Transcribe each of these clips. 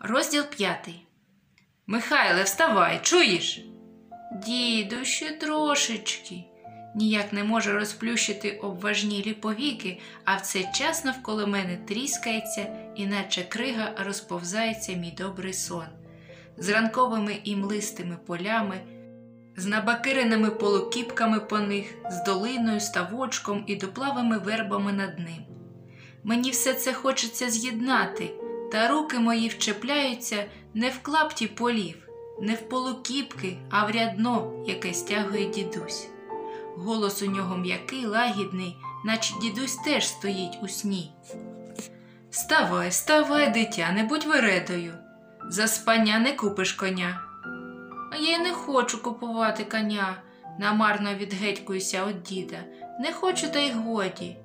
Розділ п'ятий. Михайле, вставай, чуєш? Діду, ще трошечки. Ніяк не може розплющити обважнілі повіки, а в цей час навколо мене тріскається, іначе крига розповзається мій добрий сон. З ранковими і млистими полями, з набакиреними полукіпками по них, з долиною, ставочком і доплавими вербами над ним. Мені все це хочеться з'єднати, та руки мої вчепляються не в клапті полів, не в полукіпки, а в рядно, яке стягує дідусь. Голос у нього м'який, лагідний, наче дідусь теж стоїть у сні. Вставай, вставай, дитя, не будь вередою. За спання не купиш коня. А я не хочу купувати коня, намарно відгетькуюся від діда. Не хочу, та й годі.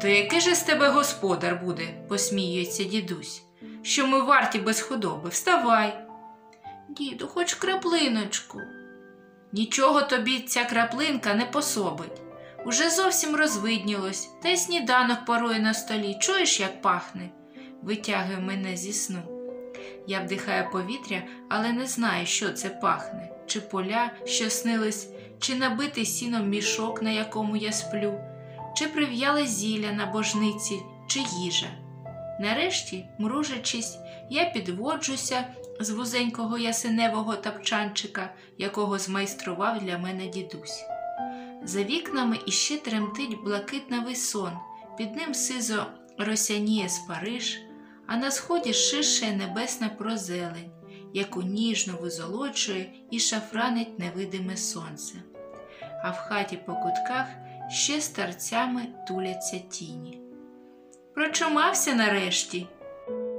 То який же з тебе господар буде, посміюється дідусь, що ми варті без худоби. Вставай. Діду, хоч краплиночку. Нічого тобі ця краплинка не пособить. Уже зовсім розвиднілось, та й сніданок парує на столі. Чуєш, як пахне? Витягує мене зі сну. Я вдихаю повітря, але не знаю, що це пахне, чи поля, що снились, чи набитий сіном мішок, на якому я сплю, чи прив'яле зілля на божниці, чи їжа. Нарешті, мружачись, я підводжуся з вузенького ясеневого тапчанчика, якого змайстрував для мене дідусь. За вікнами іще тремтить блакитновий сон, під ним сизо росяніє спариж, а на сході ширше небесна прозелень, яку ніжно визолочує і шафранить невидиме сонце. А в хаті по кутках ще старцями туляться тіні. Прочумався нарешті.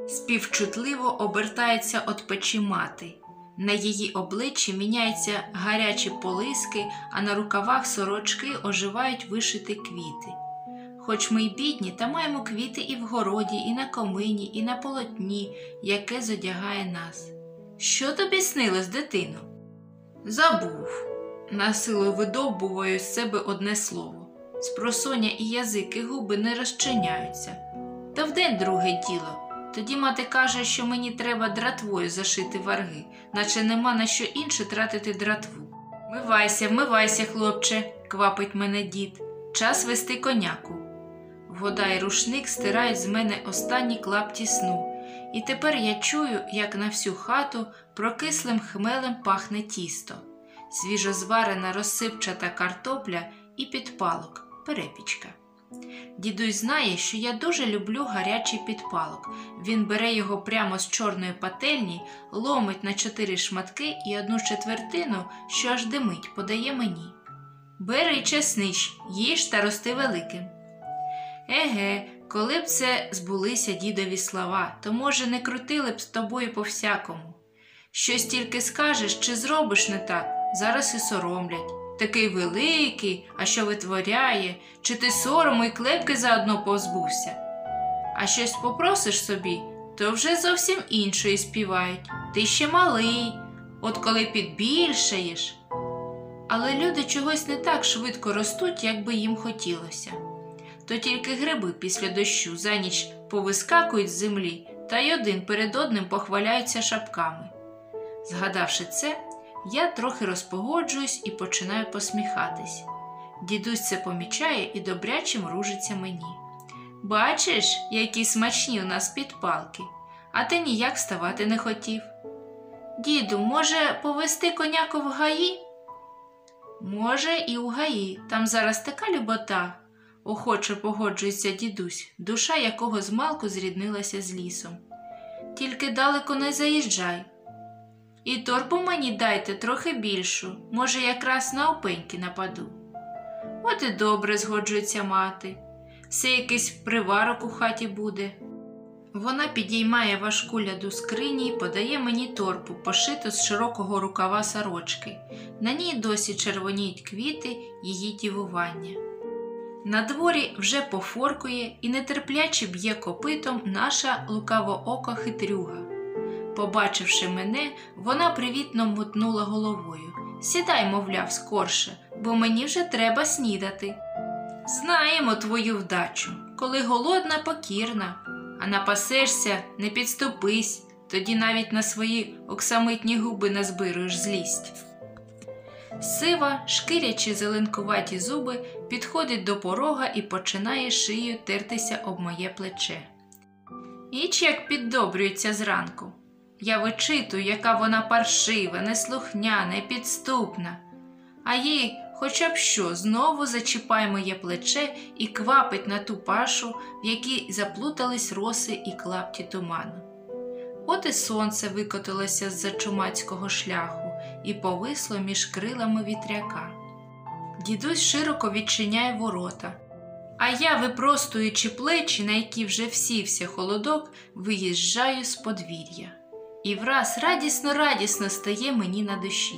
Співчутливо обертається от печі мати. На її обличчі міняються гарячі полиски, а на рукавах сорочки оживають вишити квіти. Хоч ми й бідні, та маємо квіти і в городі, і на комині, і на полотні, яке зодягає нас. Що тобі снилось, дитино? Забув. Насилу видовбуваю з себе одне слово. Спросоння і язик, і губи не розчиняються. Та вдень друге діло. Тоді мати каже, що мені треба дратвою зашити варги, наче нема на що інше тратити дратву. Мивайся, вмивайся, хлопче, квапить мене дід. Час вести коняку. Вода і рушник стирають з мене останні клапті сну, і тепер я чую, як на всю хату прокислим хмелем пахне тісто, свіжозварена розсипчата картопля і підпалок, перепічка. Дідусь знає, що я дуже люблю гарячий підпалок. Він бере його прямо з чорної пательні, ломить на чотири шматки і одну четвертину, що аж димить, подає мені. Бери чеснич, їж та рости великим. Еге, коли б це збулися дідові слова, то, може, не крутили б з тобою по всякому. Щось тільки скажеш чи зробиш не так, зараз і соромлять. Такий великий, а що витворяє, чи ти сорому і клепки заодно позбувся. А щось попросиш собі, то вже зовсім іншої співають. Ти ще малий, от коли підбільшаєш. Але люди чогось не так швидко ростуть, як би їм хотілося. То тільки гриби після дощу за ніч повискакують з землі та й один перед одним похваляються шапками. Згадавши це, я трохи розпогоджуюсь і починаю посміхатись. Дідусь це помічає і добряче мружиться мені. Бачиш, які смачні у нас підпалки, а ти ніяк ставати не хотів. Діду, може, повести коняку в гаї? Може, і у гаї, там зараз така любота, охоче погоджується дідусь, душа якого змалку зріднилася з лісом. Тільки далеко не заїжджай. І торбу мені дайте трохи більшу, може, якраз на опеньки нападу. От і добре згоджується мати, все якийсь приварок у хаті буде. Вона підіймає важку ляду скрині і подає мені торбу, пошиту з широкого рукава сорочки. На ній досі червоніють квіти її дівування. На дворі вже пофоркує і нетерпляче б'є копитом наша лукавоока хитрюга. Побачивши мене, вона привітно мотнула головою. Сідай, мовляв, скорше, бо мені вже треба снідати. Знаємо твою вдачу, коли голодна, покірна, а напасешся, не підступись, тоді навіть на свої оксамитні губи назбируєш злість. Сива, шкірячи зеленкуваті зуби, підходить до порога і починає шиєю тертися об моє плече. Іч як піддобрюється зранку. Я вичитую, яка вона паршива, неслухняна підступна. А їй, хоча б що, знову зачіпає моє плече і квапить на ту пашу, в якій заплутались роси і клапті туману. От і сонце викотилося з-за чумацького шляху і повисло між крилами вітряка. Дідусь широко відчиняє ворота, а я, випростуючи плечі, на які вже всівся холодок, виїжджаю з подвір'я. І враз радісно радісно стає мені на душі.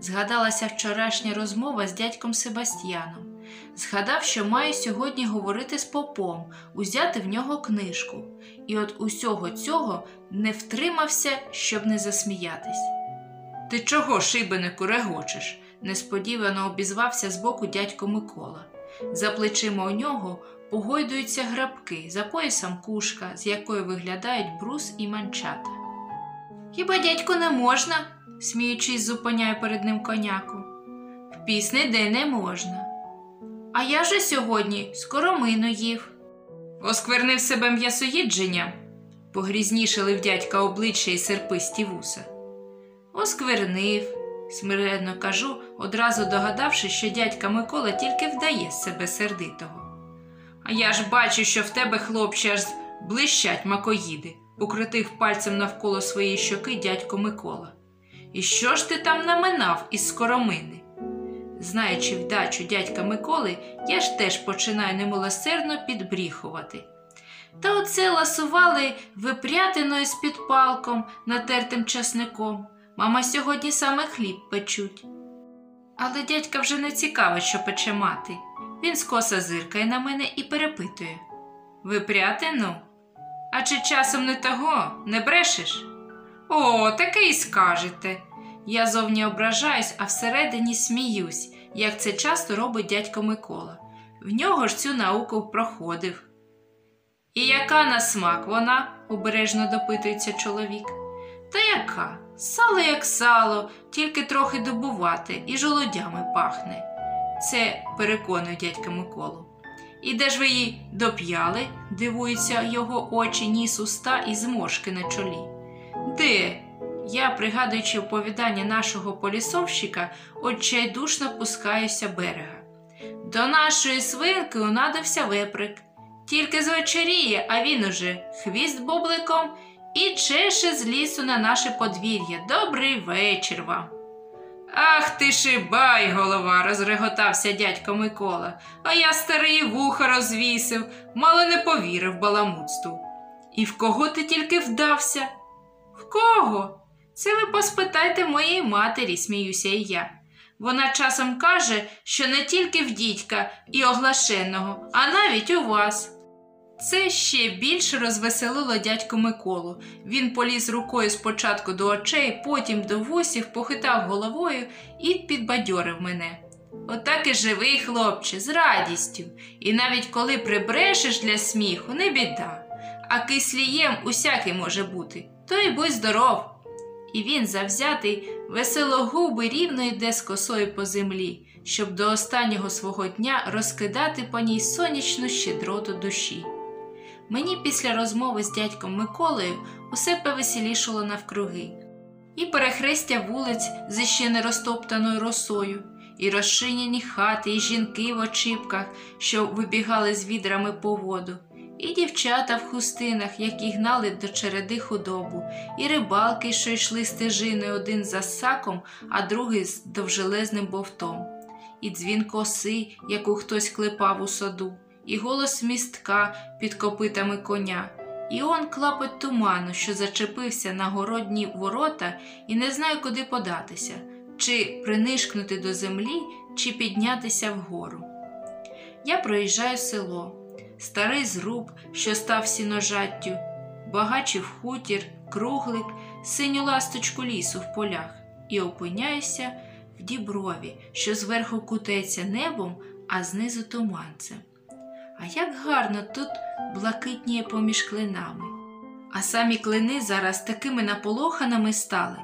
Згадалася вчорашня розмова з дядьком Себастьяном. Згадав, що маю сьогодні говорити з попом, узяти в нього книжку, і от усього цього не втримався, щоб не засміятись. Ти чого, шибенику, регочеш? несподівано обізвався збоку дядько Микола. За плечима у нього погойдуються грабки, за поясом кушка, з якої виглядають брус і манчата. Хіба дядько не можна? сміючись, зупиняє перед ним коняку. В пісний день не можна. А я же сьогодні скоромину їв. Осквернив себе м'ясоїдження, погрізнішили в дядька обличчя і серписті вуса. Осквернив, смиренно кажу, одразу догадавши, що дядька Микола тільки вдає з себе сердитого. А я ж бачу, що в тебе, хлопче, аж блищать макоїди, укритив пальцем навколо своєї щоки дядько Микола. І що ж ти там наминав із скоромини? Знаючи вдачу дядька Миколи, я ж теж починаю немилосердно підбріхувати. Та оце ласували випрятиною з підпалком, натертим часником. Мама сьогодні саме хліб печуть. Але дядька вже не цікавить, що пече мати. Він скоса зиркає на мене і перепитує Випрятину? А чи часом не того, не брешеш? О, таке й скажете. Я зовні ображаюсь, а всередині сміюсь, як це часто робить дядько Микола. В нього ж цю науку проходив. І яка на смак вона? обережно допитується чоловік. Та яка? Сало як сало, тільки трохи добувати і жолодями пахне. Це переконує дядька Миколу. І де ж ви її доп'яли? дивуються його очі, ніс, уста і зморшки на чолі. Де? Я, пригадуючи оповідання нашого полісовщика, отчайдушно пускаюся берега. До нашої свинки унадився веприк. Тільки звечеріє, а він уже хвіст бобликом і чеше з лісу на наше подвір'я. Добрий вечір вам. Ах ти шибай, голова, розреготався дядько Микола, а я старий вуха розвісив, мало не повірив баламутству. І в кого ти тільки вдався? В кого? Це ви поспитайте моєї матері, сміюся і я. Вона часом каже, що не тільки в дідька і оглашеного, а навіть у вас. Це ще більше розвеселило дядьку Миколу. Він поліз рукою спочатку до очей, потім до вусів, похитав головою і підбадьорив мене. Отак і живий, хлопче, з радістю, і навіть коли прибрешеш для сміху, не біда, а кислієм усякий може бути, то й будь здоров. І він, завзятий, веселогубий рівно йде з косою по землі, щоб до останнього свого дня розкидати по ній сонячну щедроту душі. Мені після розмови з дядьком Миколою усе повеселішало навкруги, і перехрестя вулиць з ще не розтоптаною росою, і розчиняні хати, і жінки в очіпках, що вибігали з відрами по воду, і дівчата в хустинах, які гнали до череди худобу, і рибалки, що йшли стежиною один за саком, а другий з довжелезним бовтом, і дзвін коси, яку хтось клепав у саду і голос містка під копитами коня, і он клапоть туману, що зачепився на городні ворота і не знає, куди податися, чи принишкнути до землі, чи піднятися вгору. Я проїжджаю село, старий зруб, що став сіножаттю, багачів хутір, круглик, синю ласточку лісу в полях, і опиняюся в діброві, що зверху кутається небом, а знизу туманцем. А як гарно тут блакитніє поміж клинами. А самі клини зараз такими наполоханими стали.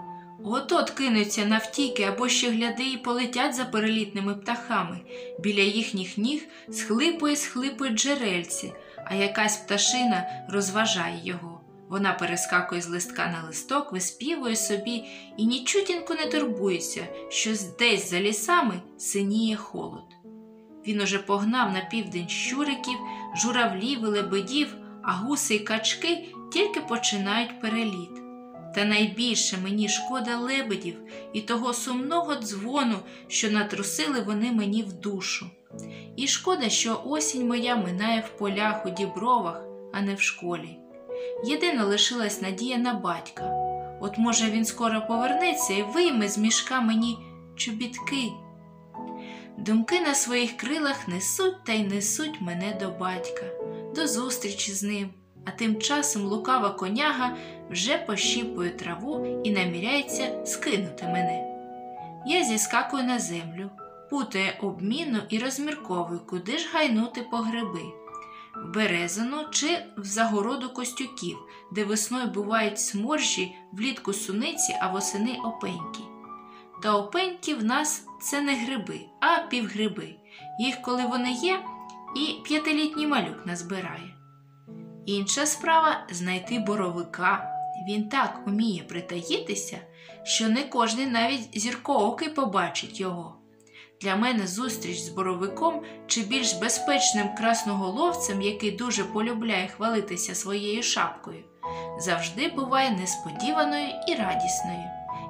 От-от кинуться навтіки або ще гляди і полетять за перелітними птахами. Біля їхніх ніг схлипує схлипує джерельці, а якась пташина розважає його. Вона перескакує з листка на листок, виспівує собі і нічутінку не турбується, що десь за лісами синіє холод. Він уже погнав на південь щуриків, журавлів і лебедів, а гуси й качки тільки починають переліт. Та найбільше мені шкода лебедів і того сумного дзвону, що натрусили вони мені в душу. І шкода, що осінь моя минає в полях у дібровах, а не в школі. Єдино лишилась надія на батька. От, може, він скоро повернеться і вийме з мішка мені чобітки. Думки на своїх крилах несуть та й несуть мене до батька, до зустрічі з ним, а тим часом лукава коняга вже пощіпує траву і наміряється скинути мене. Я зіскакую на землю, путає обміну і розмірковую, куди ж гайнути по гриби в березину чи в загороду костюків, де весною бувають сморжі, влітку суниці, а восени опеньки. Та опеньки в нас це не гриби, а півгриби. Їх, коли вони є, і п'ятилітній малюк назбирає. Інша справа знайти боровика. Він так уміє притаїтися, що не кожен навіть зіркоокий побачить його. Для мене зустріч з боровиком чи більш безпечним красноголовцем, який дуже полюбляє хвалитися своєю шапкою, завжди буває несподіваною і радісною.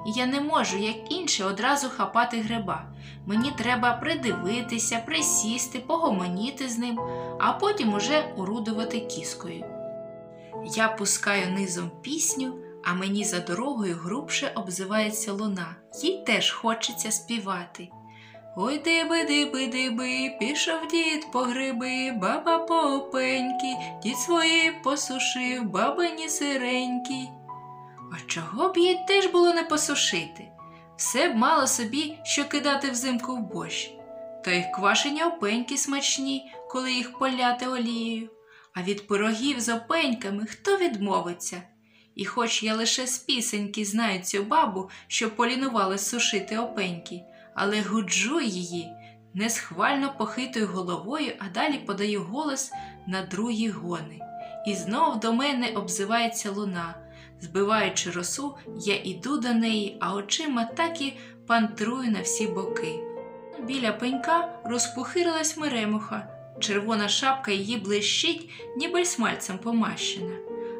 Я не можу, як інші, одразу хапати гриба. Мені треба придивитися, присісти, погомоніти з ним, а потім уже орудувати кіскою. Я пускаю низом пісню, а мені за дорогою грубше обзивається луна, їй теж хочеться співати. Ой диби, диби, диби, пішов дід по гриби, баба по опеньки, дід свої посушив, бабині сиренькі. А чого б їй теж було не посушити? Все б мало собі, що кидати взимку в борщ. Та й квашені опеньки смачні, коли їх поляти олією. А від пирогів з опеньками хто відмовиться? І хоч я лише з пісеньки знаю цю бабу, що полінувалась сушити опеньки, але гуджу її, несхвально похитую головою, а далі подаю голос на другі гони. І знов до мене обзивається луна. Збиваючи росу, я іду до неї, а очима так і пантрую на всі боки. Біля пенька розпухирилась меремуха, червона шапка її блищить, ніби смальцем помащена,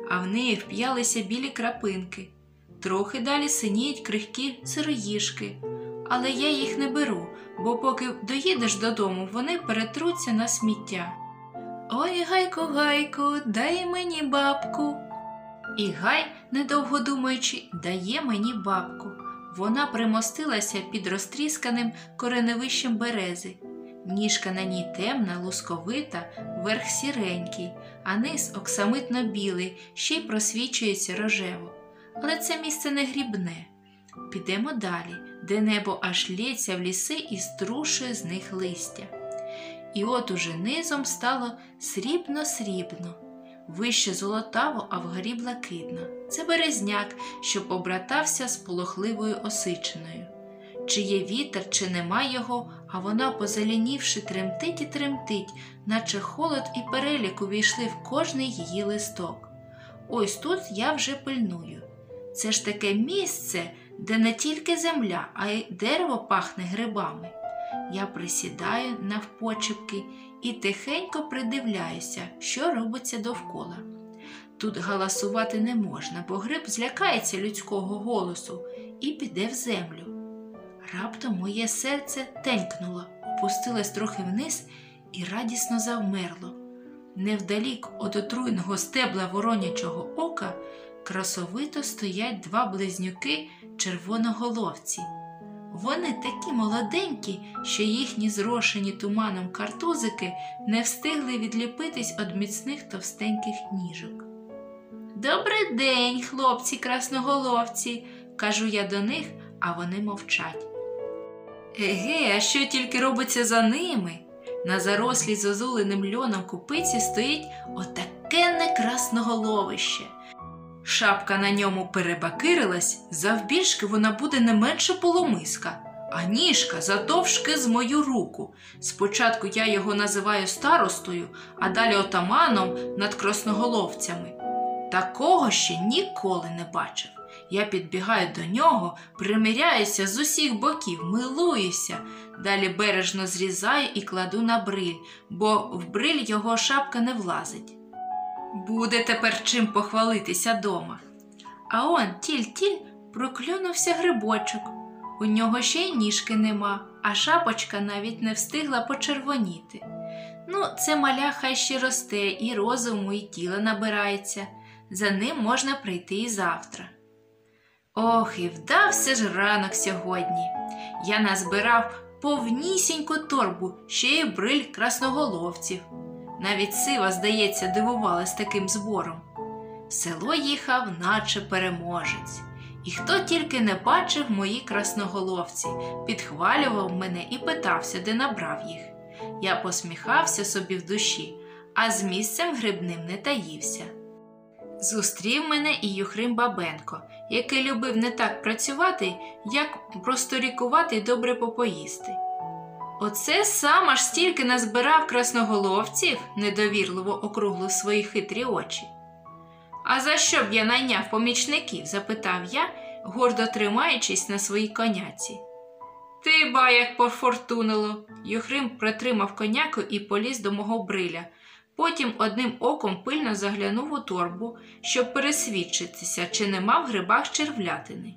а в неї вп'ялися білі крапинки. Трохи далі синіють крихкі сироїжки, але я їх не беру, бо поки доїдеш додому, вони перетруться на сміття. Ой, гайку, гайку, дай мені бабку. І Гай, недовго думаючи, дає мені бабку. Вона примостилася під розтрісканим кореневищем берези. Ніжка на ній темна, лусковита, верх сіренький, а низ оксамитно білий, ще й просвічується рожево. Але це місце не грібне. Підемо далі, де небо аж лється в ліси і струшує з них листя. І от уже низом стало срібно-срібно вище золотаво, а вгорі блакитно. Це березняк, що побратався з полохливою осичиною. Чи є вітер, чи нема його, а вона, позеленівши, тремтить і тремтить, наче холод і перелік увійшли в кожний її листок. Ось тут я вже пильную. Це ж таке місце, де не тільки земля, а й дерево пахне грибами. Я присідаю навпочепки і тихенько придивляюся, що робиться довкола. Тут галасувати не можна, бо гриб злякається людського голосу і піде в землю. Раптом моє серце тенькнуло, опустилось трохи вниз і радісно завмерло. Невдалік від отруйного стебла воронячого ока красовито стоять два близнюки червоноголовці. Вони такі молоденькі, що їхні зрошені туманом картузики не встигли відліпитись від міцних товстеньких ніжок. Добрий день, хлопці красноголовці, кажу я до них, а вони мовчать. Еге, а що тільки робиться за ними? На зарослій зозуленим льоном купиці стоїть отакенне красноголовище. Шапка на ньому перебакирилась, завбільшки вона буде не менше полумиска, а ніжка затовшки з мою руку. Спочатку я його називаю старостою, а далі отаманом над красноголовцями. Такого ще ніколи не бачив. Я підбігаю до нього, примиряюся з усіх боків, милуюся, далі бережно зрізаю і кладу на бриль, бо в бриль його шапка не влазить. Буде тепер чим похвалитися дома. А он тіль-тіль проклюнувся грибочок. У нього ще й ніжки нема, а шапочка навіть не встигла почервоніти. Ну, це маля хай ще росте, і розуму, і тіла набирається. За ним можна прийти і завтра. Ох, і вдався ж ранок сьогодні. Я назбирав повнісіньку торбу, ще й бриль красноголовців. Навіть сива, здається, дивувалась таким збором. Село їхав, наче переможець. І хто тільки не бачив мої красноголовці, підхвалював мене і питався, де набрав їх. Я посміхався собі в душі, а з місцем грибним не таївся. Зустрів мене і Юхрим Бабенко, який любив не так працювати, як просто лікувати й добре попоїсти. Оце сам аж стільки назбирав красноголовців, недовірливо округлив свої хитрі очі. А за що б я найняв помічників? запитав я, гордо тримаючись на своїй коняці. Ти ба, як пофортунило. Юхрим притримав коняку і поліз до мого бриля. Потім одним оком пильно заглянув у торбу, щоб пересвідчитися, чи нема в грибах червлятини.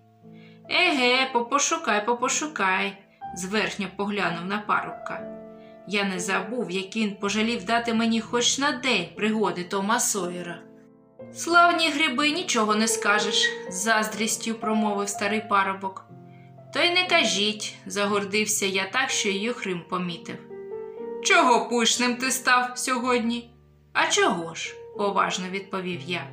Еге, попошукай, попошукай, зверхньо поглянув на парубка. Я не забув, як він пожалів дати мені хоч на день пригоди Тома Сойера. Славні гриби, нічого не скажеш, з заздрістю промовив старий парубок. То й не кажіть, загордився я так, що й Юхрим помітив. Чого пишним ти став сьогодні? А чого ж? поважно відповів я.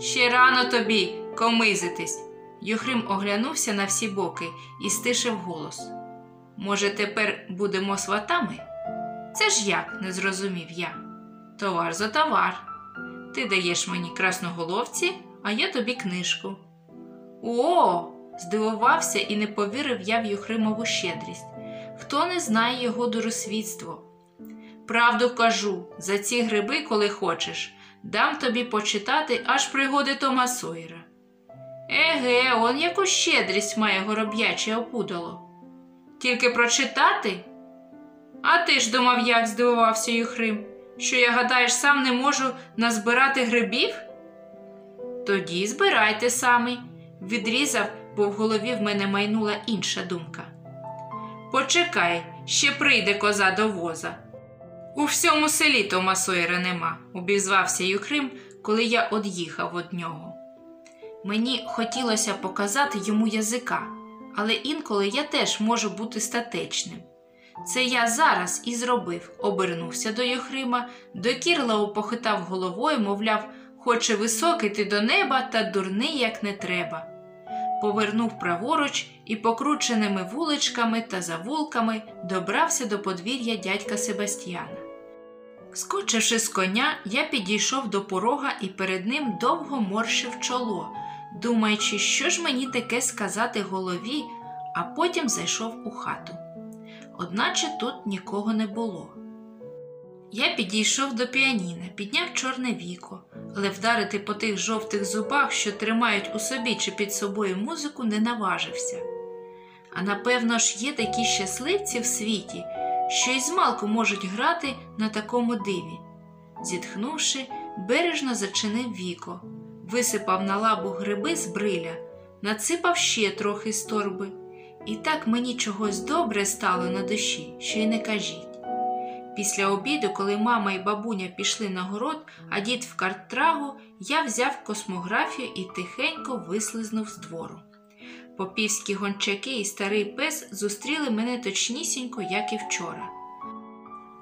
Ще рано тобі комизитись. Юхрим оглянувся на всі боки і стишив голос. Може, тепер будемо сватами? Це ж як, не зрозумів я. Товар за товар. Ти даєш мені красноголовці, а я тобі книжку. О, здивувався і не повірив я в Юхримову щедрість. Хто не знає його дорослідство? Правду кажу, за ці гриби, коли хочеш, дам тобі почитати аж пригоди Тома Сойера. Еге, он яку щедрість має гороб'яче опудало. Тільки прочитати? А ти ж думав, як здивувався Юхрим, що я гадаєш, сам не можу назбирати грибів? Тоді збирайте самі, відрізав, бо в голові в мене майнула інша думка. Почекай, ще прийде коза до воза. У всьому селі Тома Сойера нема, обізвався Юхрим, коли я од'їхав від нього. Мені хотілося показати йому язика, але інколи я теж можу бути статечним. Це я зараз і зробив, обернувся до Юхрима, докірливо похитав головою, мовляв, хоче високий ти до неба, та дурний, як не треба. Повернув праворуч і покрученими вуличками та завулками добрався до подвір'я дядька Себастьяна. Скочивши з коня, я підійшов до порога і перед ним довго морщив чоло, думаючи, що ж мені таке сказати голові, а потім зайшов у хату. Одначе тут нікого не було. Я підійшов до піаніна, підняв чорне віко, але вдарити по тих жовтих зубах, що тримають у собі чи під собою музику, не наважився. А напевно ж є такі щасливці в світі, що й змалку можуть грати на такому диві. Зітхнувши, бережно зачинив віко, висипав на лабу гриби з бриля, насипав ще трохи з торби. І так мені чогось добре стало на душі, що й не кажіть. Після обіду, коли мама і бабуня пішли на город, а дід в картрагу, я взяв космографію і тихенько вислизнув з двору. Попівські гончаки і старий пес зустріли мене точнісінько, як і вчора.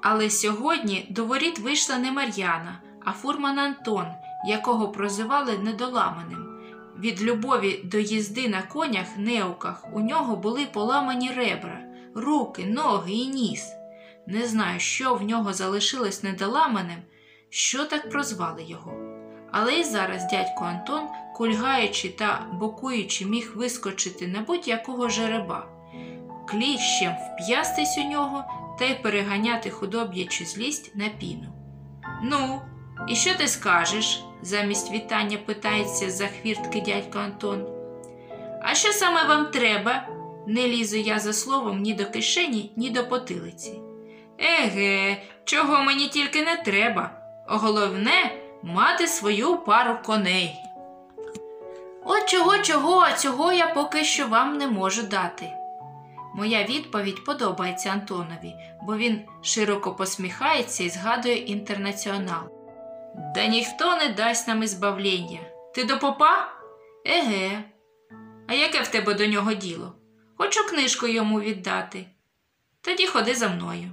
Але сьогодні до воріт вийшла не Мар'яна, а фурман Антон, якого прозивали недоламаним. Від любові до їзди на конях, неуках у нього були поламані ребра, руки, ноги і ніс. Не знаю, що в нього залишилось недоламаним, що так прозвали його. Але і зараз дядько Антон, кульгаючи та бокуючи, міг вискочити на будь-якого жереба, кліщем вп'ястись у нього та й переганяти худоб'ячу злість на піну. Ну, і що ти скажеш? замість вітання питається за хвіртки дядько Антон. А що саме вам треба? Не лізу я за словом ні до кишені, ні до потилиці. Еге, чого мені тільки не треба. Головне мати свою пару коней. От чого, чого, а цього я поки що вам не можу дати. Моя відповідь подобається Антонові, бо він широко посміхається і згадує інтернаціонал. Да ніхто не дасть нам ізбавлення. Ти до попа? Еге. А яке в тебе до нього діло? Хочу книжку йому віддати. Тоді ходи за мною.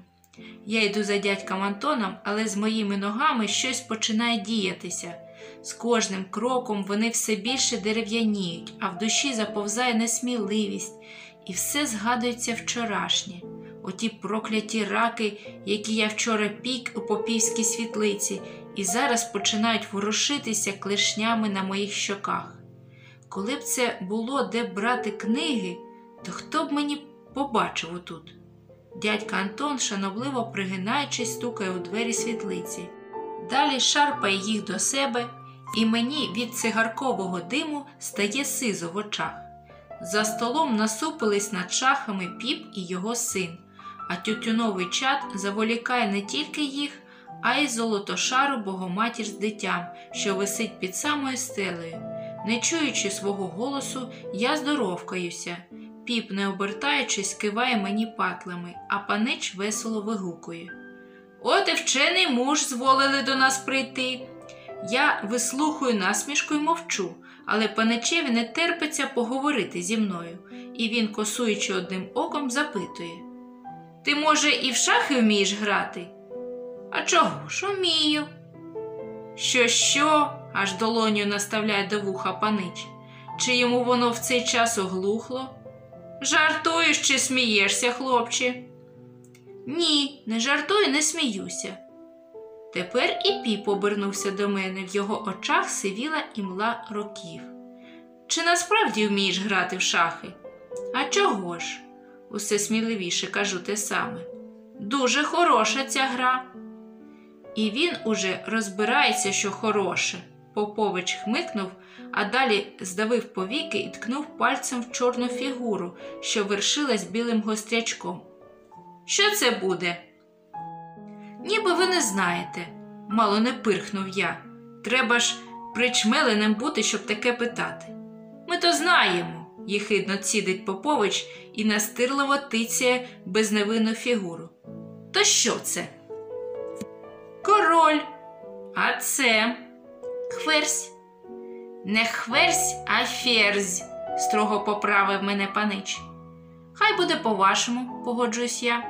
Я йду за дядьком Антоном, але з моїми ногами щось починає діятися. З кожним кроком вони все більше дерев'яніють, а в душі заповзає несміливість, і все згадується вчорашнє. Оті прокляті раки, які я вчора пік у попівській світлиці, і зараз починають ворушитися клешнями на моїх щоках. Коли б це було де брати книги, то хто б мені побачив отут? Дядька Антон, шанобливо пригинаючись, стукає у двері світлиці. Далі шарпає їх до себе, і мені від цигаркового диму стає сизо в очах. За столом насупились над шахами піп і його син, а тютюновий чад заволікає не тільки їх, а й золотошару богоматір з дитям, що висить під самою стелею. Не чуючи свого голосу, я здоровкаюся. Піп, не обертаючись, киває мені патлами, а панич весело вигукує. От і вчений муж зволили до нас прийти. Я вислухаю насмішку й мовчу, але паничеві не терпиться поговорити зі мною, і він, косуючи одним оком, запитує Ти, може, і в шахи вмієш грати? А чого ж умію? Що, що? аж долоню наставляє до вуха панич. Чи йому воно в цей час оглухло? Жартуєш чи смієшся, хлопче? Ні, не жартую, не сміюся. Тепер і піп обернувся до мене, в його очах сивіла імла років. Чи насправді вмієш грати в шахи? А чого ж? Усе сміливіше кажу те саме. Дуже хороша ця гра. І він уже розбирається, що хороше. Попович хмикнув, а далі здавив повіки і ткнув пальцем в чорну фігуру, що вершилась білим гострячком. Що це буде? Ніби ви не знаєте, мало не пирхнув я. Треба ж причмеленим бути, щоб таке питати. Ми то знаємо, їхидно цідить Попович і настирливо тицяє безневинну фігуру. То що це? Король. А це хверсь. Не хверсь, а ферзь, строго поправив мене панич. Хай буде по-вашому, погоджуюсь я.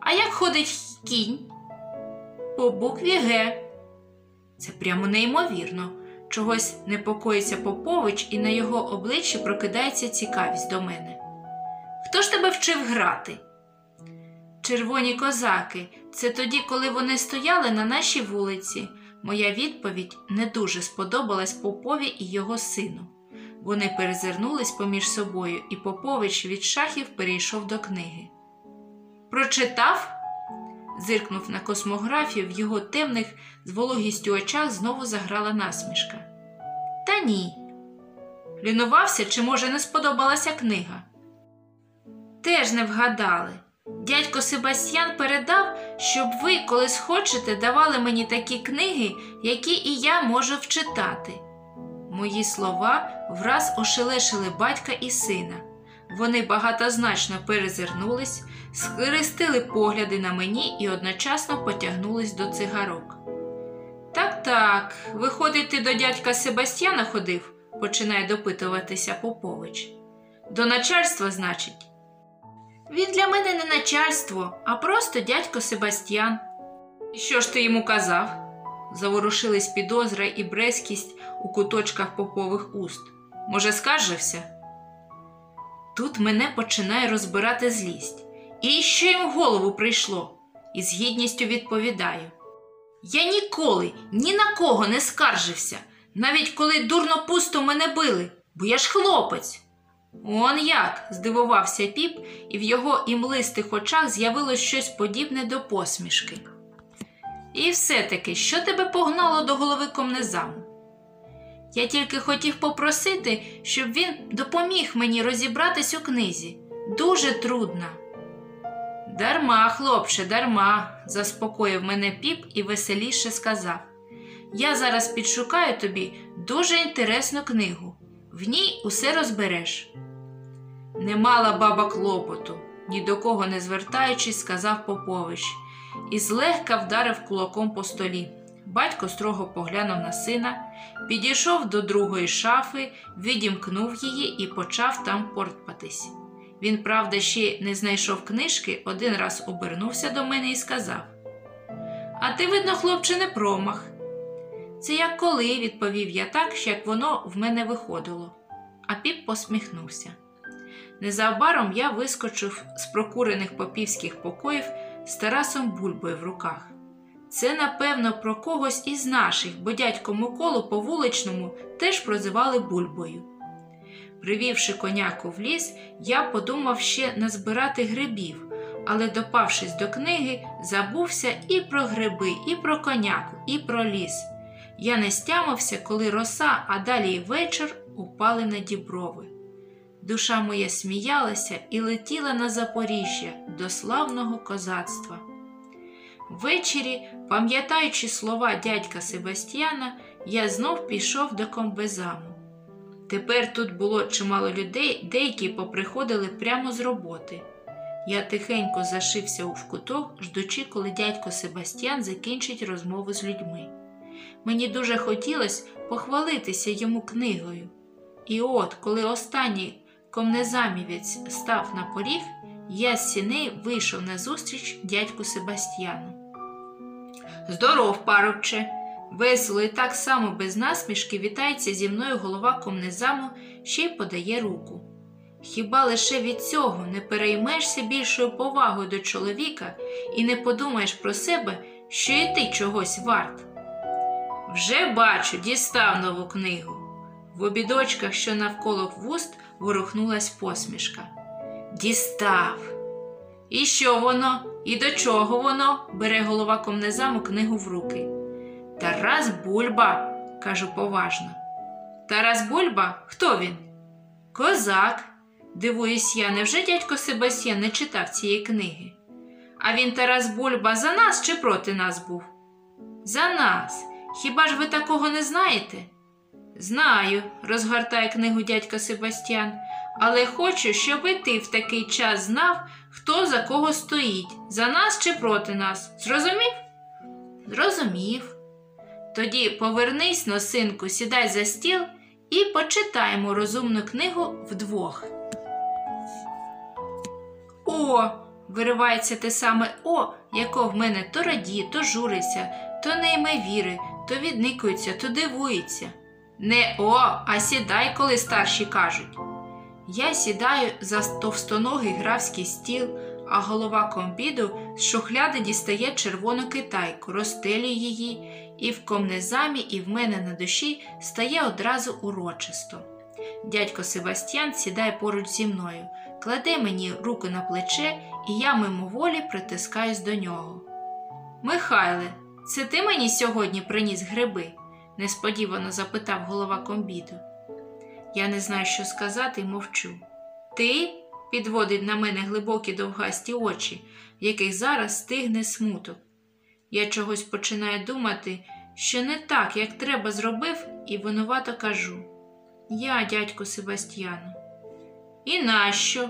А як ходить кінь? По букві Г. Це прямо неймовірно. Чогось непокоїться Попович, і на його обличчі прокидається цікавість до мене. Хто ж тебе вчив грати? Червоні козаки. Це тоді, коли вони стояли на нашій вулиці. Моя відповідь не дуже сподобалась Попові і його сину. Вони перезирнулись поміж собою, і Попович від шахів перейшов до книги. Прочитав? зиркнув на космографію, в його темних з вологістю очах знову заграла насмішка. Та ні. Лінувався, чи, може, не сподобалася книга? Теж не вгадали. Дядько Себастьян передав, щоб ви, коли схочете, давали мені такі книги, які і я можу вчитати. Мої слова враз ошелешили батька і сина. Вони багатозначно перезирнулись, схрестили погляди на мені і одночасно потягнулись до цигарок. Так, так, виходить, ти до дядька Себастьяна ходив, починає допитуватися Попович. До начальства, значить. Він для мене не начальство, а просто дядько Себастьян. І що ж ти йому казав? Заворушились підозра і брезкість у куточках попових уст. Може, скаржився? Тут мене починає розбирати злість. І що їм в голову прийшло? І з гідністю відповідаю. Я ніколи ні на кого не скаржився, навіть коли дурно пусто мене били, бо я ж хлопець. Он як? здивувався піп, і в його імлистих очах з'явилось щось подібне до посмішки. І все-таки, що тебе погнало до голови комнезаму? Я тільки хотів попросити, щоб він допоміг мені розібратись у книзі. Дуже трудно. Дарма, хлопче, дарма, заспокоїв мене піп і веселіше сказав. Я зараз підшукаю тобі дуже інтересну книгу. В ній усе розбереш. Не мала баба клопоту, ні до кого не звертаючись, сказав Попович, і злегка вдарив кулаком по столі. Батько строго поглянув на сина, підійшов до другої шафи, відімкнув її і почав там портпатись. Він, правда, ще не знайшов книжки, один раз обернувся до мене і сказав: А ти, видно, хлопче, не промах. Це як коли, відповів я так, як воно в мене виходило. А піп посміхнувся. Незабаром я вискочив з прокурених попівських покоїв з Тарасом Бульбою в руках. Це, напевно, про когось із наших, бо дядько Миколу по вуличному теж прозивали Бульбою. Привівши коняку в ліс, я подумав ще назбирати грибів, але, допавшись до книги, забувся і про гриби, і про коняку, і про ліс. Я не стямився, коли роса, а далі й вечір упали на діброви. Душа моя сміялася і летіла на Запоріжжя до славного козацтва. Ввечері, пам'ятаючи слова дядька Себастьяна, я знов пішов до комбезаму. Тепер тут було чимало людей, деякі поприходили прямо з роботи. Я тихенько зашився у вкуток, ждучи, коли дядько Себастьян закінчить розмову з людьми. Мені дуже хотілося похвалитися йому книгою. І от, коли останній комнезамівець став на поріг, я з сіней вийшов назустріч дядьку Себастьяну. Здоров, парубче! Весело і так само без насмішки вітається зі мною голова комнезаму, ще й подає руку. Хіба лише від цього не переймешся більшою повагою до чоловіка і не подумаєш про себе, що і ти чогось варт? Вже бачу, дістав нову книгу. В обідочках, що навколо вуст, ворухнулась посмішка. Дістав. І що воно? І до чого воно? бере голова комнезаму книгу в руки. Тарас Бульба, кажу поважно. Тарас Бульба? Хто він? Козак. Дивуюсь я, невже дядько Себастьян не читав цієї книги? А він Тарас Бульба за нас чи проти нас був? За нас. Хіба ж ви такого не знаєте? Знаю, розгортає книгу дядько Себастьян, але хочу, щоб і ти в такий час знав, хто за кого стоїть, за нас чи проти нас. Зрозумів? Зрозумів. Тоді повернись, носинку, сідай за стіл і почитаємо розумну книгу вдвох. О, виривається те саме О, яко в мене то радіє, то журиться, то не йме віри, то відникується, то дивується. Не О, а сідай, коли старші кажуть. Я сідаю за товстоногий графський стіл, а голова комбіду з шухляди дістає червону китайку, розстелює її, і в комнезамі, і в мене на душі стає одразу урочисто. Дядько Себастьян сідає поруч зі мною, кладе мені руку на плече, і я мимоволі притискаюсь до нього. Михайле, це ти мені сьогодні приніс гриби? Несподівано запитав голова комбіду. Я не знаю, що сказати, і мовчу. Ти? підводить на мене глибокі довгасті очі, в яких зараз стигне смуток. Я чогось починаю думати, що не так, як треба зробив, і винувато кажу Я, дядько Себастьяну. І нащо?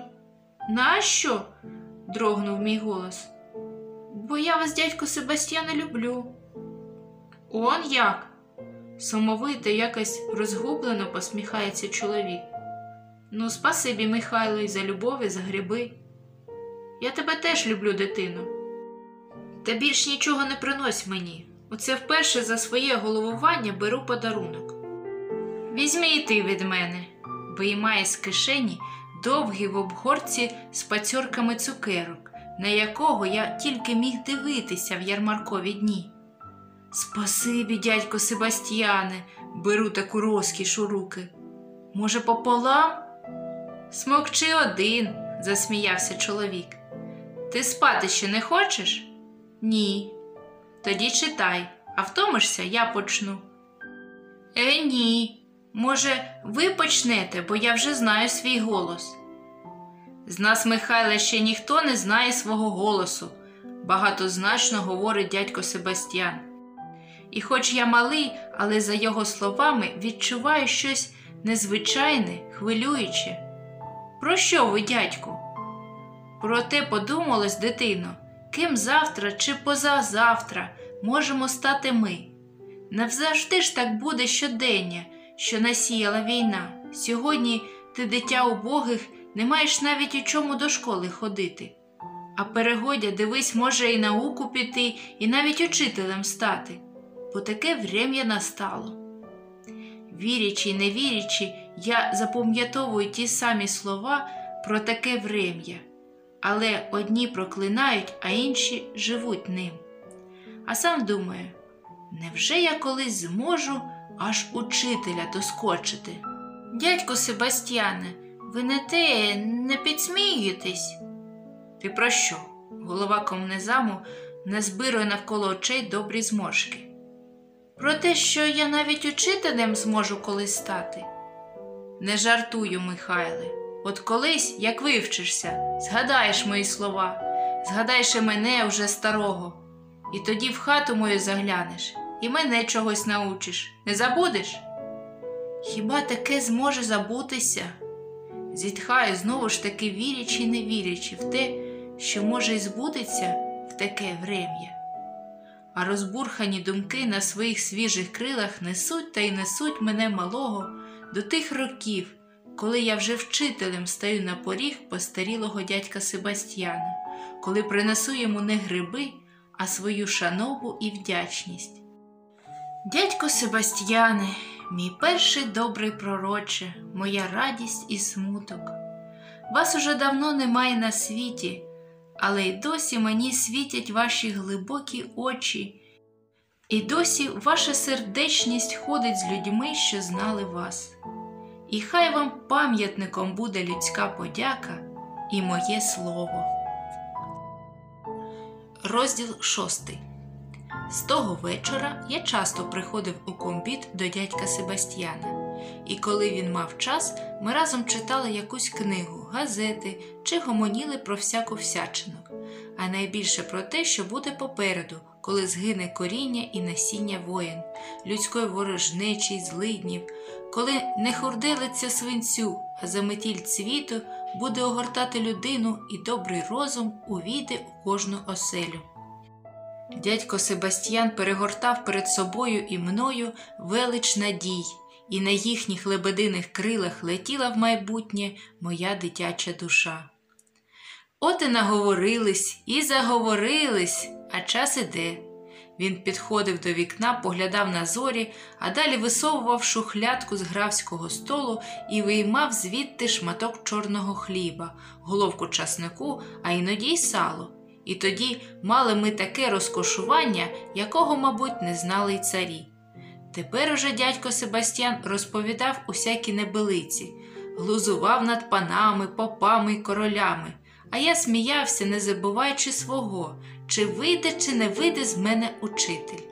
Нащо? дрогнув мій голос. Бо я вас, дядько Себастьяна, люблю. Он як? Сумовито, якось розгублено посміхається чоловік. Ну, спасибі, Михайло, і за любов, і за гриби. Я тебе теж люблю, дитину. Та більш нічого не принось мені. Оце вперше за своє головування беру подарунок. Візьми і ти від мене, виймає з кишені довгий в обгорці з пацьорками цукерок, на якого я тільки міг дивитися в ярмаркові дні. Спасибі, дядько Себастьяне, беру таку розкіш у руки. Може, пополам? Смокчи один, засміявся чоловік. Ти спати ще не хочеш? Ні. Тоді читай, а втомишся, я почну. Е, ні. Може, ви почнете, бо я вже знаю свій голос. З нас, Михайле, ще ніхто не знає свого голосу, багатозначно говорить дядько Себастьян. І хоч я малий, але за його словами відчуваю щось незвичайне, хвилююче. Про що ви, дядьку? Про те подумалось, дитино, ким завтра чи позазавтра можемо стати ми. Навзавжди ж так буде щодення, що насіяла війна. Сьогодні ти, дитя убогих, не маєш навіть у чому до школи ходити. А перегодя, дивись, може і науку піти, і навіть учителем стати, бо таке врем'я настало. Вірячи й не вірячи, я запам'ятовую ті самі слова про таке врем'я, але одні проклинають, а інші живуть ним. А сам думаю, невже я колись зможу аж учителя доскочити? Дядько Себастьяне, ви не те не підсміюєтесь? Ти про що? Голова комнезаму назбирує навколо очей добрі зморшки. Про те, що я навіть учителем зможу колись стати. Не жартую, Михайле. От колись, як вивчишся, згадаєш мої слова, згадаєш і мене вже старого, і тоді в хату мою заглянеш, і мене чогось научиш. Не забудеш? Хіба таке зможе забутися? Зітхаю, знову ж таки вірячи й не вірячи в те, що може і збудеться в таке врем'я. А розбурхані думки на своїх свіжих крилах несуть та й несуть мене малого до тих років, коли я вже вчителем стаю на поріг постарілого дядька Себастьяна, коли принесу йому не гриби, а свою шанову і вдячність. Дядько Себастьяне, мій перший добрий пророче, моя радість і смуток. Вас уже давно немає на світі, але й досі мені світять ваші глибокі очі, і досі ваша сердечність ходить з людьми, що знали вас. І хай вам пам'ятником буде людська подяка і моє слово. Розділ шостий. З того вечора я часто приходив у комбіт до дядька Себастьяна, і коли він мав час, ми разом читали якусь книгу, газети чи гомоніли про всяку всячину, а найбільше про те, що буде попереду, коли згине коріння і насіння воїн, людської ворожнечі й злиднів, коли не хурделиться свинцю, а заметіль цвіту буде огортати людину і добрий розум увійде у кожну оселю. Дядько Себастьян перегортав перед собою і мною велич надій, і на їхніх лебединих крилах летіла в майбутнє моя дитяча душа. От і наговорились, і заговорились, а час іде. Він підходив до вікна, поглядав на зорі, а далі висовував шухлядку з графського столу і виймав звідти шматок чорного хліба, головку часнику, а іноді й сало. І тоді мали ми таке розкошування, якого, мабуть, не знали й царі. Тепер уже дядько Себастьян розповідав усякі небелиці, глузував над панами, попами й королями, а я сміявся, не забуваючи свого, чи вийде, чи не вийде з мене учитель.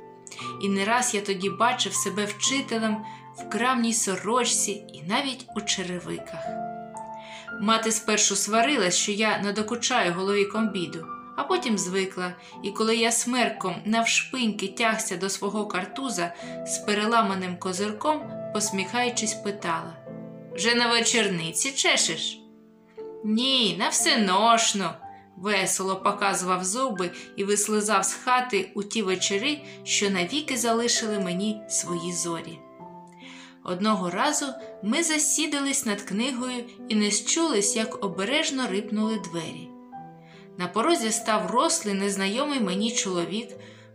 І не раз я тоді бачив себе вчителем в крамній сорочці і навіть у черевиках. Мати спершу сварилась, що я надокучаю голові комбіду а потім звикла, і коли я смерком навшпиньки тягся до свого картуза з переламаним козирком, посміхаючись, питала Вже на вечорниці чешеш? Ні, на всеношно. Весело показував зуби і вислизав з хати у ті вечори, що навіки залишили мені свої зорі. Одного разу ми засідались над книгою і не счулись, як обережно рипнули двері. На порозі став рослий незнайомий мені чоловік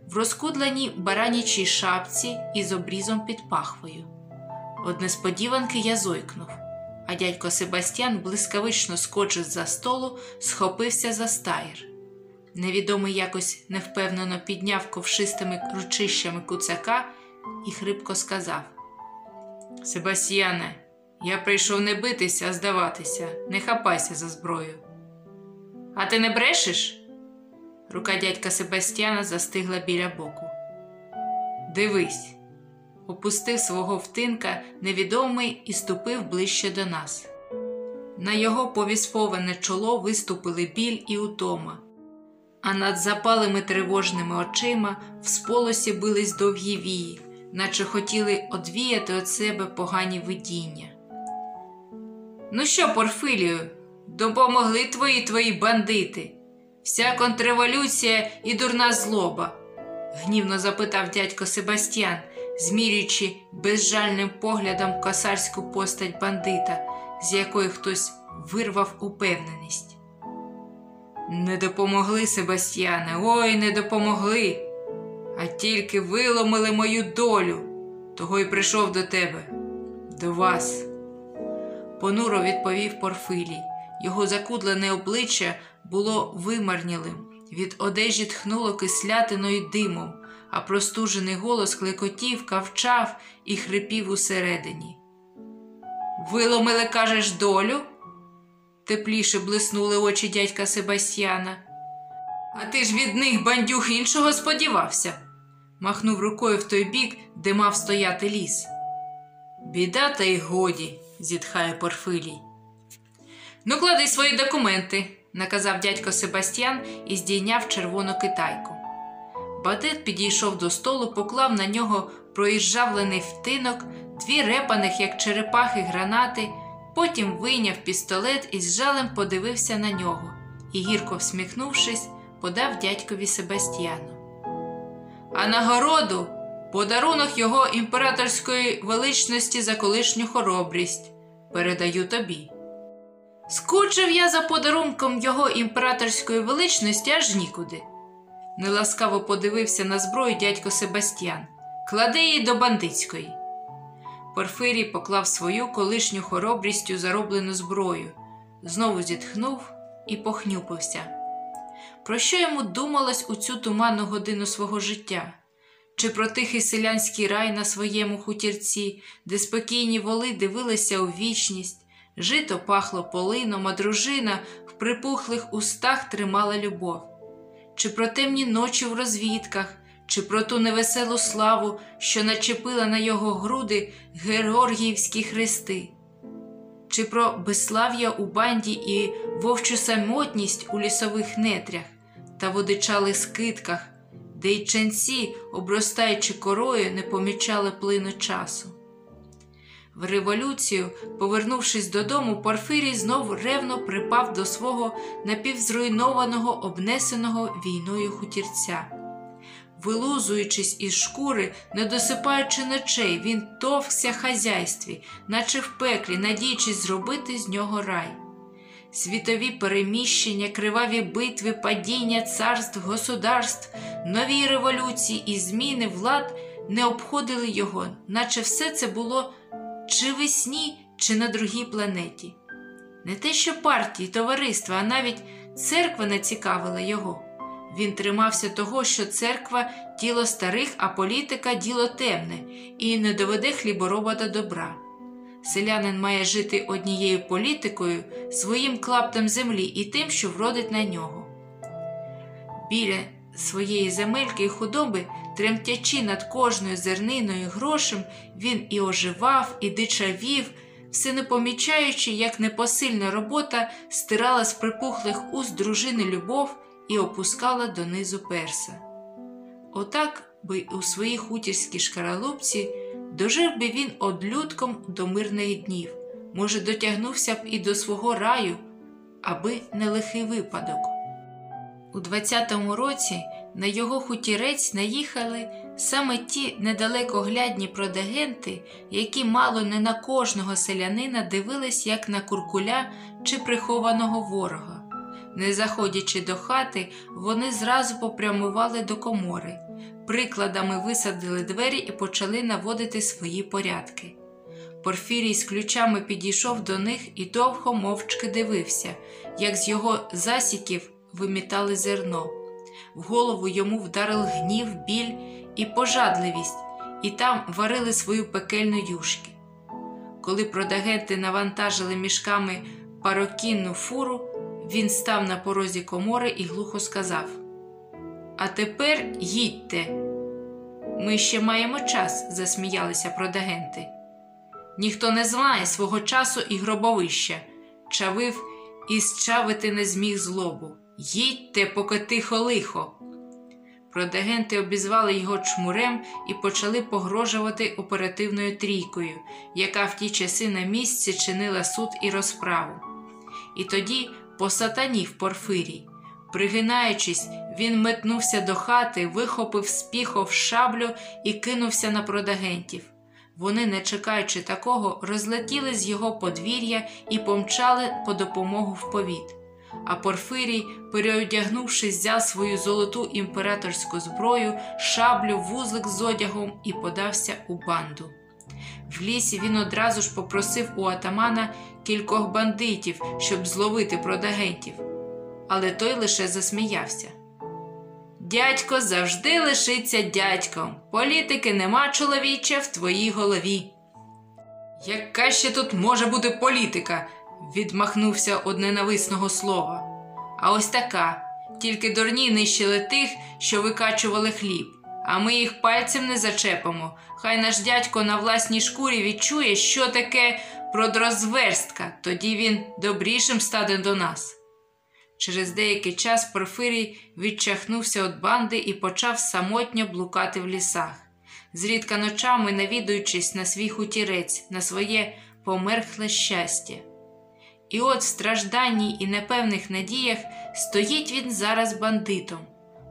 в розкудленій баранячій шапці із обрізом під пахвою. Од несподіванки я зойкнув, а дядько Себастьян блискавично скочив за столу, схопився за стаєр. Невідомий якось невпевнено підняв ковшистими ручищами куцака і хрипко сказав: Себастьяне, я прийшов не битися, а здаватися, не хапайся за зброю. А ти не брешеш? Рука дядька Себастьяна застигла біля боку. Дивись, опустив свого втинка невідомий і ступив ближче до нас. На його повісповане чоло виступили біль і утома, а над запалими тривожними очима в сполосі бились довгі вії, наче хотіли одвіяти від себе погані видіння. Ну що, Порфилію, допомогли твої твої бандити? Вся контрреволюція і дурна злоба? гнівно запитав дядько Себастьян, змірюючи безжальним поглядом косарську постать бандита, з якої хтось вирвав упевненість. Не допомогли, Себастьяне, ой, не допомогли, а тільки виломили мою долю, того й прийшов до тебе, до вас. Понуро відповів Порфилій. Його закудлене обличчя було вимарнілим, від одежі тхнуло кислятиною димом, а простужений голос клекотів, кавчав і хрипів усередині. Виломили, кажеш, долю? Тепліше блиснули очі дядька Себастьяна. А ти ж від них, бандюх, іншого сподівався, махнув рукою в той бік, де мав стояти ліс. Біда та й годі, зітхає Порфилій. Ну, клади свої документи, наказав дядько Себастьян і здійняв червону китайку. Бадет підійшов до столу, поклав на нього проїжджавлений втинок, дві репаних, як черепахи, гранати, потім вийняв пістолет і з жалем подивився на нього і, гірко всміхнувшись, подав дядькові Себастьяну. А нагороду подарунок його імператорської величності за колишню хоробрість передаю тобі. Скучив я за подарунком його імператорської величності аж нікуди. Неласкаво подивився на зброю дядько Себастьян. Клади її до бандитської. Порфирій поклав свою колишню хоробрістю зароблену зброю, знову зітхнув і похнюпився. Про що йому думалось у цю туманну годину свого життя? Чи про тихий селянський рай на своєму хутірці, де спокійні воли дивилися у вічність, жито пахло полином, а дружина в припухлих устах тримала любов, чи про темні ночі в розвідках, чи про ту невеселу славу, що начепила на його груди георгіївські хрести, чи про безслав'я у банді і вовчу самотність у лісових нетрях та водичалих скитках, де й ченці, обростаючи корою, не помічали плину часу. В революцію, повернувшись додому, Порфирій знов ревно припав до свого напівзруйнованого, обнесеного війною хутірця. Вилузуючись із шкури, не досипаючи ночей, він товкся хазяйстві, наче в пеклі, надіючись зробити з нього рай. Світові переміщення, криваві битви, падіння царств, государств, нові революції і зміни влад не обходили його, наче все це було чи весні, чи на другій планеті. Не те, що партії, товариства, а навіть церква не цікавила його. Він тримався того, що церква діло старих, а політика діло темне, і не доведе хлібороба до добра. Селянин має жити однією політикою, своїм клаптем землі і тим, що вродить на нього. Біля своєї земельки і худоби, тремтячи над кожною зерниною грошем, він і оживав, і дичавів, все не помічаючи, як непосильна робота стирала з припухлих уст дружини любов і опускала донизу перса. Отак би у своїй хутірській шкаралупці дожив би він одлюдком до мирних днів, може, дотягнувся б і до свого раю, аби не лихий випадок. У 20-му році на його хутірець наїхали саме ті недалекоглядні продагенти, які мало не на кожного селянина дивились як на куркуля чи прихованого ворога. Не заходячи до хати, вони зразу попрямували до комори, прикладами висадили двері і почали наводити свої порядки. Порфірій з ключами підійшов до них і довго мовчки дивився, як з його засіків вимітали зерно, В голову йому вдарив гнів, біль і пожадливість, і там варили свою пекельну юшки. Коли продагенти навантажили мішками парокінну фуру, він став на порозі комори і глухо сказав: А тепер їдьте. Ми ще маємо час, засміялися продагенти. Ніхто не знає свого часу і гробовища, чавив і зчавити не зміг злобу. Їдьте, поки тихо лихо. Продагенти обізвали його чмурем і почали погрожувати оперативною трійкою, яка в ті часи на місці чинила суд і розправу. І тоді посатанів Порфирій. Пригинаючись, він метнувся до хати, вихопив з піхов шаблю і кинувся на продагентів. Вони, не чекаючи такого, розлетіли з його подвір'я і помчали по допомогу в повіт. А Порфирій, переодягнувшись, взяв свою золоту імператорську зброю, шаблю, вузлик з одягом і подався у банду. В лісі він одразу ж попросив у атамана кількох бандитів, щоб зловити продагентів. Але той лише засміявся. Дядько завжди лишиться дядьком. Політики нема чоловіча в твоїй голові. Яка ще тут може бути політика? Відмахнувся од ненависного слова. А ось така, тільки дурні нищили тих, що викачували хліб, а ми їх пальцем не зачепимо. Хай наш дядько на власній шкурі відчує, що таке продрозверстка, тоді він добрішим стане до нас. Через деякий час Порфирій відчахнувся від банди і почав самотньо блукати в лісах, зрідка ночами навідуючись на свій хутірець, на своє померхле щастя. І от в стражданні і непевних надіях стоїть він зараз бандитом,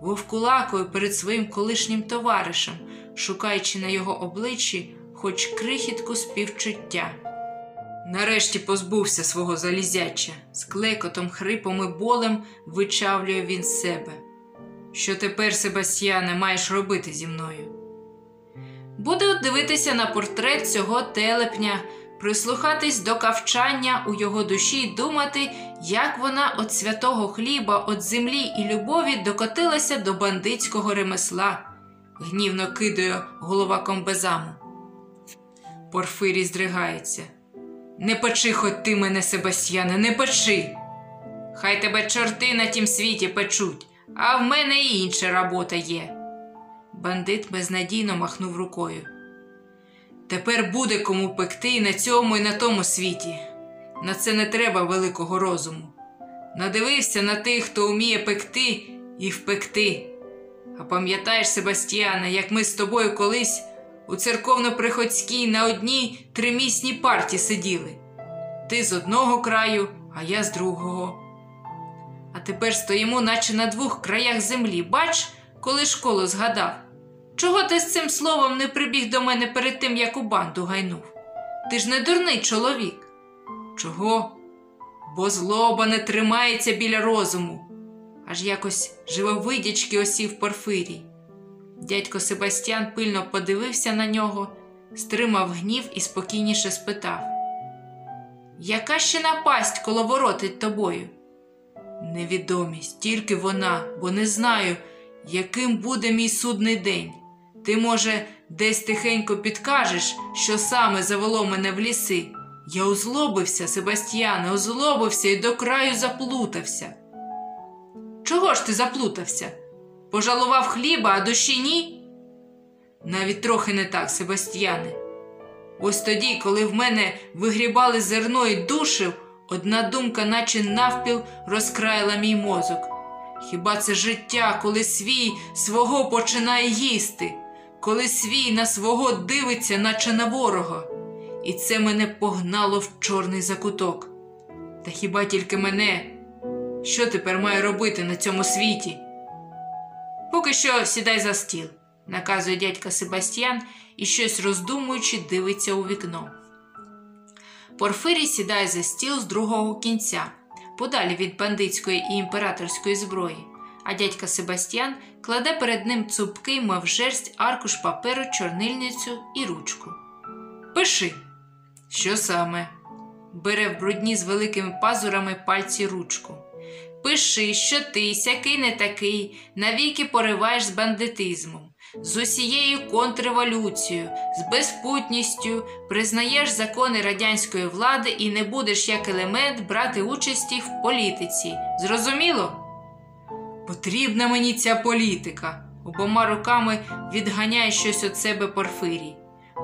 вовкулакою перед своїм колишнім товаришем, шукаючи на його обличчі хоч крихітку співчуття. Нарешті позбувся свого залізяча, з клекотом, хрипом і болем вичавлює він себе. Що тепер, Себастьяне, маєш робити зі мною? Буду дивитися на портрет цього телепня, прислухатись до кавчання у його душі й думати, як вона від святого хліба, від землі і любові докотилася до бандитського ремесла, гнівно кидає голова комбезаму. Порфирій здригається. Не печи хоч ти мене, Себастьяне, не печи. Хай тебе чорти на тім світі печуть, а в мене і інша робота є. Бандит безнадійно махнув рукою. Тепер буде кому пекти і на цьому, і на тому світі. На це не треба великого розуму. Надивився на тих, хто вміє пекти і впекти. А пам'ятаєш, Себастьяне, як ми з тобою колись у церковно-приходській на одній тримісній парті сиділи. Ти з одного краю, а я з другого. А тепер стоїмо, наче на двох краях землі. Бач, коли школу згадав. Чого ти з цим словом не прибіг до мене перед тим, як у банду гайнув? Ти ж не дурний чоловік. Чого? Бо злоба не тримається біля розуму. Аж якось живовидячки осів Порфирій. Дядько Себастьян пильно подивився на нього, стримав гнів і спокійніше спитав: Яка ще напасть коловоротить тобою? Невідомість, тільки вона, бо не знаю, яким буде мій судний день. Ти, може, десь тихенько підкажеш, що саме завело мене в ліси. Я озлобився, Себастьяне, озлобився і до краю заплутався. Чого ж ти заплутався? Пожалував хліба, а душі ні? Навіть трохи не так, Себастьяне. Ось тоді, коли в мене вигрібали зерно і душив, одна думка, наче навпіл, розкраїла мій мозок. Хіба це життя, коли свій свого починає їсти, коли свій на свого дивиться, наче на ворога, і це мене погнало в чорний закуток. Та хіба тільки мене? Що тепер маю робити на цьому світі? Поки що сідай за стіл, наказує дядька Себастьян і щось роздумуючи, дивиться у вікно. Порфирій сідає за стіл з другого кінця, подалі від бандитської і імператорської зброї, а дядька Себастьян кладе перед ним цупкий, мов жерсть, аркуш паперу, чорнильницю і ручку. Пиши, що саме? Бере в брудні з великими пазурами пальці ручку. Пиши, що ти, сякий не такий, навіки пориваєш з бандитизмом, з усією контрреволюцією, з безпутністю, признаєш закони радянської влади і не будеш як елемент брати участі в політиці. Зрозуміло? Потрібна мені ця політика. Обома руками відганяє щось від себе Порфирій.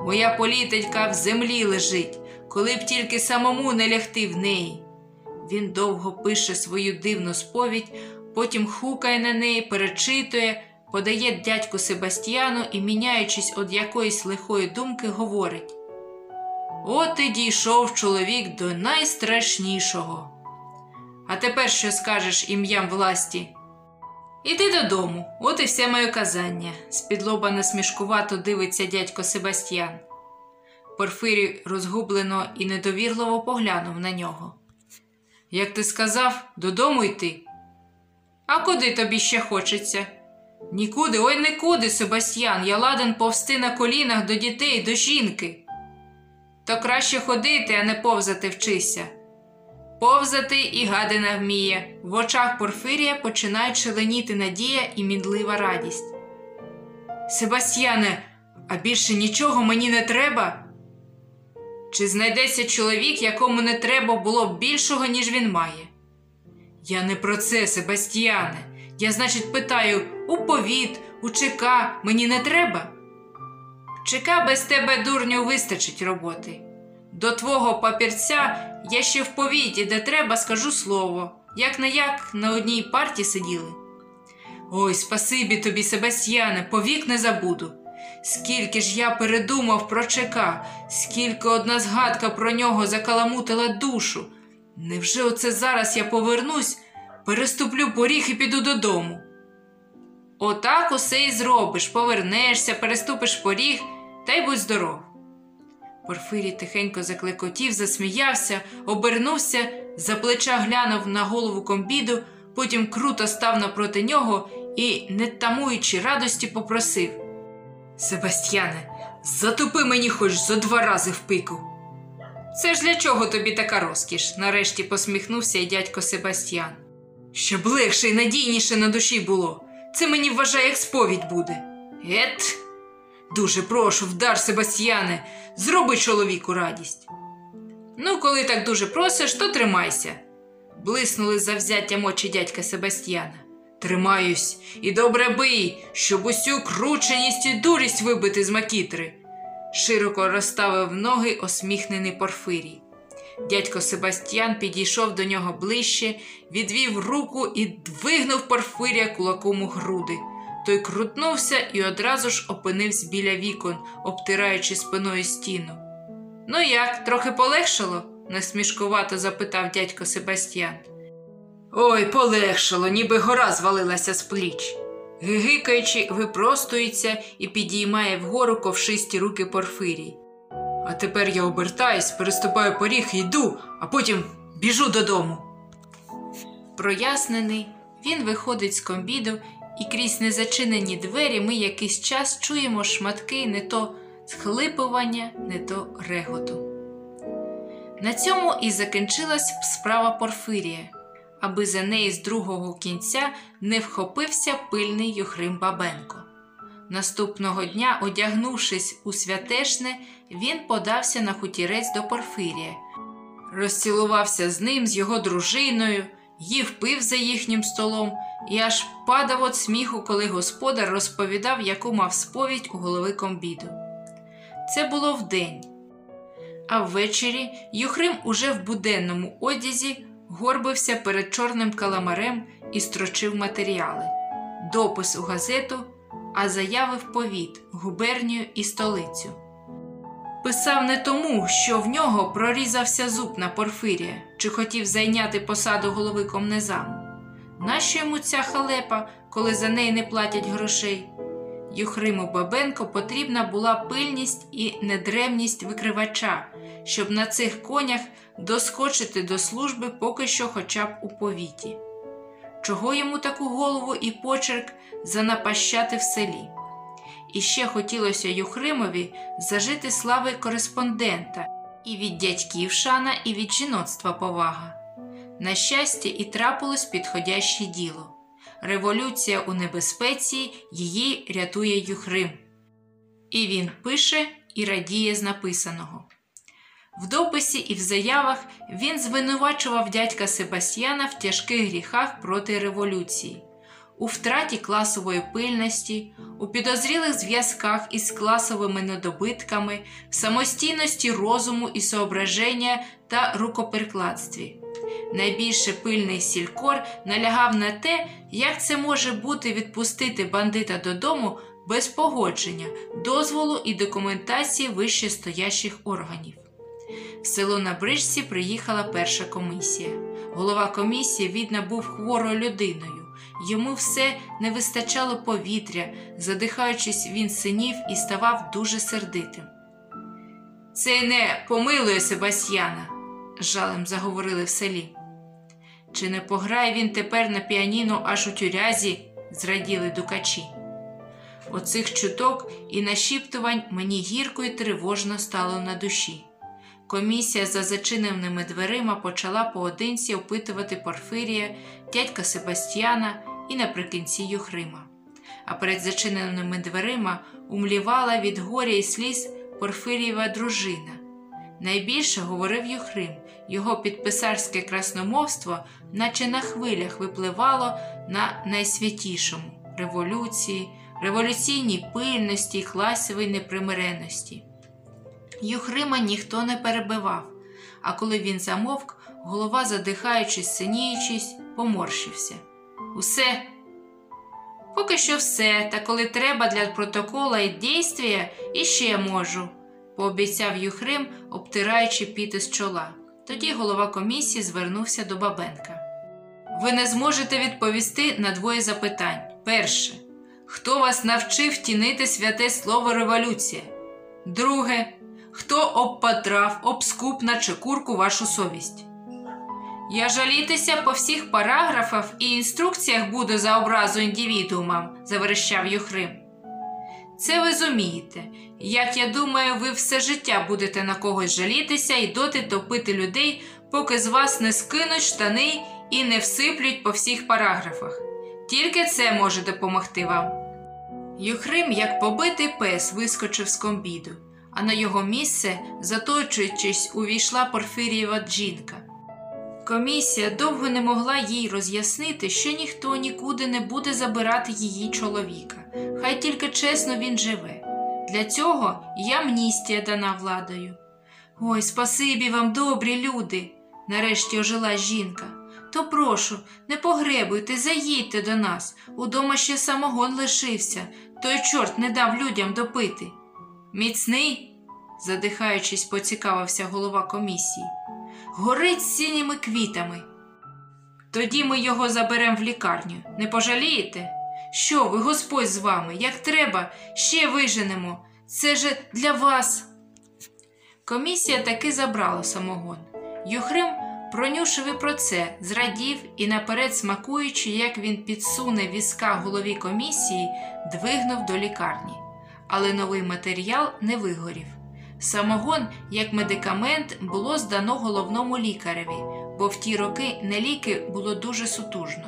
Моя політика в землі лежить, коли б тільки самому не лягти в неї. Він довго пише свою дивну сповідь, потім хукає на неї, перечитує, подає дядьку Себастьяну і, міняючись від якоїсь лихої думки, говорить: От і дійшов чоловік до найстрашнішого. А тепер що скажеш ім'ям власті? Іди додому, от і все моє казання, спідлоба насмішкувато дивиться дядько Себастьян. Порфирій розгублено і недовірливо поглянув на нього. Як ти сказав, додому йти? А куди тобі ще хочеться? Нікуди, ой нікуди, Себастьян, я ладен повсти на колінах до дітей, до жінки. То краще ходити, а не повзати вчися. Повзати і гадина вміє. В очах Порфирія починають шаленіти надія і мінлива радість. Себастьяне, а більше нічого мені не треба. Чи знайдеться чоловік, якому не треба було б більшого, ніж він має? Я не про це, Себастьяне. Я, значить, питаю у повіт, у ЧК мені не треба? В ЧК без тебе, дурню, вистачить роботи. До твого папірця я ще в повіті, де треба, скажу слово, як на як на одній парті сиділи. Ой, спасибі тобі, Себастьяне, повік не забуду. Скільки ж я передумав про ЧК, скільки одна згадка про нього закаламутила душу. Невже оце зараз я повернусь, переступлю поріг і піду додому? Отак усе і зробиш, повернешся, переступиш поріг та й будь здоров. Порфирій тихенько заклекотів, засміявся, обернувся, за плеча глянув на голову комбіду, потім круто став напроти нього і, не тамуючи радості, попросив Себастьяне, затупи мені хоч зо два рази в пику. Це ж для чого тобі така розкіш? нарешті посміхнувся й дядько Себастьян. Щоб легше і надійніше на душі було. Це мені вважає, як сповідь буде. Ет, дуже прошу, вдар, Себастьяне, зроби чоловіку радість. Ну, коли так дуже просиш, то тримайся. Блиснули завзяттям очі дядька Себастьяна. Тримаюсь і добре бий, щоб усю крученість і дурість вибити з макітри. Широко розставив ноги осміхнений Порфирій. Дядько Себастьян підійшов до нього ближче, відвів руку і двигнув Порфирія кулаком у груди. Той крутнувся і одразу ж опинився біля вікон, обтираючи спиною стіну. Ну як, трохи полегшало? насмішкувато запитав дядько Себастьян. Ой, полегшало, ніби гора звалилася з пліч. Гигикаючи, випростується і підіймає вгору ковшисті руки Порфирій. А тепер я обертаюсь, переступаю поріг йду, а потім біжу додому. Прояснений, він виходить з комбіду, і крізь незачинені двері ми якийсь час чуємо шматки не то схлипування, не то реготу. На цьому і закінчилась справа Порфирія, аби за неї з другого кінця не вхопився пильний Юхрим Бабенко. Наступного дня, одягнувшись у святешне, він подався на хутірець до Порфирія, розцілувався з ним, з його дружиною, їв пив за їхнім столом і аж падав від сміху, коли господар розповідав, яку мав сповідь у голови комбіду. Це було вдень. А ввечері Юхрим уже в буденному одязі горбився перед чорним каламарем і строчив матеріали, допис у газету, а заяви в повіт, губернію і столицю. Писав не тому, що в нього прорізався зуб на Порфирія чи хотів зайняти посаду голови комнезаму. Нащо йому ця халепа, коли за неї не платять грошей? Юхриму Бабенко потрібна була пильність і недревність викривача, щоб на цих конях доскочити до служби поки що хоча б у повіті. Чого йому таку голову і почерк занапащати в селі? І ще хотілося Юхримові зажити слави кореспондента і від дядьків шана, і від жіноцтва повага. На щастя, і трапилось підходяще діло. Революція у небезпеці, її рятує Юхрим. І він пише і радіє з написаного. В дописі і в заявах він звинувачував дядька Себастьяна в тяжких гріхах проти революції, у втраті класової пильності, у підозрілих зв'язках із класовими недобитками, в самостійності розуму і соображення та рукоперкладстві. Найбільше пильний сількор налягав на те, як це може бути відпустити бандита додому без погодження, дозволу і документації вищестоящих органів. В село на бричці приїхала перша комісія. Голова комісії, видно, був хворою людиною. Йому все не вистачало повітря, задихаючись, він синів і ставав дуже сердитим. Це не помилує Себастьяна, жалем заговорили в селі. Чи не пограє він тепер на піаніно аж у тюрязі? зраділи дукачі. Оцих чуток і нашіптувань мені гірко і тривожно стало на душі. Комісія за зачиненими дверима почала поодинці опитувати Порфирія, дядька Себастьяна і наприкінці Юхрима. А перед зачиненими дверима умлівала від горя і сліз Порфирієва дружина. Найбільше говорив Юхрим, його підписарське красномовство, наче на хвилях випливало на найсвятішому революції, революційній пильності і класовій непримиреності. Юхрима ніхто не перебивав, а коли він замовк, голова, задихаючись, синіючись, поморщився. Усе. Поки що все, та коли треба для протокола і дійствія, іще можу, пообіцяв Юхрим, обтираючи піти з чола. Тоді голова комісії звернувся до Бабенка. Ви не зможете відповісти на двоє запитань. Перше. Хто вас навчив тінити святе слово революція? Друге. Хто обпатрав, обскуп на чекурку вашу совість? Я жалітися по всіх параграфах і інструкціях буду за образу індивідуумам, заверещав Юхрим. Це ви зумієте. Як я думаю, ви все життя будете на когось жалітися і доти топити людей, поки з вас не скинуть штани і не всиплють по всіх параграфах. Тільки це може допомогти вам. Юхрим, як побитий пес, вискочив з комбіду, а на його місце, заточуючись, увійшла Порфирієва жінка. Комісія довго не могла їй роз'яснити, що ніхто нікуди не буде забирати її чоловіка. Хай тільки чесно він живе. Для цього і амністія дана владою. Ой, спасибі вам, добрі люди, нарешті ожила жінка. То прошу, не погребуйте, заїдьте до нас. Удома ще самогон лишився, той чорт не дав людям допити. Міцний, задихаючись, поцікавився голова комісії. Горить синіми квітами. Тоді ми його заберемо в лікарню. Не пожалієте? Що ви, Господь з вами, як треба, ще виженемо. Це же для вас. Комісія таки забрала самогон. Юхрим пронюшив і про це, зрадів і наперед смакуючи, як він підсуне візка голові комісії, двигнув до лікарні. Але новий матеріал не вигорів. Самогон, як медикамент, було здано головному лікареві, бо в ті роки на ліки було дуже сутужно.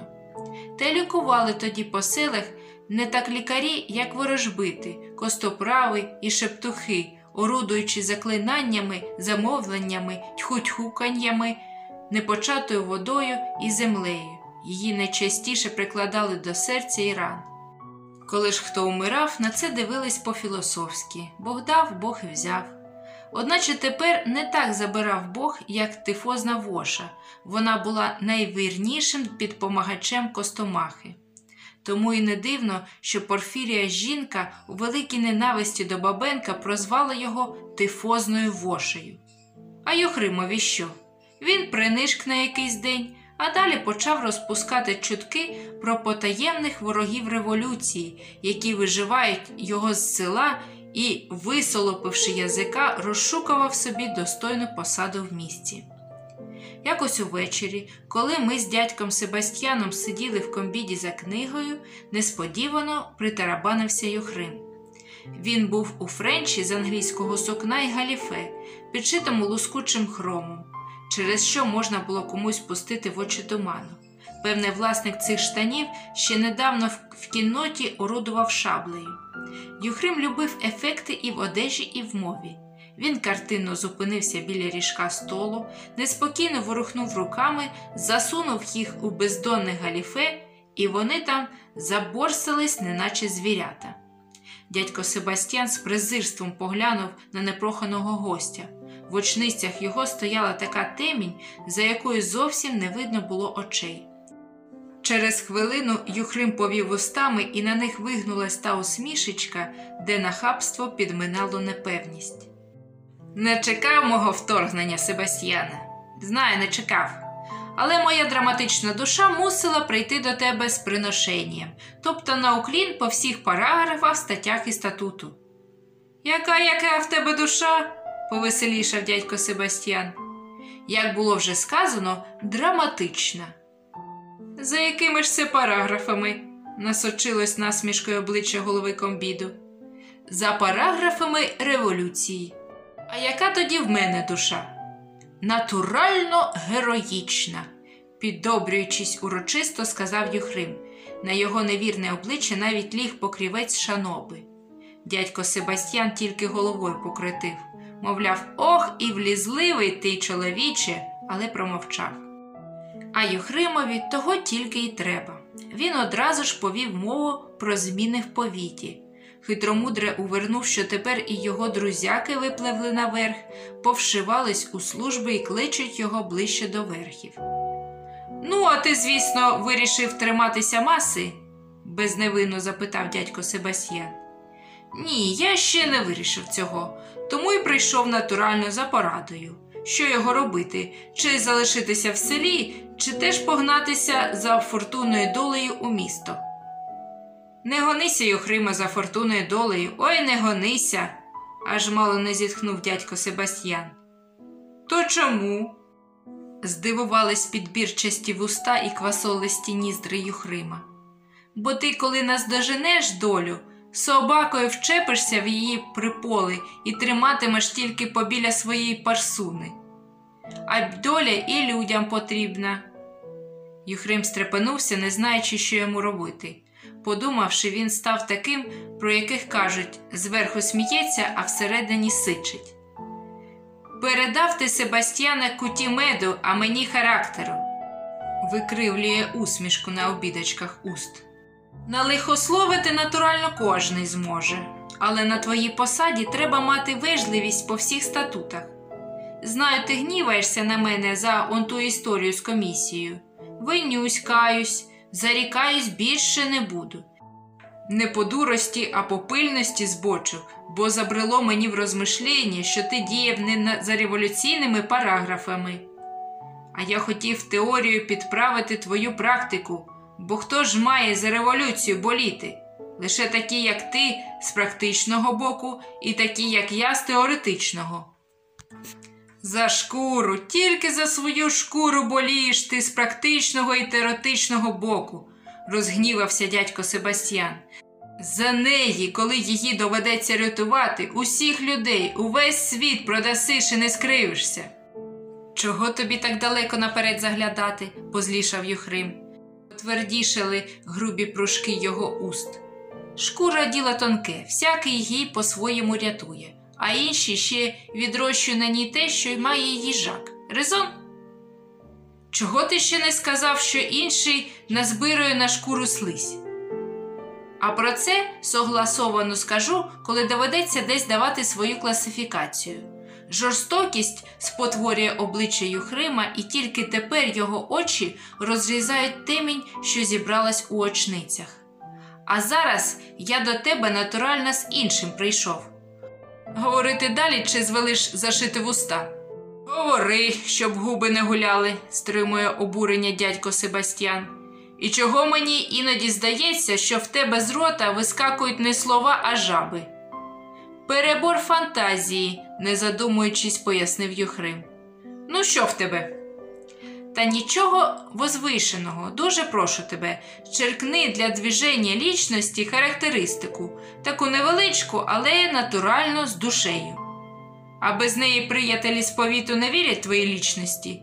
Та лікували тоді по селах не так лікарі, як ворожбити, костоправи і шептухи, орудуючи заклинаннями, замовленнями, тьху-тьхуканнями, непочатою водою і землею. Її найчастіше прикладали до серця і ран. Коли ж хто умирав, на це дивились по-філософськи Бог дав, Бог взяв. Одначе тепер не так забирав Бог, як тифозна воша, вона була найвірнішим підпомагачем Костомахи. Тому і не дивно, що Порфірія жінка у великій ненависті до Бабенка прозвала його тифозною вошею. А Йохримові що? Він принишк на якийсь день, а далі почав розпускати чутки про потаємних ворогів революції, які виживають його з села і, висолопивши язика, розшукував собі достойну посаду в місті. Якось увечері, коли ми з дядьком Себастьяном сиділи в комбіді за книгою, несподівано притарабанився Юхрим. Він був у френчі з англійського сукна і галіфе, підшитому лускучим хромом. Через що можна було комусь пустити в очі туману. Певне, власник цих штанів ще недавно в кінноті орудував шаблею. Юхрим любив ефекти і в одежі, і в мові. Він картинно зупинився біля ріжка столу, неспокійно ворухнув руками, засунув їх у бездонне галіфе, і вони там заборсились, неначе звірята. Дядько Себастьян з презирством поглянув на непроханого гостя. В очницях його стояла така темінь, за якою зовсім не видно було очей. Через хвилину Юхрим повів устами, і на них вигнулась та усмішечка, де нахабство підминало непевність. Не чекав мого вторгнення, Себастьяне. Знаю, не чекав. Але моя драматична душа мусила прийти до тебе з приношенням, тобто на уклін по всіх параграфах, статтях і статуту. Яка яка в тебе душа? Повеселішав дядько Себастьян. Як було вже сказано, драматична. За якими ж це параграфами? насочилось насмішкою обличчя голови комбіду. За параграфами революції. А яка тоді в мене душа? Натурально героїчна, піддобрюючись урочисто, сказав Юхрим. На його невірне обличчя навіть ліг покрівець шаноби. Дядько Себастьян тільки головою покритив, мовляв, ох, і влізливий ти, чоловіче, але промовчав. А Юхримові того тільки й треба. Він одразу ж повів мову про зміни в повіті. Хитромудре увернув, що тепер і його друзяки випливли наверх, повшивались у служби і кличуть його ближче до верхів. Ну, а ти, звісно, вирішив триматися маси? безневинно запитав дядько Себастьян. Ні, я ще не вирішив цього, тому й прийшов натурально за порадою. Що його робити? Чи залишитися в селі, чи теж погнатися за фортунною долею у місто? Не гонися, Юхрима, за фортуною долею, ой, не гонися, аж мало не зітхнув дядько Себастьян. То чому? здивувались підбірчасті вуста і квасолисті ніздри Юхрима. Бо ти, коли наздоженеш долю, собакою вчепишся в її приполи і триматимеш тільки побіля своєї парсуни. А доля і людям потрібна. Юхрим стрепенувся, не знаючи, що йому робити. Подумавши, він став таким, про яких кажуть, зверху сміється, а всередині сичить. Передав ти Себастьяна куті меду, а мені характеру, викривлює усмішку на обідочках уст. Налихословити натурально кожний зможе, але на твоїй посаді треба мати вежливість по всіх статутах. Знаю, ти гніваєшся на мене за он ту історію з комісією. Винюсь, каюсь, зарікаюсь, більше не буду. Не по дурості, а по пильності збочив, бо забрело мені в розмишлення, що ти діяв не за революційними параграфами. А я хотів теорію підправити твою практику, бо хто ж має за революцію боліти? Лише такі, як ти, з практичного боку, і такі, як я, з теоретичного. За шкуру, тільки за свою шкуру болієш ти з практичного і теоретичного боку, розгнівався дядько Себастьян. За неї, коли її доведеться рятувати, усіх людей, увесь світ продасиш і не скривишся. Чого тобі так далеко наперед заглядати? позлішав Юхрим. Твердішали грубі пружки його уст. Шкура діло тонке, всякий її по-своєму рятує, а інші ще відрощують на ній те, що й має їжак. Резон? Чого ти ще не сказав, що інший назбирує на шкуру слизь? А про це согласовано скажу, коли доведеться десь давати свою класифікацію. Жорстокість спотворює обличчя Юхрима, і тільки тепер його очі розрізають темінь, що зібралась у очницях. А зараз я до тебе натурально з іншим прийшов. Говорити далі чи звелиш зашити вуста? Говори, щоб губи не гуляли, стримує обурення дядько Себастьян. І чого мені іноді здається, що в тебе з рота вискакують не слова, а жаби. Перебор фантазії, не задумуючись, пояснив Юхрим. Ну, що в тебе? Та нічого возвишеного, дуже прошу тебе, черкни для движення лічності характеристику, таку невеличку, але натурально з душею. А без неї приятелі з повіту не вірять твоїй лічності?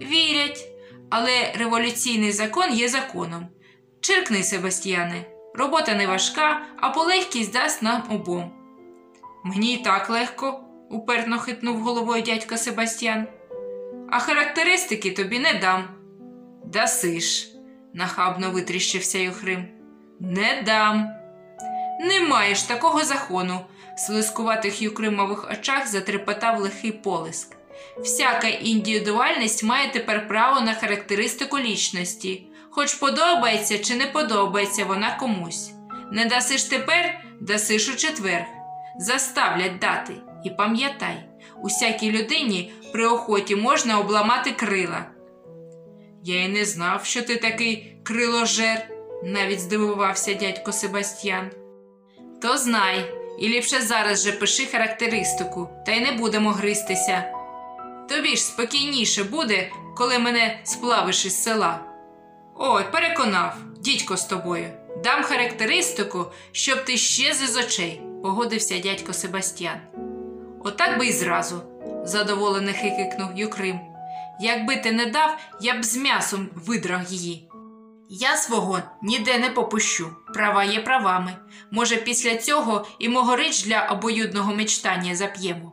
Вірять, але революційний закон є законом. Черкни, Себастьяне, робота не важка, а полегкість дасть нам обом. Мені і так легко, уперто хитнув головою дядько Себастьян. А характеристики тобі не дам. Дасиш, нахабно витріщився Юхрим. Не дам. Не маєш такого закону, в слискуватих Юкримових очах затрепетав лихий полиск. Всяка індивідуальність має тепер право на характеристику лічності, хоч подобається чи не подобається вона комусь. Не дасиш тепер, дасиш у четвер. Заставлять дати. І пам'ятай, усякій людині при охоті можна обламати крила. Я й не знав, що ти такий криложер, навіть здивувався дядько Себастьян. То знай, і ліпше зараз же пиши характеристику, та й не будемо гристися. Тобі ж спокійніше буде, коли мене сплавиш із села. Ой, переконав, дідько з тобою. Дам характеристику, щоб ти щез із очей, погодився дядько Себастьян. Отак би й зразу, задоволено хикикнув Юкрим. Якби ти не дав, я б з м'ясом видрав її. Я свого ніде не попущу, права є правами. Може, після цього і мого рич для обоюдного мечтання зап'ємо.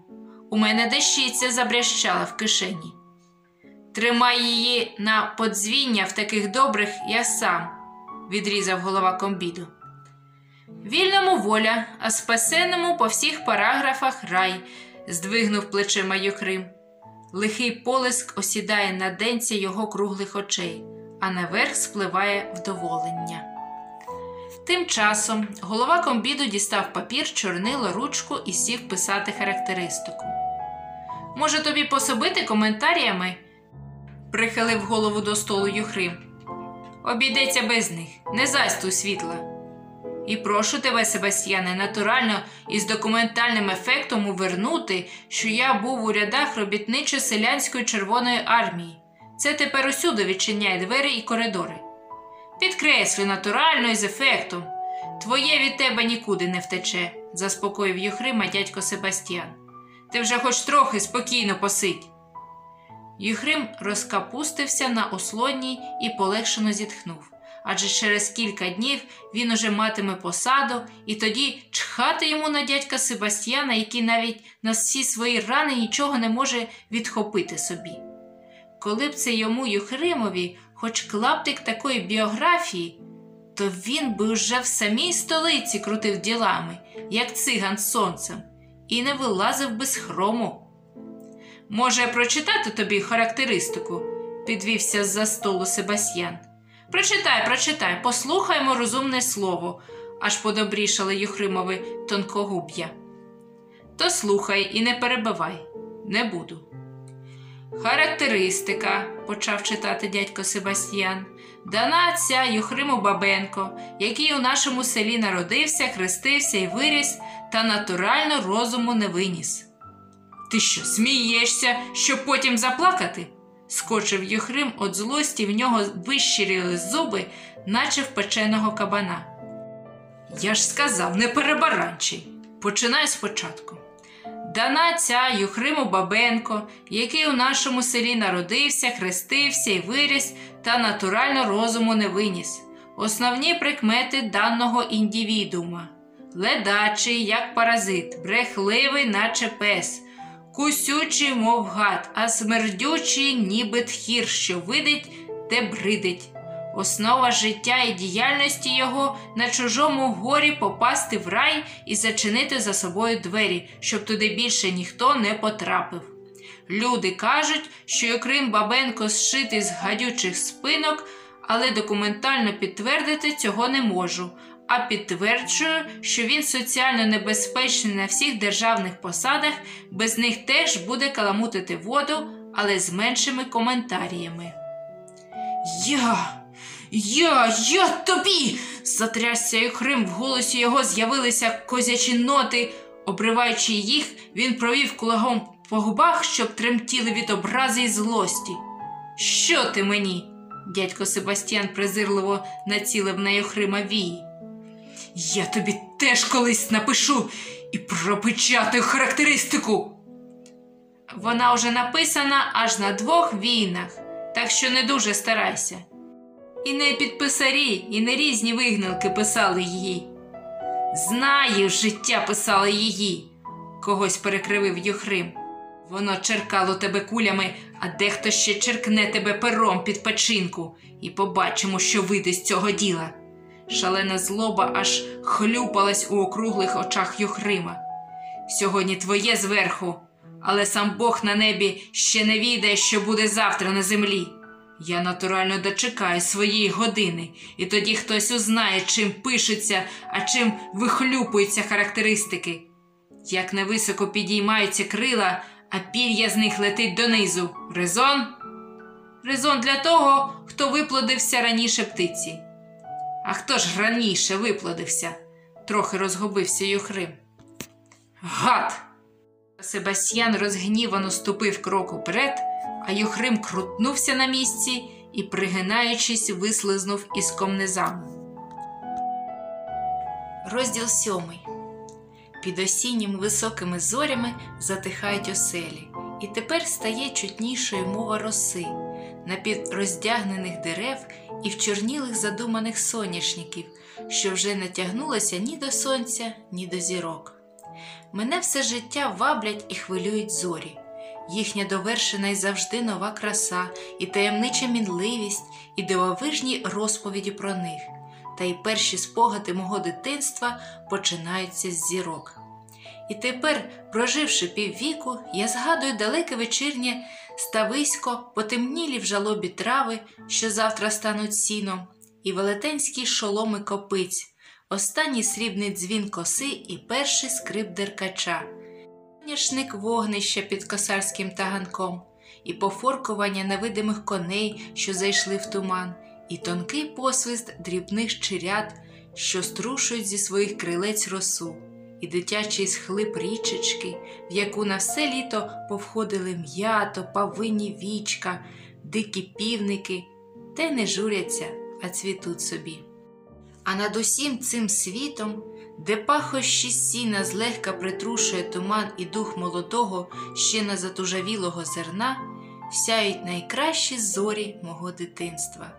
У мене дещиця забрящала в кишені. Тримай її на подзвіння в таких добрих я сам, відрізав голова комбіду. Вільному воля, а спасеному по всіх параграфах рай, здвигнув плечима Юкрим. Лихий полиск осідає на денці його круглих очей, а наверх спливає вдоволення. Тим часом голова комбіду дістав папір, чорнило, ручку і сів писати характеристику. Може, тобі пособити коментарями? прихилив голову до столу Юхрим. Обійдеться без них, не застуй світла. І прошу тебе, Себастьяне, натурально і з документальним ефектом увернути, що я був у рядах робітничо-селянської Червоної армії. Це тепер усюди відчиняє двері і коридори. Підкреслю натурально і з ефектом. Твоє від тебе нікуди не втече, заспокоїв Юхрима дядько Себастьян. Ти вже хоч трохи спокійно посидь. Юхрим розкапустився на ослоні і полегшено зітхнув. Адже через кілька днів він уже матиме посаду, і тоді чхати йому на дядька Себастьяна, який навіть на всі свої рани нічого не може відхопити собі. Коли б це йому Юхримові, хоч клаптик такої біографії, то він би вже в самій столиці крутив ділами, як циган з сонцем, і не вилазив би з хрому. Може, прочитати тобі характеристику? підвівся з-за столу Себастьян. Прочитай, прочитай, послухаймо розумне слово, аж подобрішали Юхримові тонкогуб'я. То слухай і не перебивай, не буду. Характеристика, почав читати дядько Себастьян, дана ця Юхриму Бабенко, який у нашому селі народився, хрестився і виріс, та натурально розуму не виніс. Ти що, смієшся, щоб потім заплакати? Скочив Юхрим від злості, в нього вищиріли зуби, наче в печеного кабана. Я ж сказав, не перебаранчий. Починай спочатку. Дана ця Юхриму Бабенко, який у нашому селі народився, хрестився і виріс, та натурально розуму не виніс. Основні прикмети даного індивідуума ледачий, як паразит, брехливий, наче пес, кусючий, мов гад, а смердючий, ніби тхір, що видить, те бридить. Основа життя і діяльності його на чужому горі попасти в рай і зачинити за собою двері, щоб туди більше ніхто не потрапив. Люди кажуть, що Юхрим Бабенко зшитий з гадючих спинок, але документально підтвердити цього не можу. А підтверджую, що він соціально небезпечний на всіх державних посадах, без них теж буде каламутити воду, але з меншими коментаріями. Я. Я, я тобі. затрясся Юхрим, в голосі його з'явилися козячі ноти. Обриваючи їх, він провів кулагом по губах, щоб тремтіли від образи і злості. Що ти мені? дядько Себастьян презирливо націлив на Юхрима вії. Я тобі теж колись напишу і пропечатаю характеристику, Вона вже написана аж на двох війнах, так що не дуже старайся. І не підписарі, і не різні вигналки писали її. Знаю, життя писало її, когось перекривив Юхрим. Воно черкало тебе кулями, а дехто ще черкне тебе пером під печінку, і побачимо, що вийде з цього діла. Шалена злоба аж хлюпалась у округлих очах Юхрима. Сьогодні твоє зверху, але сам Бог на небі ще не відає, що буде завтра на землі. Я натурально дочекаю своєї години, і тоді хтось узнає, чим пишуться, а чим вихлюпуються характеристики. Як невисоко підіймаються крила, а пір'я з них летить донизу. Резон? Резон для того, хто виплодився раніше птиці. А хто ж раніше виплодився? трохи розгубився Юхрим. Гад! Себастьян розгнівано ступив крок уперед, а Юхрим крутнувся на місці і, пригинаючись, вислизнув із комнезану. Розділ сьомий. Під осінніми високими зорями затихають оселі, і тепер стає чутнішою мова роси, напівроздягнених дерев і вчорнілих задуманих соняшників, що вже не тягнулося ні до сонця, ні до зірок. Мене все життя ваблять і хвилюють зорі, їхня довершена й завжди нова краса, і таємнича мінливість, і дивовижні розповіді про них, та й перші спогади мого дитинства починаються з зірок. І тепер, проживши піввіку, я згадую далеке вечірнє стависько, потемнілі в жалобі трави, що завтра стануть сіном, і велетенські шоломи копиць, останній срібний дзвін коси і перший скрип деркача, соняшник вогнища під косарським таганком, і пофоркування невидимих коней, що зайшли в туман, і тонкий посвист дрібних чирят, що струшують зі своїх крилець росу, і дитячий схлип річечки, в яку на все літо повходили м'ято, павинні вічка, дикі півники, те не журяться, а цвітуть собі. А над усім цим світом, де пахощі сіна злегка притрушує туман і дух молодого, ще не затужавілого зерна, сяють найкращі зорі мого дитинства.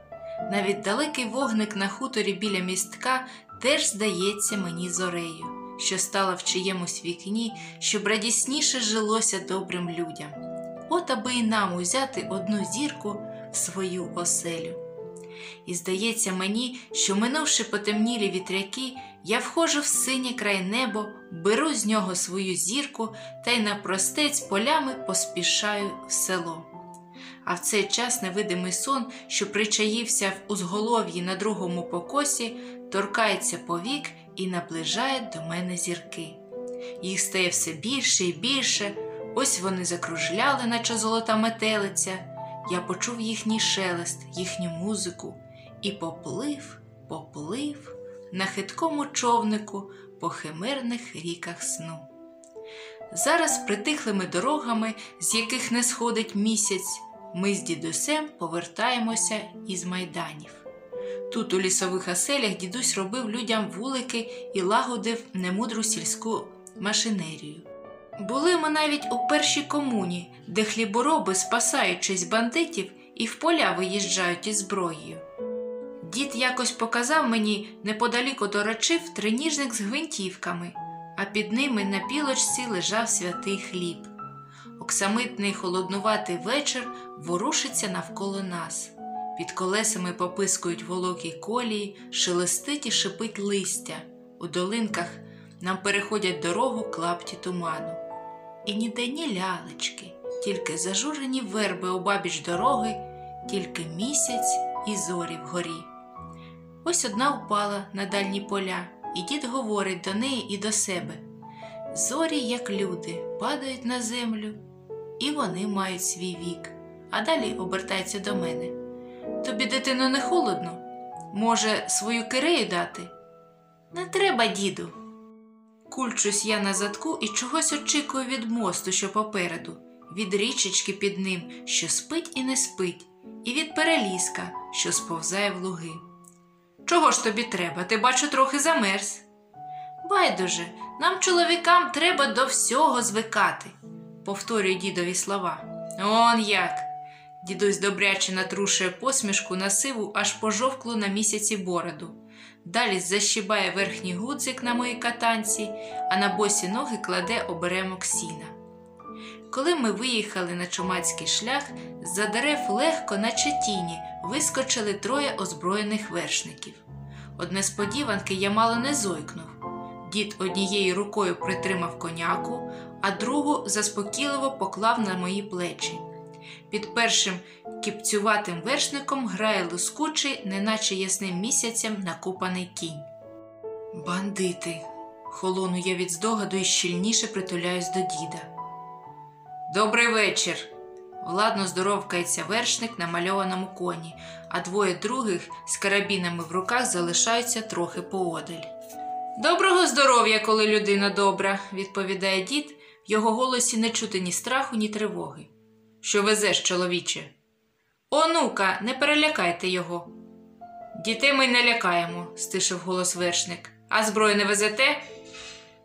Навіть далекий вогник на хуторі біля містка теж здається мені зорею, що стала в чиємусь вікні, щоб радісніше жилося добрим людям. От аби і нам узяти одну зірку в свою оселю. І здається мені, що, минувши потемнілі вітряки, я входжу в синє край небо, беру з нього свою зірку та й напростець полями поспішаю в село. А в цей час невидимий сон, що причаївся в узголов'ї на другому покосі, торкається повік і наближає до мене зірки. Їх стає все більше і більше, ось вони закружляли, наче золота метелиця. Я почув їхній шелест, їхню музику і поплив, поплив на хиткому човнику по химерних ріках сну. Зараз притихлими дорогами, з яких не сходить місяць, ми з дідусем повертаємося із майданів. Тут, у лісових оселях, дідусь робив людям вулики і лагодив немудру сільську машинерію. Були ми навіть у першій комуні, де хлібороби, спасаючись бандитів, і в поля виїжджають із зброєю. Дід якось показав мені неподалік до речив триніжник з гвинтівками, а під ними на пілочці лежав святий хліб. Оксамитний холоднуватий вечір ворушиться навколо нас. Під колесами попискують волокі колії, шелестить і шипить листя. У долинках нам переходять дорогу клапті туману. І ніде ні лялечки, тільки зажурені верби обабіч дороги, тільки місяць і зорі вгорі. Ось одна впала на дальні поля, і дід говорить до неї і до себе зорі, як люди, падають на землю, і вони мають свій вік, а далі обертається до мене. Тобі, дитино, не холодно? Може, свою кирею дати? Не треба, діду. Кульчусь я на задку і чогось очікую від мосту, що попереду, від річечки під ним, що спить і не спить, і від переліска, що сповзає в луги. Чого ж тобі треба? Ти бачу, трохи замерз. Байдуже, нам, чоловікам, треба до всього звикати. повторює дідові слова. Он як. Дідусь добряче натрушує посмішку на сиву, аж пожовклу на місяці бороду. Далі защибає верхній гудзик на моїй катанці, а на босі ноги кладе оберемок сіна. Коли ми виїхали на чумацький шлях, з-за дерев легко, наче тіні, вискочили троє озброєних вершників. Од несподіванки я мало не зойкнув. Дід однією рукою притримав коняку, а другу заспокійливо поклав на мої плечі. Під першим кіпцюватим вершником грає лускучий, неначе ясним місяцем накопаний кінь. Бандити. Холону я від здогаду і щільніше притуляюсь до діда. Добрий вечір. Владно здоровкається вершник на мальованому коні, а двоє других з карабінами в руках залишаються трохи поодаль. Доброго здоров'я, коли людина добра, відповідає дід, в його голосі не чути ні страху, ні тривоги. Що везеш, чоловіче? Онука, не перелякайте його. Дітей ми не лякаємо, стишив голос вершник. А зброю не везете?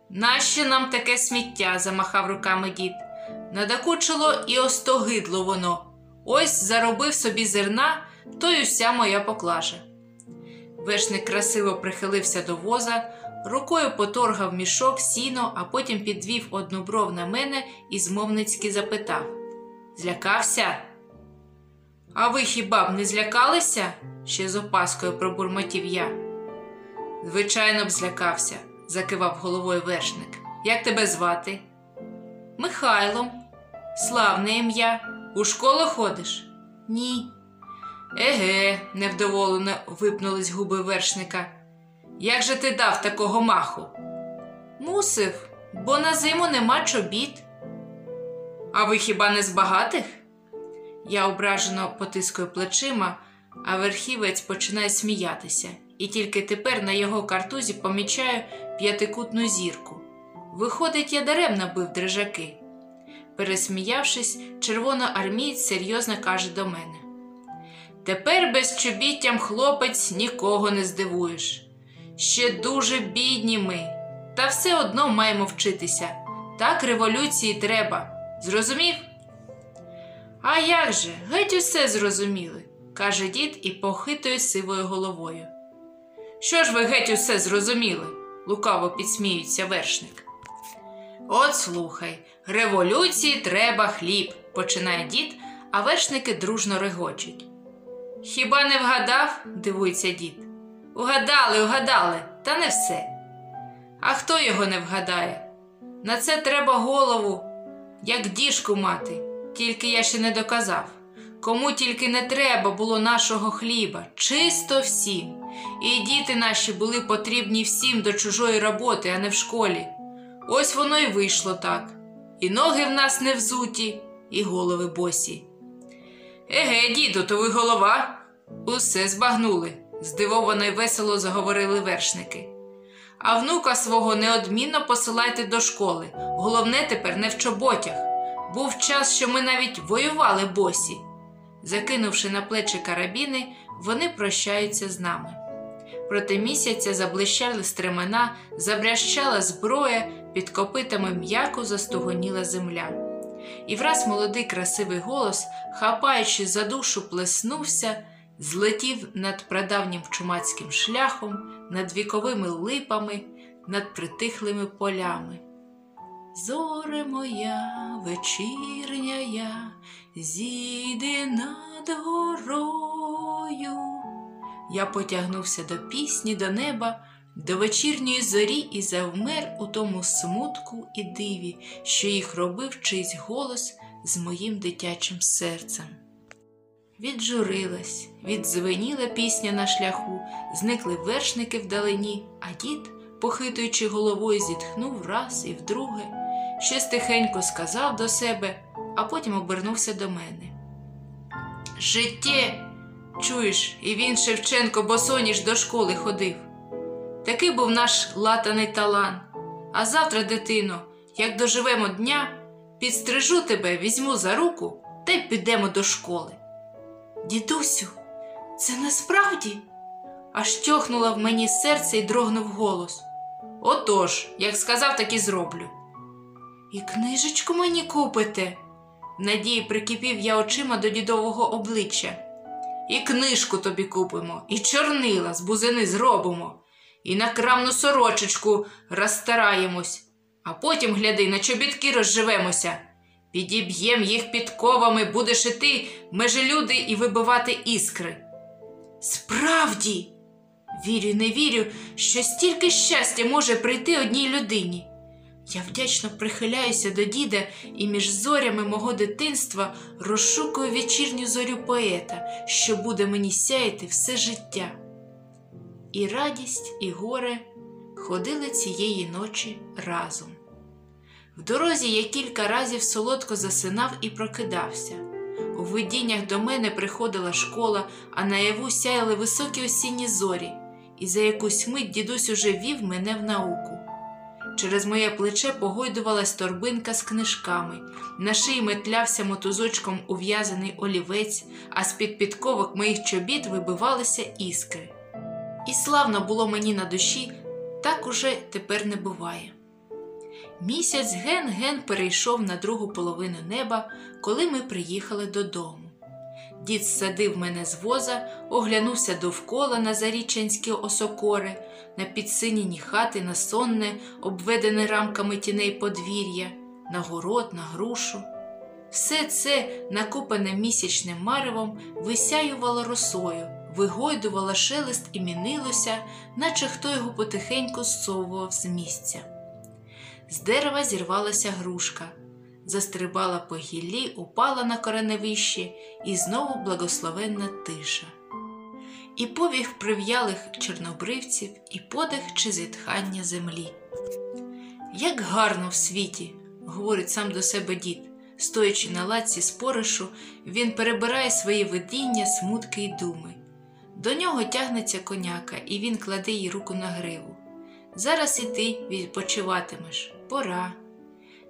Нащо нам таке сміття? замахав руками дід. Надокучило і остогидло воно. Ось заробив собі зерна, то й уся моя поклажа. Вершник красиво прихилився до воза, рукою поторгав мішок, сіно, а потім підвів одну бров на мене і змовницьки запитав Злякався? А ви хіба б не злякалися? ще з опаскою пробурмотів я. Звичайно б злякався, закивав головою вершник. Як тебе звати? Михайлом. Славне ім'я. У школу ходиш? Ні. Еге, невдоволено випнулись губи вершника. Як же ти дав такого маху? Мусив, бо на зиму нема чобіт. А ви хіба не з багатих? Я ображено потискаю плечима, а верхівець починає сміятися, і тільки тепер на його картузі помічаю п'ятикутну зірку. Виходить, я даремно бив дрижаки. Пересміявшись, червоноармієць серйозно каже до мене: Тепер без чобіттям хлопець нікого не здивуєш. Ще дуже бідні ми, та все одно маємо вчитися. Так революції треба. Зрозумів? А як же, геть усе зрозуміли, каже дід і похитує сивою головою. Що ж ви геть усе зрозуміли? лукаво підсміюється вершник. От слухай, революції треба хліб, починає дід, а вершники дружно регочуть. Хіба не вгадав? дивується дід. Угадали, угадали, та не все. А хто його не вгадає? На це треба голову, як діжку мати, тільки я ще не доказав. Кому тільки не треба було нашого хліба, чисто всім. І діти наші були потрібні всім до чужої роботи, а не в школі. Ось воно й вийшло так. І ноги в нас не взуті, і голови босі. Еге, діду, то ви голова? Усе збагнули, здивовано й весело заговорили вершники. А внука свого неодмінно посилайте до школи. Головне тепер не в чоботях. Був час, що ми навіть воювали босі. Закинувши на плечі карабіни, вони прощаються з нами. Проти місяця заблищали стремена, забрящала зброя, під копитами м'яко застогоніла земля. І враз молодий красивий голос, хапаючи за душу, плеснувся, злетів над прадавнім чумацьким шляхом, над віковими липами, над притихлими полями. Зоре моя вечірня я, зійди над горою. Я потягнувся до пісні, до неба, до вечірньої зорі і завмер у тому смутку і диві, що їх робив чийсь голос з моїм дитячим серцем. Віджурилась, відзвеніла пісня на шляху, зникли вершники вдалині, а дід, похитуючи головою, зітхнув раз і вдруге, щось тихенько сказав до себе, а потім обернувся до мене. Життє, чуєш, і він Шевченко босоніж до школи ходив. Такий був наш латаний талант. А завтра, дитино, як доживемо дня, підстрижу тебе, візьму за руку та й підемо до школи. Дідусю, це насправді? аж тьохнуло в мені серце і дрогнув голос. Отож, як сказав, так і зроблю. І книжечку мені купите? В надії прикипів я очима до дідового обличчя. І книжку тобі купимо, і чорнила з бузини зробимо, і на крамну сорочечку розстараємось, а потім, гляди, на чобітки розживемося. Підіб'єм їх підковами, будеш іти, межелюди, і вибивати іскри. Справді, вірю, не вірю, що стільки щастя може прийти одній людині. Я вдячно прихиляюся до діда і між зорями мого дитинства розшукую вечірню зорю поета, що буде мені сяяти все життя. І радість, і горе ходили цієї ночі разом. В дорозі я кілька разів солодко засинав і прокидався. У видіннях до мене приходила школа, а наяву сяяли високі осінні зорі, і за якусь мить дідусь уже вів мене в науку. Через моє плече погойдувалась торбинка з книжками, на шиї метлявся мотузочком ув'язаний олівець, а з-під підковок моїх чобіт вибивалися іскри. І славно було мені на душі, так уже тепер не буває. Місяць ген-ген перейшов на другу половину неба, коли ми приїхали додому. Дід садив мене з воза, оглянувся довкола на зарічанські осокори, на підсиніні хати, на сонне, обведене рамками тіней подвір'я, на город, на грушу. Все це, накопане місячним маревом, висяювало росою, вигойдувало шелест і мінилося, наче хто його потихеньку зсовував з місця. З дерева зірвалася грушка, застрибала по гіллі, упала на кореневище, і знову благословенна тиша. І повіг прив'ялих чорнобривців, і подих чи зітхання землі. Як гарно в світі, говорить сам до себе дід, стоячи на латці споришу, він перебирає свої видіння, смутки й думи. До нього тягнеться коняка, і він кладе їй руку на гриву. Зараз і ти відпочиватимеш, пора.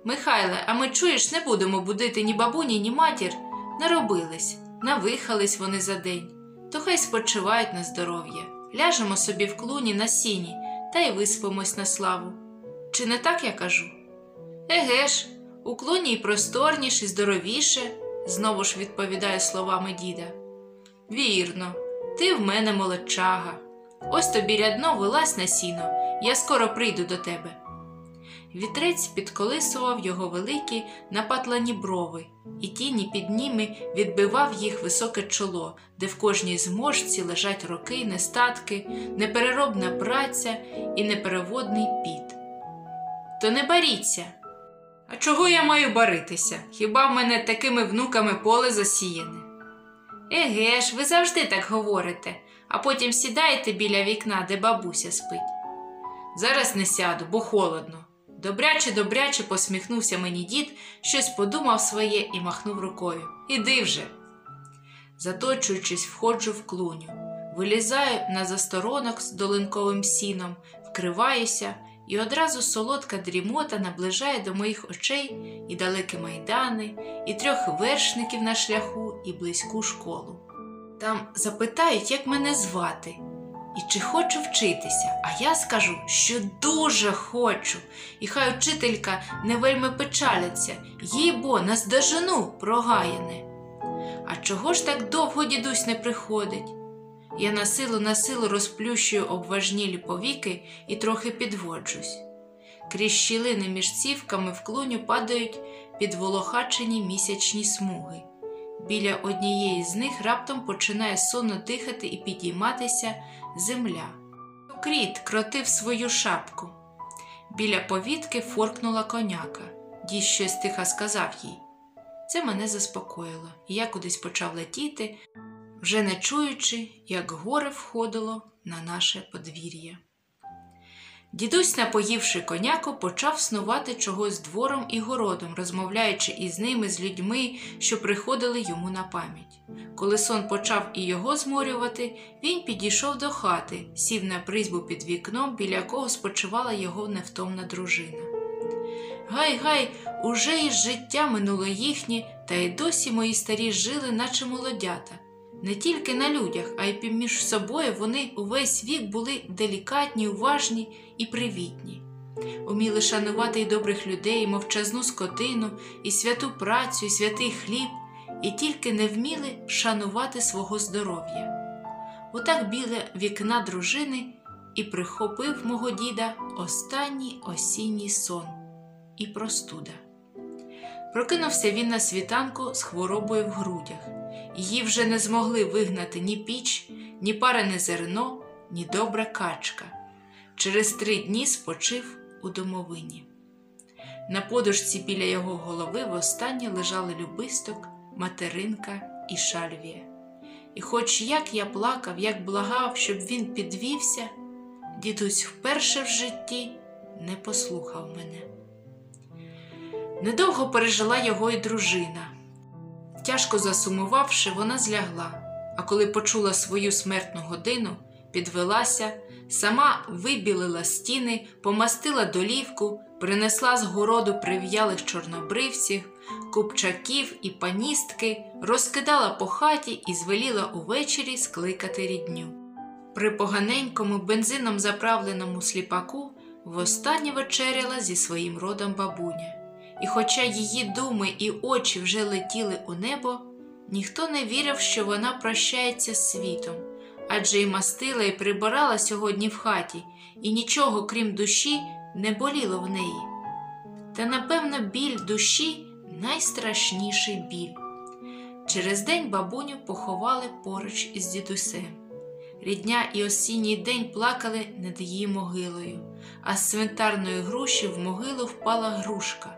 Михайле, а ми чуєш, не будемо будити ні бабуні, ні матір. Наробились, навихались вони за день, то хай спочивають на здоров'я. Ляжемо собі в клуні на сіні та й виспимось на славу. Чи не так я кажу? Еге ж, у клуні й просторніше, і здоровіше, знову ж відповідає словами діда. Вірно, ти в мене молодчага. Ось тобі рядно вилазь на сіно, я скоро прийду до тебе. Вітрець підколисував його великі напатлані брови, і тіні під ними відбивав їх високе чоло, де в кожній зможці лежать роки, нестатки, непереробна праця і непереводний піт. То не баріться. А чого я маю баритися? Хіба в мене такими внуками поле засіяне? Еге ж, ви завжди так говорите, а потім сідаєте біля вікна, де бабуся спить. Зараз не сяду, бо холодно. Добряче, добряче посміхнувся мені дід, щось подумав своє і махнув рукою. Іди вже. Заточуючись, входжу в клуню, вилізаю на засторонок з долинковим сіном, вкриваюся, і одразу солодка дрімота наближає до моїх очей і далекі майдани, і трьох вершників на шляху, і близьку школу. Там запитають, як мене звати і чи хочу вчитися, а я скажу, що дуже хочу, і хай учителька не вельми печаляться, їй бо наздожену прогаяне. А чого ж так довго дідусь не приходить? Я на силу на силу розплющую обважнілі повіки і трохи підводжусь. Крізь щілини між цівками в клуню падають підволохачені місячні смуги. Біля однієї з них раптом починає сонно дихати і підійматися земля. Кріт кротив свою шапку. Біля повітки форкнула коняка. Дід щось тихо сказав їй. Це мене заспокоїло, і я кудись почав летіти, вже не чуючи, як горе входило на наше подвір'я. Дідусь, напоївши коняку, почав снувати чогось двором і городом, розмовляючи із ними, з людьми, що приходили йому на пам'ять. Коли сон почав і його зморювати, він підійшов до хати, сів на призьбу під вікном, біля якого спочивала його невтомна дружина. Гай, гай, уже із життя минуло їхнє, та й досі мої старі жили, наче молодята. Не тільки на людях, а й поміж собою вони увесь вік були делікатні, уважні і привітні. уміли шанувати й добрих людей, і мовчазну скотину, і святу працю, і святий хліб, і тільки не вміли шанувати свого здоров'я. Отак біля вікна дружини і прихопив мого діда останній осінній сон і простуда. Прокинувся він на світанку з хворобою в грудях. Її вже не змогли вигнати ні піч, ні парене зерно, ні добра качка. Через три дні спочив у домовині. На подушці біля його голови востаннє лежали любисток, материнка і шальвія. І хоч як я плакав, як благав, щоб він підвівся, дідусь вперше в житті не послухав мене. Недовго пережила його й дружина. Тяжко засумувавши, вона злягла, а коли почула свою смертну годину, підвелася, сама вибілила стіни, помастила долівку, принесла з городу прив'ялих чорнобривців, купчаків і паністки, розкидала по хаті і звеліла увечері скликати рідню. При поганенькому бензином заправленому сліпаку востаннє вечеряла зі своїм родом бабуня. І хоча її думи і очі вже летіли у небо, ніхто не вірив, що вона прощається з світом, адже й мастила і прибирала сьогодні в хаті, і нічого, крім душі, не боліло в неї. Та, напевно, біль душі найстрашніший біль. Через день бабуню поховали поруч із дідусем. Рідня і осінній день плакали над її могилою, а з цвинтарної груші в могилу впала грушка.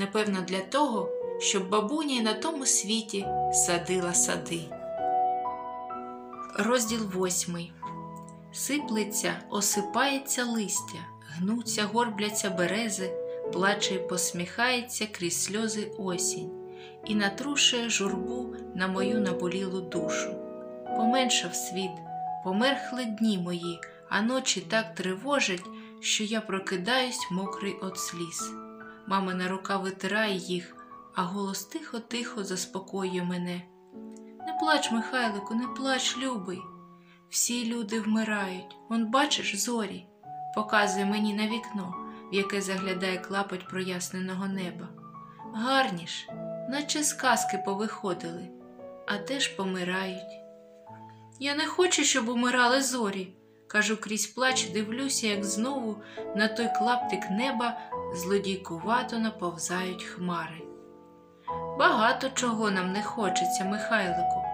Напевно, для того, щоб бабуня на тому світі садила сади. Розділ восьмий. Сиплеться, осипається листя, гнуться, горбляться берези, плаче й посміхається крізь сльози осінь, і натрушує журбу на мою наболілу душу. Поменшав світ, померхли дні мої, а ночі так тривожать, що я прокидаюсь мокрий от сліз. Мамина рука витирає їх, а голос тихо-тихо заспокоює мене. Не плач, Михайлику, не плач, любий. Всі люди вмирають. Он, бачиш, зорі, показує мені на вікно, в яке заглядає клапоть проясненого неба. Гарні ж, наче сказки повиходили, а де ж помирають? Я не хочу, щоб умирали зорі. Кажу крізь плач, дивлюся, як знову на той клаптик неба злодійкувато наповзають хмари. Багато чого нам не хочеться, Михайлику,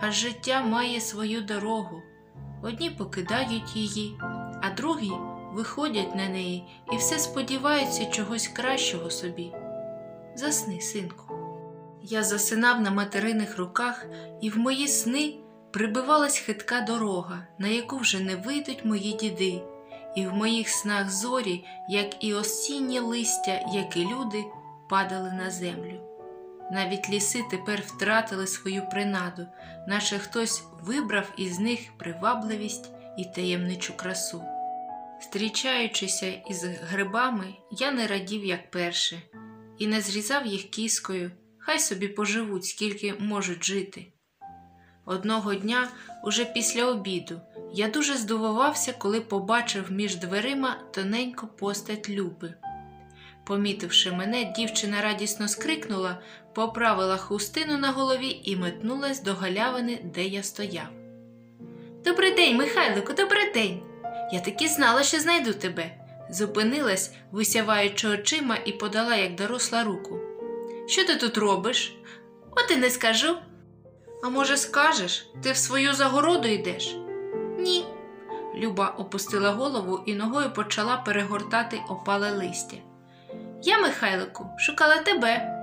а життя має свою дорогу. Одні покидають її, а другі виходять на неї і все сподіваються чогось кращого собі. Засни, синку. Я засинав на материних руках, і в мої сни прибивалась хитка дорога, на яку вже не вийдуть мої діди, і в моїх снах зорі, як і осіннє листя, як і люди, падали на землю. Навіть ліси тепер втратили свою принаду, наче хтось вибрав із них привабливість і таємничу красу. Зустрічаючися із грибами, я не радів, як перше, і не зрізав їх кіскою, хай собі поживуть, скільки можуть жити. Одного дня, уже після обіду, я дуже здивувався, коли побачив між дверима тоненьку постать Люби. Помітивши мене, дівчина радісно скрикнула, поправила хустину на голові і метнулась до галявини, де я стояв. Добрий день, Михайлику, добрий день! Я таки знала, що знайду тебе. Зупинилась, висяваючи очима, і подала, як доросла руку. Що ти тут робиш? От і не скажу. А може, скажеш, ти в свою загороду йдеш? Ні. Люба опустила голову і ногою почала перегортати опале листя. Я, Михайлику, шукала тебе.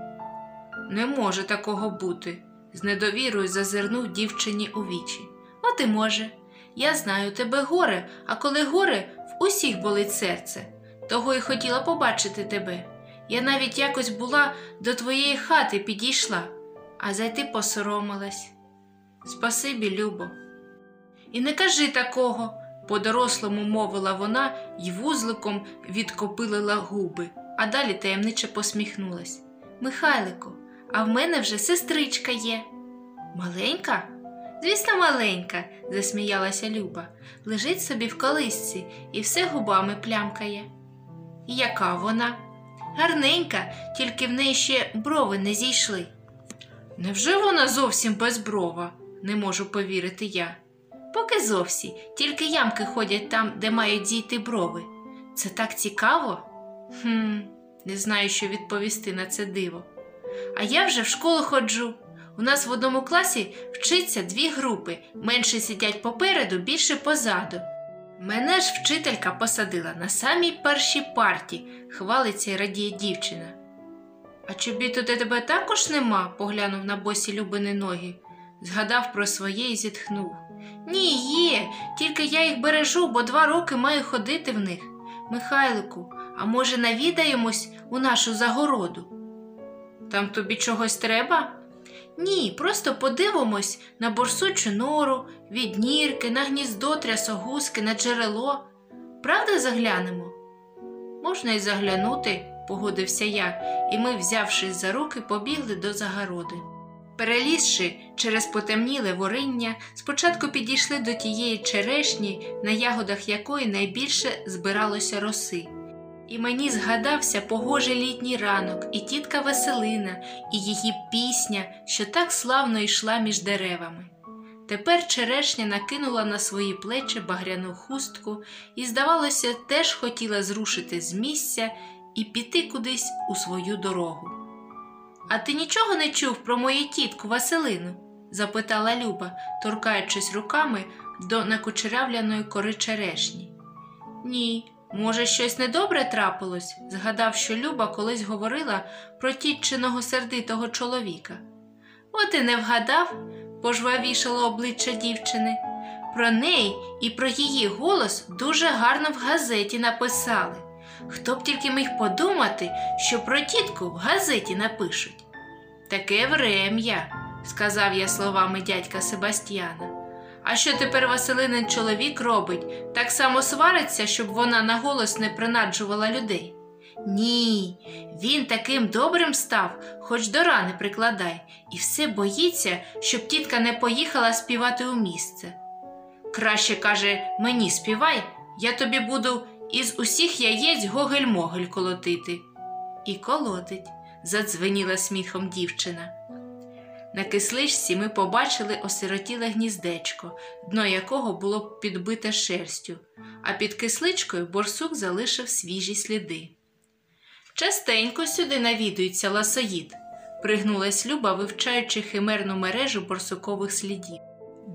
Не може такого бути, з недовірою зазирнув дівчині у вічі. От і може. Я знаю тебе горе, а коли горе, в усіх болить серце. Того й хотіла побачити тебе. Я навіть якось була до твоєї хати підійшла, а зайти посоромилась. Спасибі, Любо. І не кажи такого, по-дорослому мовила вона й вузликом відкопилила губи, а далі таємниче посміхнулась. Михайлику, а в мене вже сестричка є. Маленька? Звісно, маленька, засміялася Люба. Лежить собі в колисці і все губами плямкає. І яка вона? Гарненька, тільки в неї ще брови не зійшли. Невже вона зовсім безброва? Не можу повірити я. Поки зовсім, тільки ямки ходять там, де мають зійти брови. Це так цікаво? Хм, не знаю, що відповісти на це диво. А я вже в школу ходжу. У нас в одному класі вчиться дві групи. Менші сидять попереду, більше позаду. Мене ж вчителька посадила на самій першій парті, хвалиться і радіє дівчина. А чобіту де тебе також нема? поглянув на босі Любини ноги, згадав про своє і зітхнув. Ні, є, тільки я їх бережу, бо два роки маю ходити в них. Михайлику, а може навідаємось у нашу загороду? Там тобі чогось треба? Ні, просто подивимось на борсучу нору, віднірки, на гніздо трясогузки, на джерело. Правда заглянемо? Можна й заглянути, погодився я, і ми, взявшись за руки, побігли до загороди. Перелізши через потемніле вориння, спочатку підійшли до тієї черешні, на ягодах якої найбільше збиралося роси. І мені згадався погожий літній ранок, і тітка Веселина, і її пісня, що так славно йшла між деревами. Тепер черешня накинула на свої плечі багряну хустку і, здавалося, теж хотіла зрушити з місця і піти кудись у свою дорогу. А ти нічого не чув про мою тітку Василину? запитала Люба, торкаючись руками до накучерявляної кори черешні. Ні, може, щось недобре трапилось? згадав, що Люба колись говорила про тітчиного сердитого чоловіка. От і не вгадав, пожвавішало обличчя дівчини. Про неї і про її голос дуже гарно в газеті написали. Хто б тільки міг подумати, що про тітку в газеті напишуть. Таке врем'я, сказав я словами дядька Себастьяна. А що тепер Василинин чоловік робить, так само свариться, щоб вона на голос не принаджувала людей? Ні, він таким добрим став, хоч до рани прикладай, і все боїться, щоб тітка не поїхала співати у місце. Краще каже, мені співай, я тобі буду із усіх яєць гогель-могель колотити. І колотить, задзвеніла сміхом дівчина. На кисличці ми побачили осиротіле гніздечко, дно якого було підбите шерстю, а під кисличкою борсук залишив свіжі сліди. Частенько сюди навідується ласоїд, пригнулась Люба, вивчаючи химерну мережу борсукових слідів.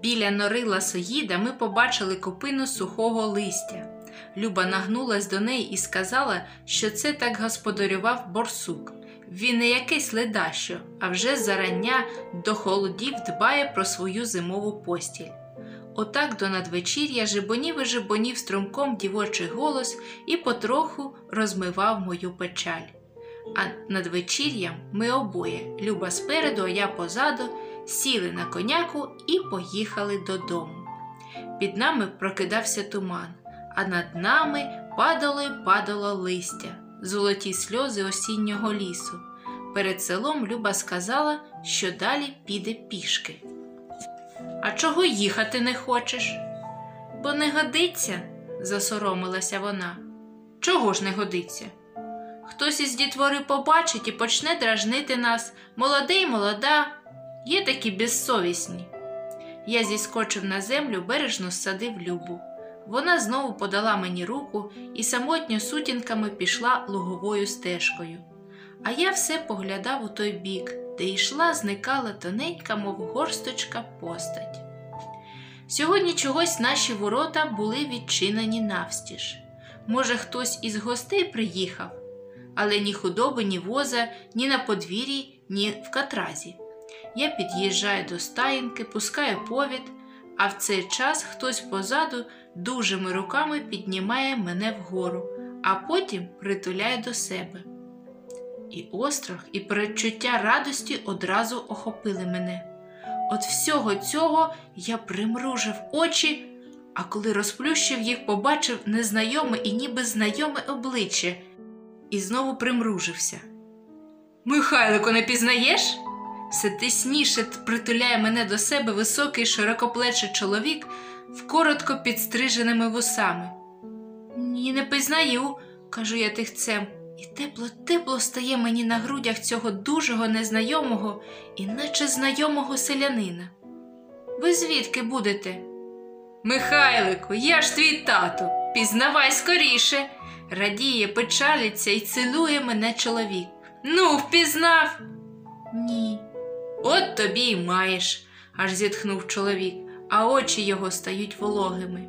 Біля нори ласоїда ми побачили копину сухого листя. Люба нагнулась до неї і сказала, що це так господарював борсук. Він не якийсь ледащо, а вже зарання до холодів дбає про свою зимову постіль. Отак до надвечір'я жибонів і жибонів струмком дівочий голос і потроху розмивав мою печаль. А надвечір'ям ми обоє, Люба спереду, а я позаду, сіли на коняку і поїхали додому. Під нами прокидався туман, а над нами падало й падало листя, золоті сльози осіннього лісу. Перед селом Люба сказала, що далі піде пішки. А чого їхати не хочеш? Бо не годиться, засоромилася вона. Чого ж не годиться? Хтось із дітвори побачить і почне дражнити нас, молодий, молода, є такі безсовісні. Я зіскочив на землю, бережно ссадив Любу. Вона знову подала мені руку і самотньо сутінками пішла луговою стежкою. А я все поглядав у той бік, де йшла, зникала тоненька, мов горсточка, постать. Сьогодні чогось наші ворота були відчинені навстіж. Може, хтось із гостей приїхав, але ні худоби, ні воза, ні на подвір'ї, ні в катразі. Я під'їжджаю до стаїнки, пускаю повід, а в цей час хтось позаду дужими руками піднімає мене вгору, а потім притуляє до себе. І острах, і передчуття радості одразу охопили мене. От всього цього я примружив очі, а коли розплющив їх, побачив незнайоме і ніби знайоме обличчя, і знову примружився. Михайлико, не пізнаєш? Все тисніше притуляє мене до себе високий широкоплечий чоловік в коротко підстриженими вусами. Ні, не пізнаю, кажу я тихцем, і тепло, тепло стає мені на грудях цього дужого незнайомого і наче знайомого селянина. Ви звідки будете? Михайлику, я ж твій тато, пізнавай скоріше. Радіє, печалиться і цілує мене чоловік. Ну, впізнав? Ні. От тобі й маєш, аж зітхнув чоловік, а очі його стають вологими.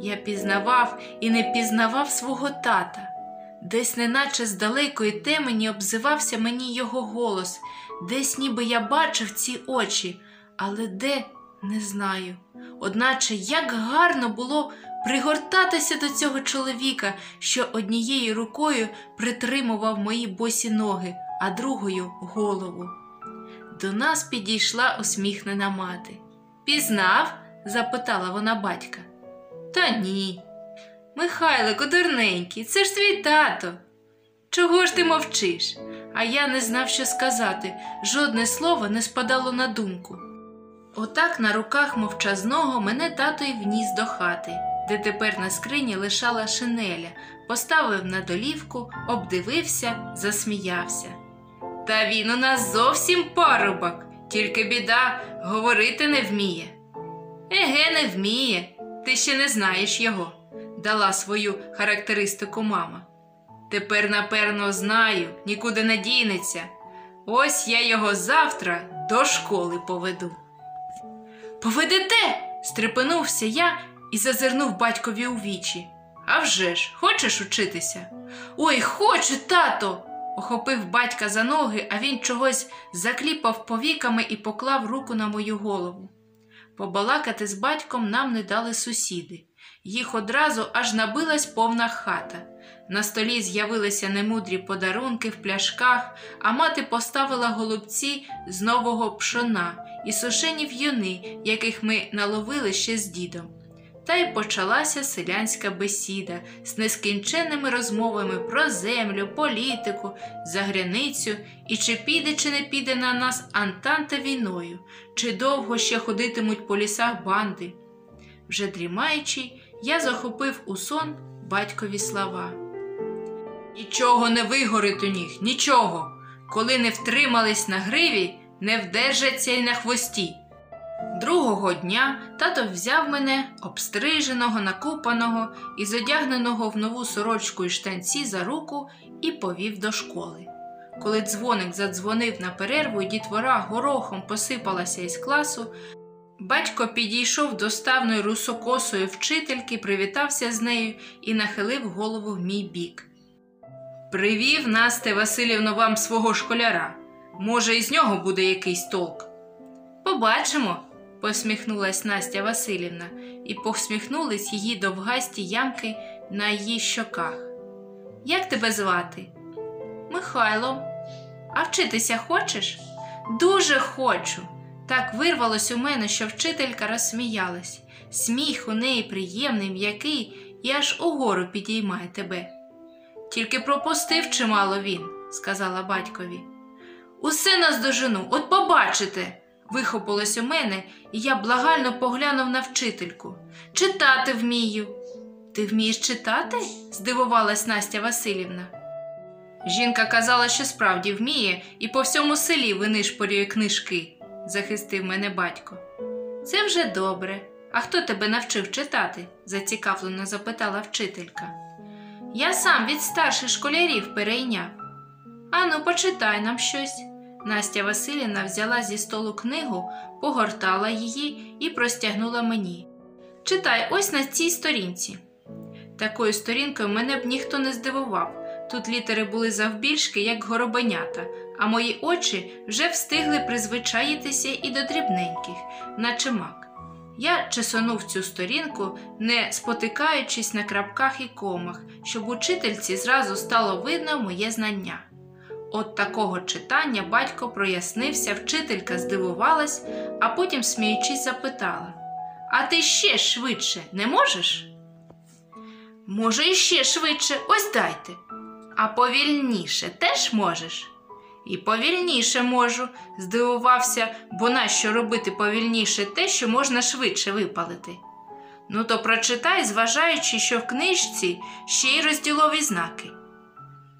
Я пізнавав і не пізнавав свого тата. Десь, неначе з далекої темені, обзивався мені його голос, десь ніби я бачив ці очі, але де не знаю. Одначе як гарно було пригортатися до цього чоловіка, що однією рукою притримував мої босі ноги, а другою голову. До нас підійшла усміхнена мати. Пізнав? запитала вона батька. Та ні. Михайлику, дурненький, це ж твій тато. Чого ж ти мовчиш? А я не знав, що сказати, жодне слово не спадало на думку. Отак на руках мовчазного мене тато й вніс до хати, де тепер на скрині лишала шинеля, поставив на долівку, обдивився, засміявся. Та він у нас зовсім парубок, тільки біда говорити не вміє. Еге, не вміє, ти ще не знаєш його, дала свою характеристику мама. Тепер, напевно, знаю, нікуди не дінеться. Ось я його завтра до школи поведу. Поведете? стрепенувся я і зазирнув батькові у вічі. «А вже ж, хочеш учитися? Ой, хочу, тато. Охопив батька за ноги, а він чогось закліпав повіками і поклав руку на мою голову. Побалакати з батьком нам не дали сусіди. Їх одразу аж набилась повна хата. На столі з'явилися немудрі подарунки в пляшках, а мати поставила голубці з нового пшона і сушені в'юни, яких ми наловили ще з дідом. Та й почалася селянська бесіда з нескінченними розмовами про землю, політику, загряницю і чи піде, чи не піде на нас Антанта війною, чи довго ще ходитимуть по лісах банди. Вже дрімаючи, я захопив у сон батькові слова. Нічого не вигорить у них, нічого. Коли не втримались на гриві, не вдержаться й на хвості. Другого дня тато взяв мене, обстриженого, накупаного і задягненого в нову сорочку і штанці за руку і повів до школи. Коли дзвоник задзвонив на перерву і дітвора горохом посипалася із класу, батько підійшов до ставної русокосої вчительки, привітався з нею і нахилив голову в мій бік. Привів Насте Васильівно вам свого школяра. Може, із нього буде якийсь толк. Побачимо, посміхнулась Настя Васильівна, і посміхнулись її довгасті ямки на її щоках. Як тебе звати? Михайло. А вчитися хочеш? Дуже хочу. Так вирвалось у мене, що вчителька розсміялась. Сміх у неї приємний, м'який і аж угору підіймає тебе. Тільки пропустив чимало він, сказала батькові. Усе наздожену, от побачите, вихопилось у мене, і я благально поглянув на вчительку. Читати вмію. Ти вмієш читати? здивувалась Настя Васильівна. Жінка казала, що справді вміє, і по всьому селі винишпорює книжки, захистив мене батько. Це вже добре. А хто тебе навчив читати? зацікавлено запитала вчителька. Я сам від старших школярів перейняв. Ану, почитай нам щось. Настя Василівна взяла зі столу книгу, погортала її і простягнула мені. Читай ось на цій сторінці. Такою сторінкою мене б ніхто не здивував. Тут літери були завбільшки, як горобенята, а мої очі вже встигли призвичаїтися і до дрібненьких, наче мак. Я чесонув цю сторінку, не спотикаючись на крапках і комах, щоб учительці зразу стало видно моє знання. От такого читання батько прояснився, вчителька здивувалась, а потім, сміючись, запитала: А ти ще швидше не можеш? Можу іще швидше, ось дайте. А повільніше теж можеш? І повільніше можу, здивувався, бо нащо робити повільніше те, що можна швидше випалити. Ну то прочитай, зважаючи, що в книжці ще й розділові знаки.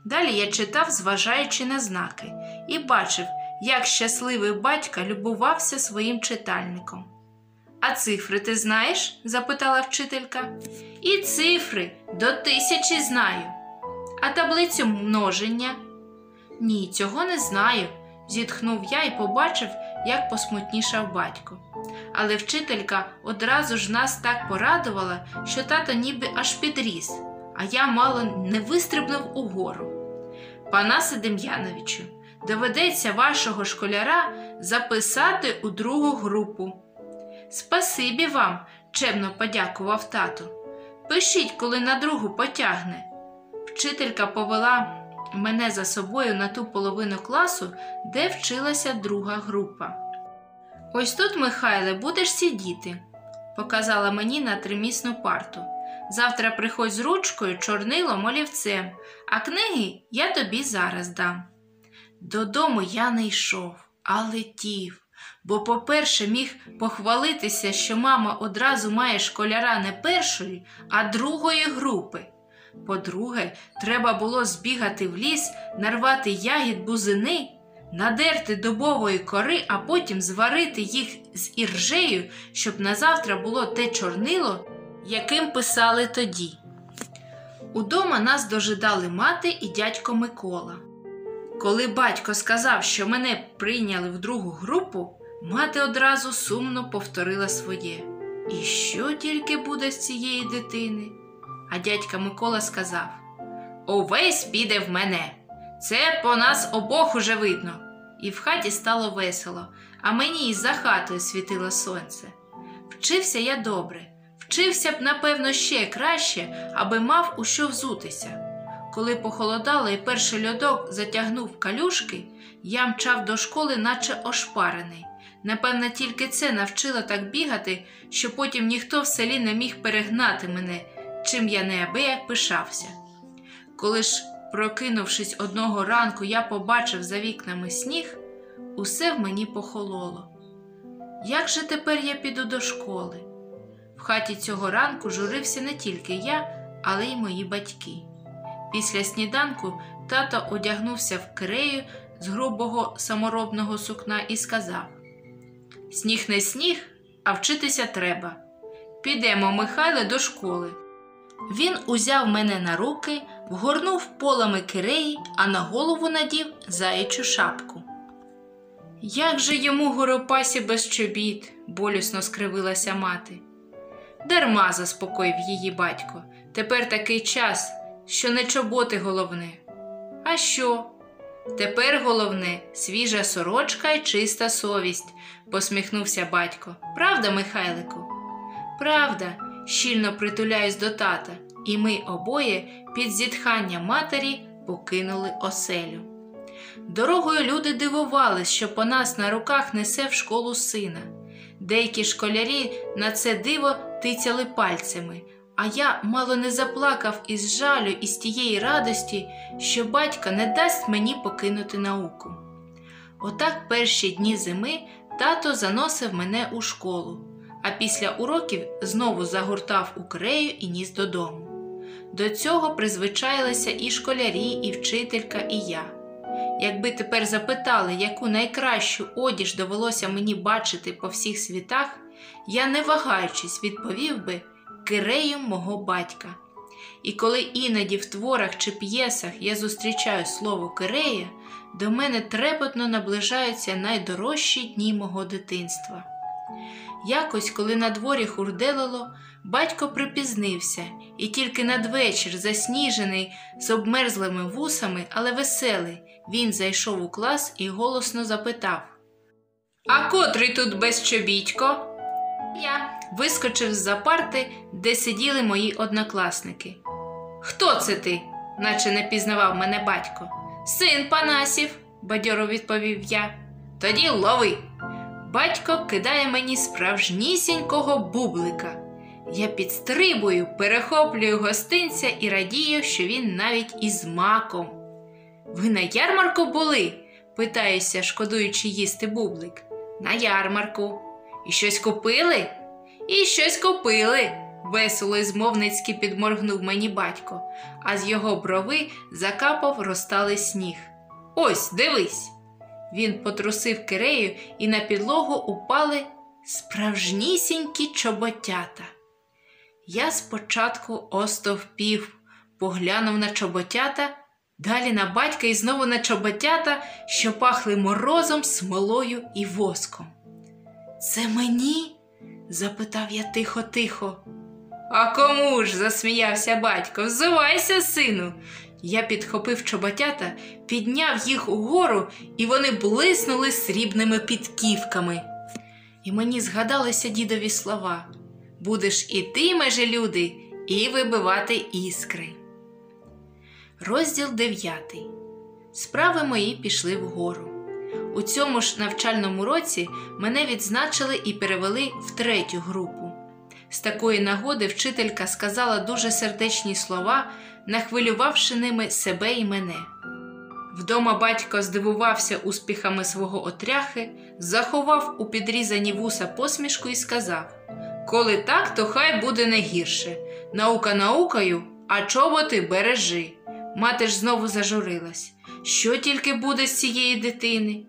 Далі я читав, зважаючи на знаки, і бачив, як щасливий батько любувався своїм читальником. А цифри ти знаєш? запитала вчителька. І цифри до тисячі знаю. А таблицю множення? Ні, цього не знаю, зітхнув я і побачив, як посмутнішав батько. Але вчителька одразу ж нас так порадувала, що тато ніби аж підріс, а я мало не вистрибнув угору. Панасе Дем'яновичу, доведеться вашого школяра записати у другу групу. Спасибі вам, чемно подякував тато. Пишіть, коли на другу потягне. Вчителька повела мене за собою на ту половину класу, де вчилася друга група. Ось тут, Михайле, будеш сидіти, показала мені на тримісну парту. Завтра приходь з ручкою, чорнилом, олівцем, а книги я тобі зараз дам. Додому я не йшов, а летів, бо, по-перше, міг похвалитися, що мама одразу має школяра не першої, а другої групи. По-друге, треба було збігати в ліс, нарвати ягід бузини, надерти дубової кори, а потім зварити їх з іржею, щоб назавтра було те чорнило, яким писали тоді. Удома нас дожидали мати і дядько Микола. Коли батько сказав, що мене прийняли в другу групу, мати одразу сумно повторила своє. І що тільки буде з цієї дитини? А дядька Микола сказав: Увесь піде в мене. Це по нас обох уже видно. І в хаті стало весело, а мені й за хатою світило сонце. Вчився я добре, вчився б, напевно, ще краще, аби мав у що взутися. Коли похолодало і перший льодок затягнув калюшки, я мчав до школи, наче ошпарений. Напевно, тільки це навчило так бігати, що потім ніхто в селі не міг перегнати мене, чим я неабияк пишався. Коли ж, прокинувшись одного ранку, я побачив за вікнами сніг, усе в мені похололо. Як же тепер я піду до школи? В хаті цього ранку журився не тільки я, але й мої батьки. Після сніданку тато одягнувся в кирею з грубого саморобного сукна і сказав: Сніг не сніг, а вчитися треба. Підемо, Михайле, до школи. Він узяв мене на руки, вгорнув полами киреї, а на голову надів заячу шапку. Як же йому горопасі без чобіт, болісно скривилася мати. Дарма заспокоїв її батько. Тепер такий час, що не чоботи головне. А що? Тепер головне свіжа сорочка і чиста совість, посміхнувся батько. Правда, Михайлику? Правда, щільно притуляюсь до тата, і ми обоє під зітхання матері покинули оселю. Дорогою люди дивувались, що по нас на руках несе в школу сина. Деякі школярі на це диво тицяли пальцями, а я мало не заплакав із жалю і з тієї радості, що батько не дасть мені покинути науку. Отак перші дні зими тато заносив мене у школу, а після уроків знову загортав у крею і ніс додому. До цього призвичайлися і школярі, і вчителька, і я. Якби тепер запитали, яку найкращу одіж довелося мені бачити по всіх світах, я, не вагаючись, відповів би киреєм мого батька. І коли іноді в творах чи п'єсах я зустрічаю слово кирея, до мене трепетно наближаються найдорожчі дні мого дитинства. Якось, коли на дворі хурделило, батько припізнився, і тільки надвечір, засніжений з обмерзлими вусами, але веселий, він зайшов у клас і голосно запитав: А котрий тут безчобітько? Я вискочив з-за парти, де сиділи мої однокласники. Хто це ти? наче не пізнавав мене батько. Син Панасів, бадьоро відповів я. Тоді лови. Батько кидає мені справжнісінького бублика. Я підстрибую, перехоплюю гостинця і радію, що він навіть із маком. Ви на ярмарку були? питаюся, шкодуючи їсти бублик. На ярмарку. І щось купили? І щось купили, весело і змовницьки підморгнув мені батько, а з його брови закапав розталий сніг. Ось, дивись. Він потрусив кирею, і на підлогу упали справжнісінькі чоботята. Я спочатку остовпів, поглянув на чоботята, далі на батька і знову на чоботята, що пахли морозом, смолою і воском. Це мені? запитав я тихо-тихо. А кому ж? засміявся батько. Взувайся, сину. Я підхопив чоботята, підняв їх угору, і вони блиснули срібними підківками. І мені згадалися дідові слова будеш іти, межі люди, і вибивати іскри. Розділ 9. Справи мої пішли вгору. У цьому ж навчальному році мене відзначили і перевели в третю групу. З такої нагоди вчителька сказала дуже сердечні слова, нахвилювавши ними себе і мене. Вдома батько здивувався успіхами свого отряхи, заховав у підрізані вуса посмішку і сказав: Коли так, то хай буде не гірше. Наука наукою, а чоботи бережи. Мати ж знову зажурилась. Що тільки буде з цієї дитини?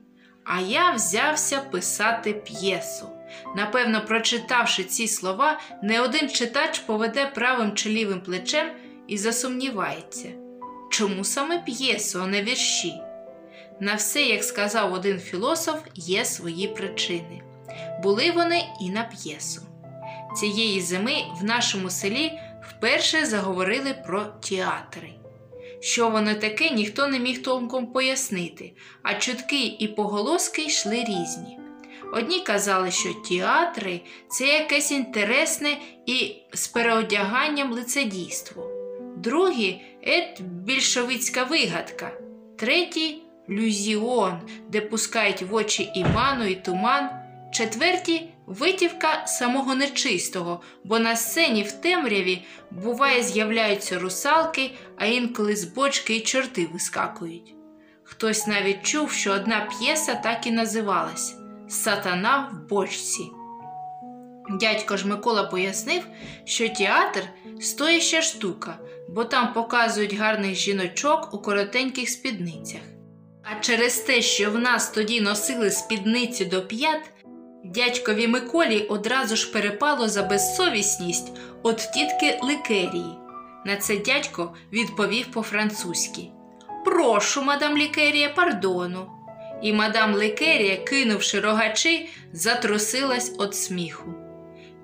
А я взявся писати п'єсу. Напевно, прочитавши ці слова, не один читач поведе правим чи лівим плечем і засумнівається. Чому саме п'єсу, а не вірші? На все, як сказав один філософ, є свої причини. Були вони і на п'єсу. Цієї зими в нашому селі вперше заговорили про театри. Що воно таке, ніхто не міг толком пояснити, а чутки і поголоски йшли різні. Одні казали, що театри це якесь інтересне і з переодяганням лицедійство, другі ет більшовицька вигадка, треті люзіон, де пускають в очі і ману, і туман, четверті витівка самого нечистого, бо на сцені в темряві буває з'являються русалки, а інколи з бочки й чорти вискакують. Хтось навіть чув, що одна п'єса так і називалась Сатана в бочці. Дядько ж Микола пояснив, що театр стояща штука, бо там показують гарних жіночок у коротеньких спідницях. А через те, що в нас тоді носили спідниці до п'ят, дядькові Миколі одразу ж перепало за безсовісність от тітки Ликерії. На це дядько відповів по-французьки Прошу, мадам Лікерія, пардону. І мадам Ликерія, кинувши рогачі, затрусилась від сміху.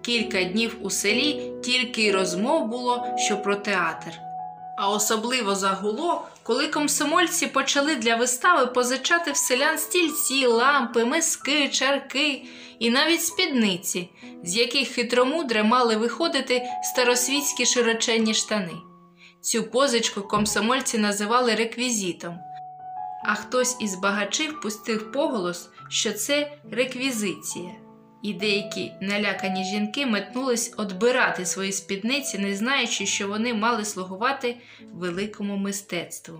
Кілька днів у селі тільки й розмов було, що про театр. А особливо загуло, коли комсомольці почали для вистави позичати в селян стільці, лампи, миски, чарки і навіть спідниці, з яких хитромудре мали виходити старосвітські широченні штани. Цю позичку комсомольці називали реквізитом, а хтось із багачів пустив поголос, що це реквізиція і деякі налякані жінки метнулись одбирати свої спідниці, не знаючи, що вони мали слугувати великому мистецтву.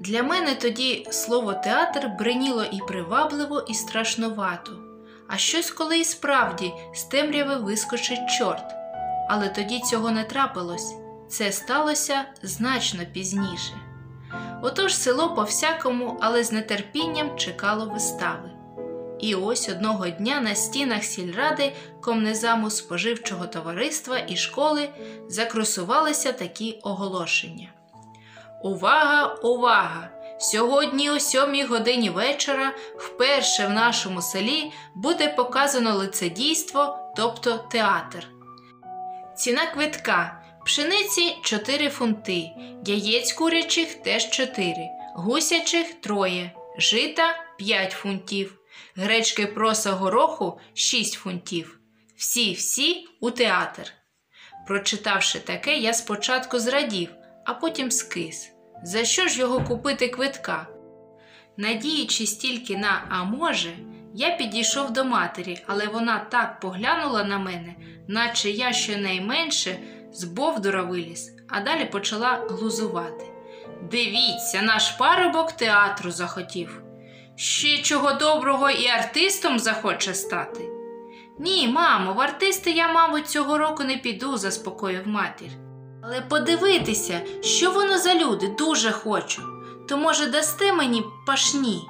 Для мене тоді слово театр бриніло і привабливо, і страшновато, а щось коли і справді з темряви вискочить чорт. Але тоді цього не трапилось, це сталося значно пізніше. Отож село по всякому, але з нетерпінням чекало вистави. І ось одного дня на стінах сільради комнезаму споживчого товариства і школи закросувалися такі оголошення. Увага, увага! Сьогодні, о сьомій годині вечора, вперше в нашому селі буде показано лицедійство, тобто театр. Ціна квитка пшениці 4 фунти, яєць курячих теж 4, гусячих троє, жита 5 фунтів гречки проса гороху 6 фунтів. Всі-всі у театр. Прочитавши таке, я спочатку зрадів, а потім скис. За що ж його купити квитка? Надіючись тільки на а може, я підійшов до матері, але вона так поглянула на мене, наче я щонайменше з бовдура виліз, а далі почала глузувати. Дивіться, наш парубок театру захотів ще чого доброго і артистом захоче стати. Ні, мамо, в артисти я, мабуть, цього року не піду, заспокоїв матір. Але подивитися, що воно за люди, дуже хочу. То, може, дасте мені пашні?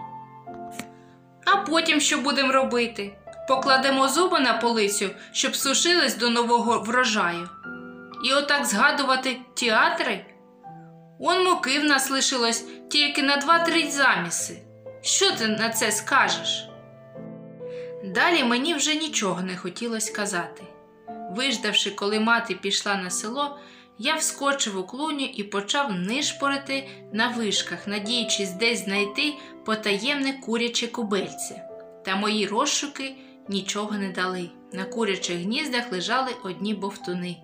А потім що будемо робити? Покладемо зуби на полицю, щоб сушились до нового врожаю. І отак згадувати театри? Он муки в нас лишилось тільки на два-три заміси. Що ти на це скажеш? Далі мені вже нічого не хотілося казати. Виждавши, коли мати пішла на село, я вскочив у клуню і почав нишпорити на вишках, надіючись десь знайти потаємне куряче кубельце. Та мої розшуки нічого не дали. На курячих гніздах лежали одні бовтуни.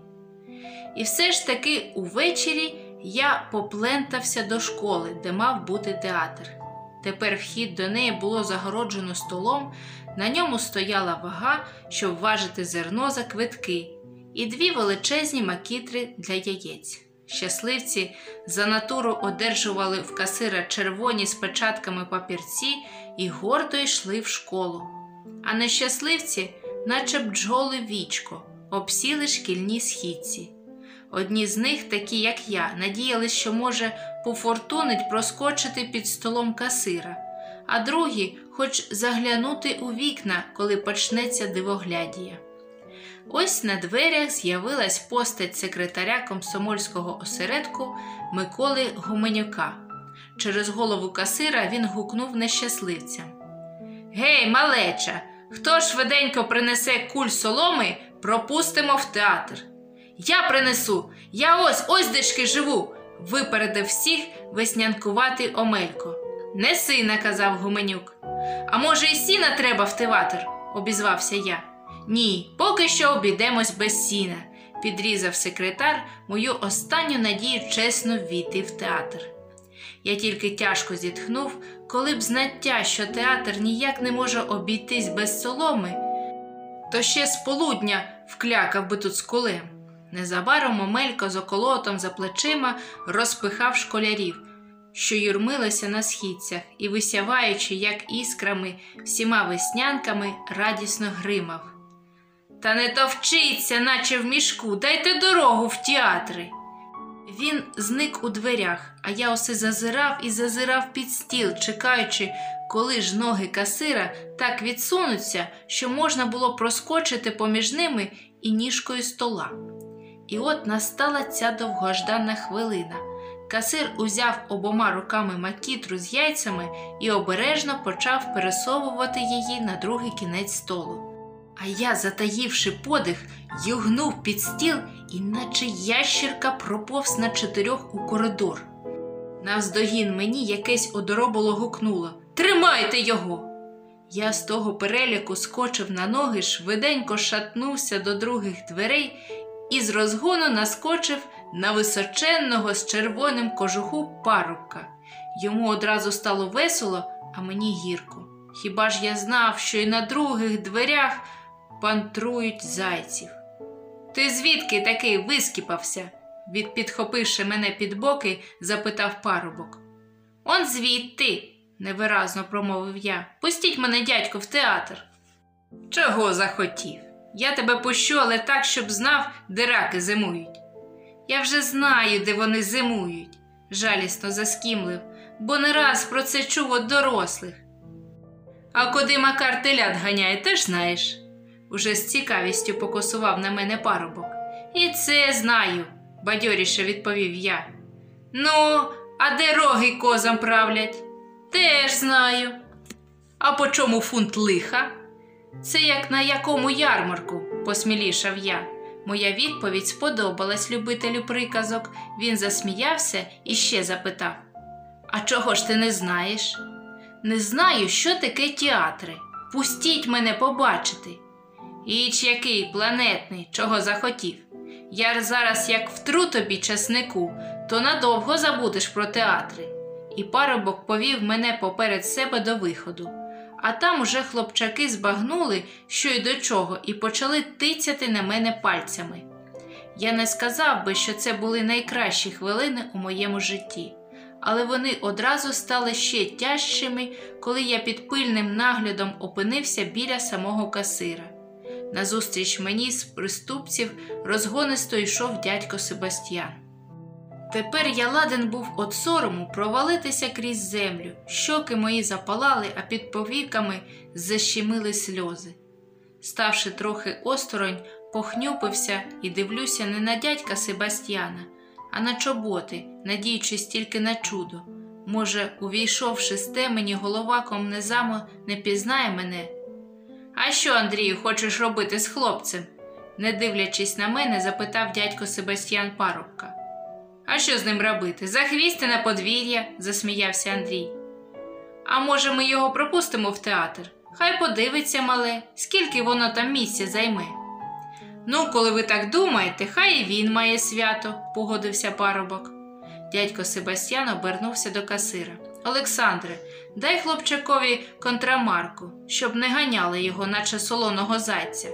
І все ж таки увечері я поплентався до школи, де мав бути театр. Тепер вхід до неї було загороджено столом, на ньому стояла вага, щоб важити зерно за квитки, і дві величезні макітри для яєць. Щасливці за натуру одержували в касира червоні з печатками папірці і гордо йшли в школу. А нещасливці, наче бджоли вічко, обсіли шкільні східці. Одні з них, такі як я, надіялись, що може пофортунить проскочити під столом касира, а другі хоч заглянути у вікна, коли почнеться дивоглядія. Ось на дверях з'явилась постать секретаря комсомольського осередку Миколи Гуменюка. Через голову касира він гукнув нещасливцям. Гей, малеча, хто швиденько принесе куль соломи, пропустимо в театр. Я принесу, я ось ось дешки живу, випередив всіх веснянкуватий Омелько. Неси, наказав Гуменюк. А може, і сіна треба в театр, обізвався я. Ні, поки що обійдемось без сіна, підрізав секретар мою останню надію чесно ввійти в театр. Я тільки тяжко зітхнув, коли б знаття, що театр ніяк не може обійтись без соломи, то ще з полудня вклякав би тут з кулем. Незабаром Омелько з околотом за плечима розпихав школярів, що юрмилися на східцях і, висяваючи, як іскрами, всіма веснянками, радісно гримав. Та не товчиться, наче в мішку, дайте дорогу в театри. Він зник у дверях, а я усе зазирав і зазирав під стіл, чекаючи, коли ж ноги касира так відсунуться, що можна було проскочити поміж ними і ніжкою стола. І от настала ця довгождана хвилина. Касир узяв обома руками макітру з яйцями і обережно почав пересовувати її на другий кінець столу. А я, затаївши подих, югнув під стіл і, наче ящірка, проповз на чотирьох у коридор. Навздогін мені якесь одороболо гукнуло Тримайте його! Я з того переляку скочив на ноги, швиденько шатнувся до других дверей і з розгону наскочив на височенного з червоним кожуху парубка. Йому одразу стало весело, а мені гірко. Хіба ж я знав, що й на других дверях пантрують зайців? Ти звідки такий вискіпався? від підхопивши мене під боки, запитав парубок. Он звідти, невиразно промовив я. Пустіть мене, дядько, в театр. Чого захотів? Я тебе пущу, але так, щоб знав, де раки зимують. Я вже знаю, де вони зимують, жалісно заскімлив, бо не раз про це чув від дорослих. А куди Макар телят ганяє, теж знаєш, уже з цікавістю покосував на мене парубок. І це знаю, бадьоріше відповів я. Ну, а де роги козам правлять? Теж знаю. А по чому фунт лиха? Це як на якому ярмарку, посмілішав я. Моя відповідь сподобалась любителю приказок. Він засміявся і ще запитав: А чого ж ти не знаєш? Не знаю, що таке театри. Пустіть мене побачити. Іч який планетний, чого захотів. Я зараз, як втру тобі часнику, то надовго забудеш про театри. І парубок повів мене поперед себе до виходу. А там уже хлопчаки збагнули, що й до чого, і почали тицяти на мене пальцями. Я не сказав би, що це були найкращі хвилини у моєму житті, але вони одразу стали ще тяжчими, коли я під пильним наглядом опинився біля самого касира. Назустріч мені з приступців розгонисто йшов дядько Себастьян. Тепер я ладен був от сорому провалитися крізь землю, щоки мої запалали, а під повіками защемили сльози. Ставши трохи осторонь, похнюпився і дивлюся не на дядька Себастьяна, а на чоботи, надіючись тільки на чудо. Може, увійшовши з темені, голова комнезамо не пізнає мене. А що, Андрію, хочеш робити з хлопцем? не дивлячись на мене, запитав дядько Себастьян парубка. А що з ним робити? Захвісти на подвір'я, засміявся Андрій. А може, ми його пропустимо в театр? Хай подивиться мале, скільки воно там місця займе. Ну, коли ви так думаєте, хай і він має свято, погодився парубок. Дядько Себастьян обернувся до касира. Олександре, дай хлопчакові контрамарку, щоб не ганяли його, наче солоного зайця.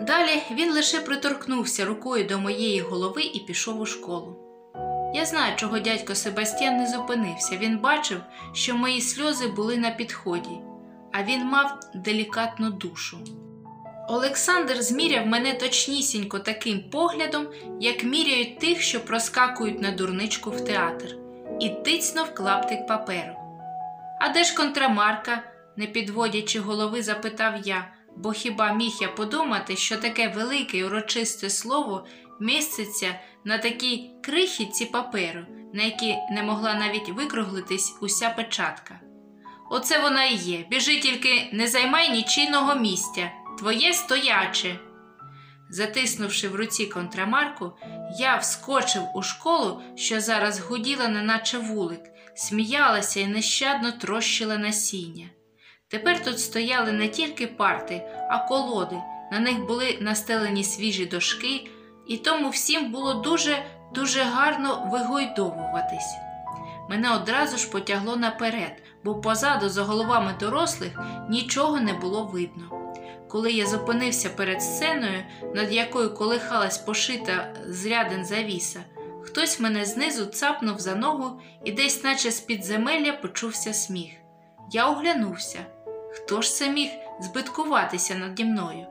Далі він лише приторкнувся рукою до моєї голови і пішов у школу. Я знаю, чого дядько Себастьян не зупинився. Він бачив, що мої сльози були на підході, а він мав делікатну душу. Олександр зміряв мене точнісінько таким поглядом, як міряють тих, що проскакують на дурничку в театр, і тицнув клаптик паперу. А де ж контрамарка? не підводячи голови, запитав я, бо хіба міг я подумати, що таке велике й урочисте слово міститься на такій крихітці паперу, на якій не могла навіть викруглитись уся печатка. Оце вона і є. Біжи тільки не займай нічийного місця, твоє стояче. Затиснувши в руці контрамарку, я вскочив у школу, що зараз гуділа, неначе вулик, сміялася і нещадно трощила насіння. Тепер тут стояли не тільки парти, а колоди, на них були настелені свіжі дошки, і тому всім було дуже дуже гарно вигойдовуватись. Мене одразу ж потягло наперед, бо позаду, за головами дорослих, нічого не було видно. Коли я зупинився перед сценою, над якою колихалась пошита з рядин завіса, хтось мене знизу цапнув за ногу і десь, наче з підземелля, почувся сміх. Я оглянувся. Хто ж це міг збиткуватися наді мною?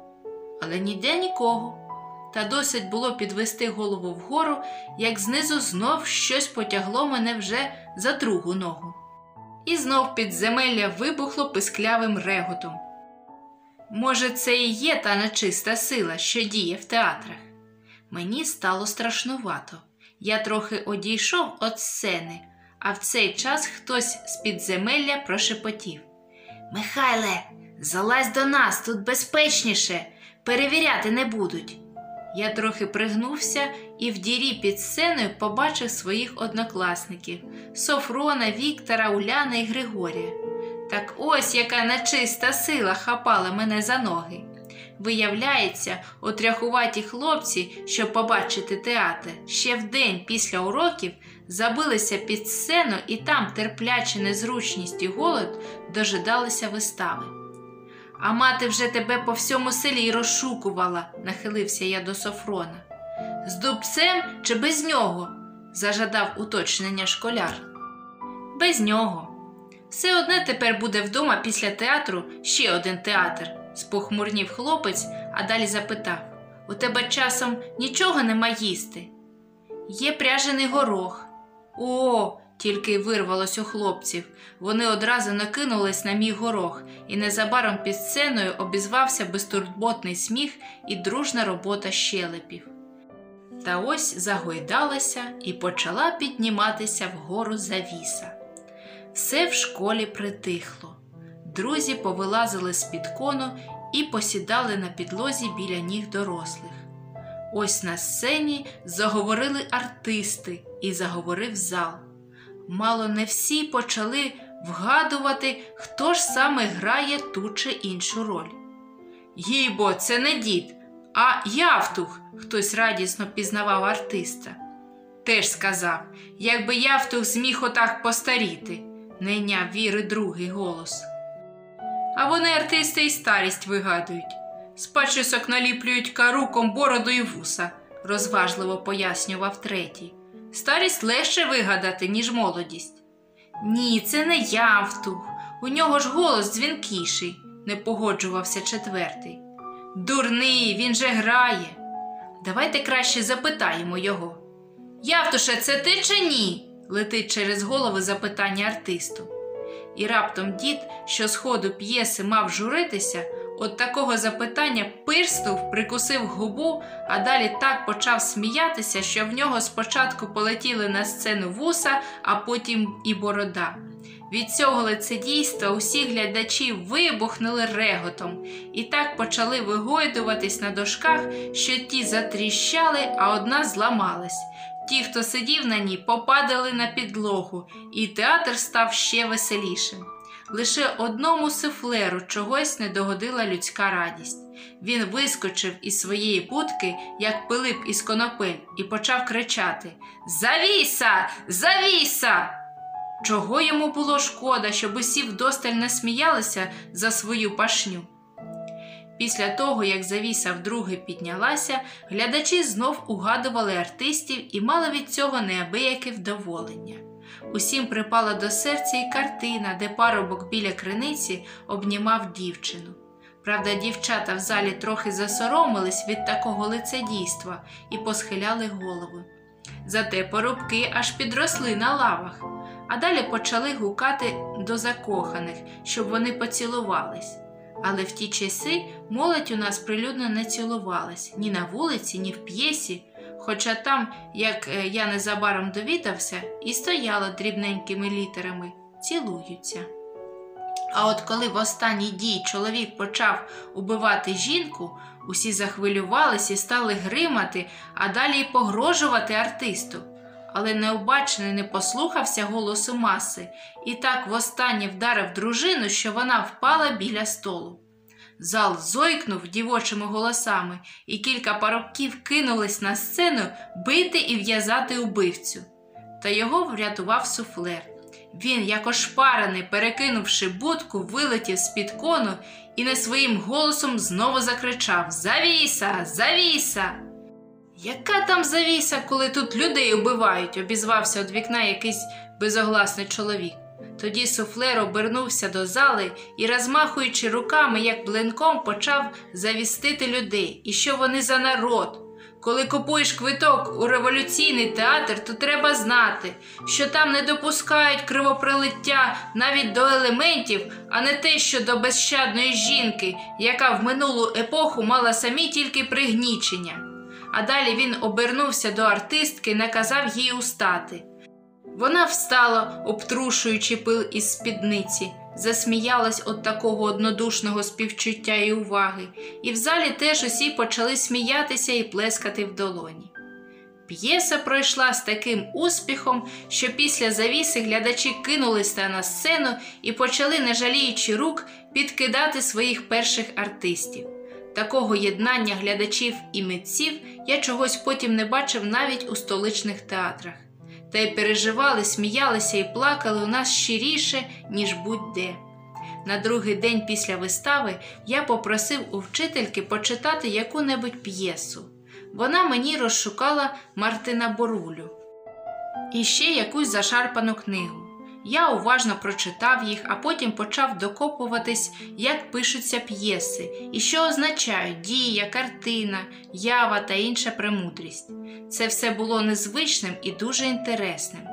Але ніде нікого. Та досить було підвести голову вгору, як знизу знов щось потягло мене вже за другу ногу. І знов підземелля вибухло писклявим реготом. Може, це і є та нечиста сила, що діє в театрах. Мені стало страшнувато. Я трохи одійшов від сцени, а в цей час хтось з підземелля прошепотів. Михайле, залазь до нас, тут безпечніше, перевіряти не будуть. Я трохи пригнувся і в дірі під сценою побачив своїх однокласників Софрона, Віктора, Уляна і Григорія. Так ось яка нечиста сила хапала мене за ноги. Виявляється, отряхуваті хлопці, щоб побачити театр, ще в день після уроків забилися під сцену і там, терплячи незручність і голод, дожидалися вистави. А мати вже тебе по всьому селі розшукувала, нахилився я до Софрона. З дубцем чи без нього? зажадав уточнення школяр. Без нього. Все одне тепер буде вдома після театру ще один театр, спохмурнів хлопець, а далі запитав У тебе часом нічого нема їсти? Є пряжений горох. О, тільки вирвалось у хлопців. Вони одразу накинулись на мій горох, і незабаром під сценою обізвався безтурботний сміх і дружна робота щелепів. Та ось загойдалася і почала підніматися вгору завіса. Все в школі притихло. Друзі повилазили з під кону і посідали на підлозі біля ніг дорослих. Ось на сцені заговорили артисти і заговорив зал. Мало не всі почали вгадувати, хто ж саме грає ту чи іншу роль. Гійбо, це не дід, а Явтух, хтось радісно пізнавав артиста. Теж сказав, якби Явтух зміг отак постаріти, не віри другий голос. А вони артисти і старість вигадують. З пачусок наліплюють каруком бороду і вуса, розважливо пояснював третій. Старість легше вигадати, ніж молодість. Ні, це не Явтух. У нього ж голос дзвінкіший, не погоджувався четвертий. Дурний, він же грає. Давайте краще запитаємо його. Явтуше, це ти чи ні? летить через голову запитання артисту. І раптом дід, що з ходу п'єси мав журитися, от такого запитання пирстув, прикусив губу, а далі так почав сміятися, що в нього спочатку полетіли на сцену вуса, а потім і борода. Від цього лицедійства усі глядачі вибухнули реготом і так почали вигойдуватись на дошках, що ті затріщали, а одна зламалась. Ті, хто сидів на ній, попадали на підлогу, і театр став ще веселішим. Лише одному суфлеру чогось не догодила людська радість. Він вискочив із своєї будки, як Пилип із конопель, і почав кричати Завіса! Завіса! Чого йому було шкода, щоб усі вдосталь не сміялися за свою пашню? Після того, як завіса вдруге піднялася, глядачі знов угадували артистів і мали від цього неабияке вдоволення. Усім припала до серця і картина, де парубок біля криниці обнімав дівчину. Правда, дівчата в залі трохи засоромились від такого лицедійства і посхиляли голови. Зате порубки аж підросли на лавах, а далі почали гукати до закоханих, щоб вони поцілувались. Але в ті часи молодь у нас прилюдно не цілувалась ні на вулиці, ні в п'єсі, хоча там, як е, я незабаром довідався, і стояло дрібненькими літерами цілуються. А от коли в останній дій чоловік почав убивати жінку, усі захвилювались і стали гримати, а далі й погрожувати артисту. Але необачений не послухався голосу маси і так востаннє вдарив дружину, що вона впала біля столу. Зал зойкнув дівочими голосами, і кілька парубків кинулись на сцену бити і в'язати убивцю. Та його врятував суфлер. Він, як ошпарений, перекинувши будку, вилетів з-під кону і не своїм голосом знову закричав Завіса! Завіса! Яка там завіса, коли тут людей убивають? обізвався від вікна якийсь безогласний чоловік. Тоді суфлер обернувся до зали і, розмахуючи руками, як блинком, почав завістити людей. І що вони за народ? Коли купуєш квиток у революційний театр, то треба знати, що там не допускають кривопролиття навіть до елементів, а не те, що до безщадної жінки, яка в минулу епоху мала самі тільки пригнічення. А далі він обернувся до артистки і наказав їй устати. Вона встала, обтрушуючи пил із спідниці, засміялась від такого однодушного співчуття і уваги, і в залі теж усі почали сміятися і плескати в долоні. П'єса пройшла з таким успіхом, що після завіси глядачі кинулися на сцену і почали, не жаліючи рук, підкидати своїх перших артистів. Такого єднання глядачів і митців я чогось потім не бачив навіть у столичних театрах. Та й переживали, сміялися і плакали у нас щиріше, ніж будь-де. На другий день після вистави я попросив у вчительки почитати яку-небудь п'єсу. Вона мені розшукала Мартина Борулю і ще якусь зашарпану книгу. Я уважно прочитав їх, а потім почав докопуватись, як пишуться п'єси і що означають дія, картина, ява та інша премудрість. Це все було незвичним і дуже інтересним.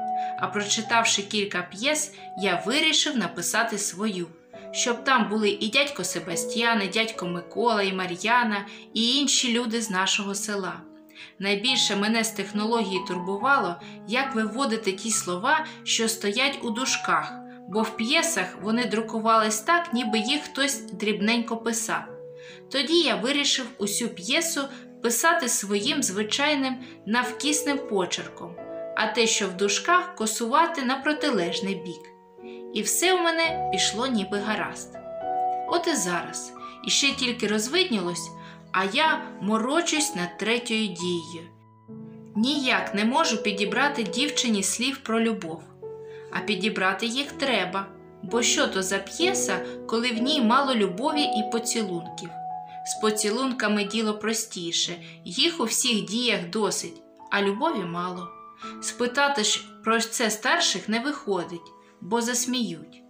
А прочитавши кілька п'єс, я вирішив написати свою, щоб там були і дядько Себастьян, і дядько Микола, і Мар'яна, і інші люди з нашого села. Найбільше мене з технології турбувало, як виводити ті слова, що стоять у дужках, бо в п'єсах вони друкувались так, ніби їх хтось дрібненько писав. Тоді я вирішив усю п'єсу писати своїм звичайним навкісним почерком, а те, що в дужках, косувати на протилежний бік. І все у мене пішло ніби гаразд. От і зараз, іще тільки розвиднілось, а я морочусь над третьою дією. Ніяк не можу підібрати дівчині слів про любов, а підібрати їх треба, бо що то за п'єса, коли в ній мало любові і поцілунків. З поцілунками діло простіше, їх у всіх діях досить, а любові мало. Спитати ж про це старших не виходить, бо засміють.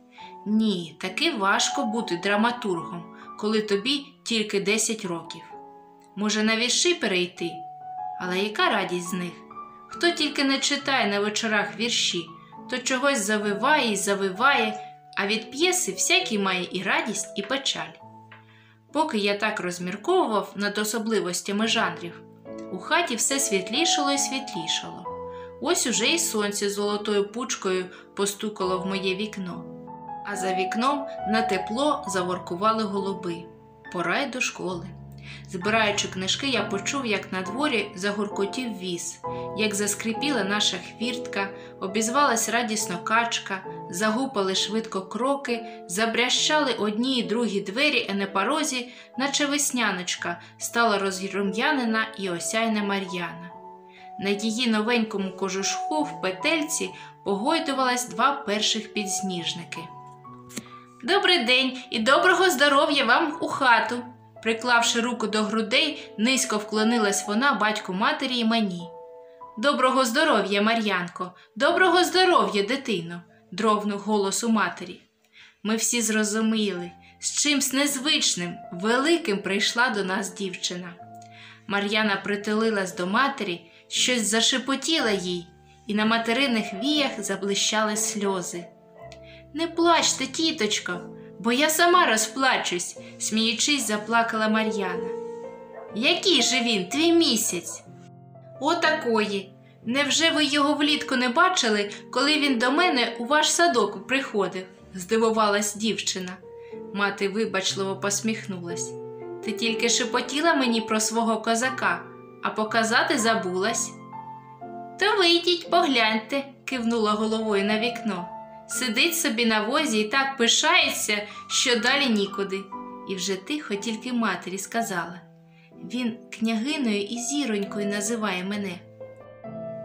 Ні, таки важко бути драматургом, коли тобі тільки 10 років. Може, на вірші перейти, але яка радість з них? Хто тільки не читає на вечорах вірші, то чогось завиває і завиває, а від п'єси всякий має і радість, і печаль. Поки я так розмірковував над особливостями жанрів, у хаті все світлішало і світлішало. Ось уже і сонце золотою пучкою постукало в моє вікно, а за вікном на тепло заворкували голуби. Пора й до школи. Збираючи книжки, я почув, як на дворі загуркотів віз, як заскрипіла наша хвіртка, обізвалась радісно качка, загупали швидко кроки, забрящали одні й другі двері, а на порозі, наче весняночка, стала розрум'янена і осяйна Мар'яна. На її новенькому кожушку в петельці погойдувалась два перших підсніжники. Добрий день і доброго здоров'я вам у хату. Приклавши руку до грудей, низько вклонилась вона батьку матері і мені. Доброго здоров'я, Мар'янко, доброго здоров'я, дитино, дровнув голос у матері. Ми всі зрозуміли, з чимсь незвичним, великим прийшла до нас дівчина. Мар'яна притулилась до матері, щось зашепотіла їй, і на материних віях заблищали сльози. Не плачте, тіточко, бо я сама розплачусь, сміючись, заплакала Мар'яна. Який же він, твій місяць? Отакої. Невже ви його влітку не бачили, коли він до мене у ваш садок приходив? здивувалась дівчина. Мати вибачливо посміхнулась. Ти тільки шепотіла мені про свого козака, а показати забулась. То вийдіть, погляньте, кивнула головою на вікно. Сидить собі на возі і так пишається, що далі нікуди. І вже тихо тільки матері сказала він княгиною і зіронькою називає мене.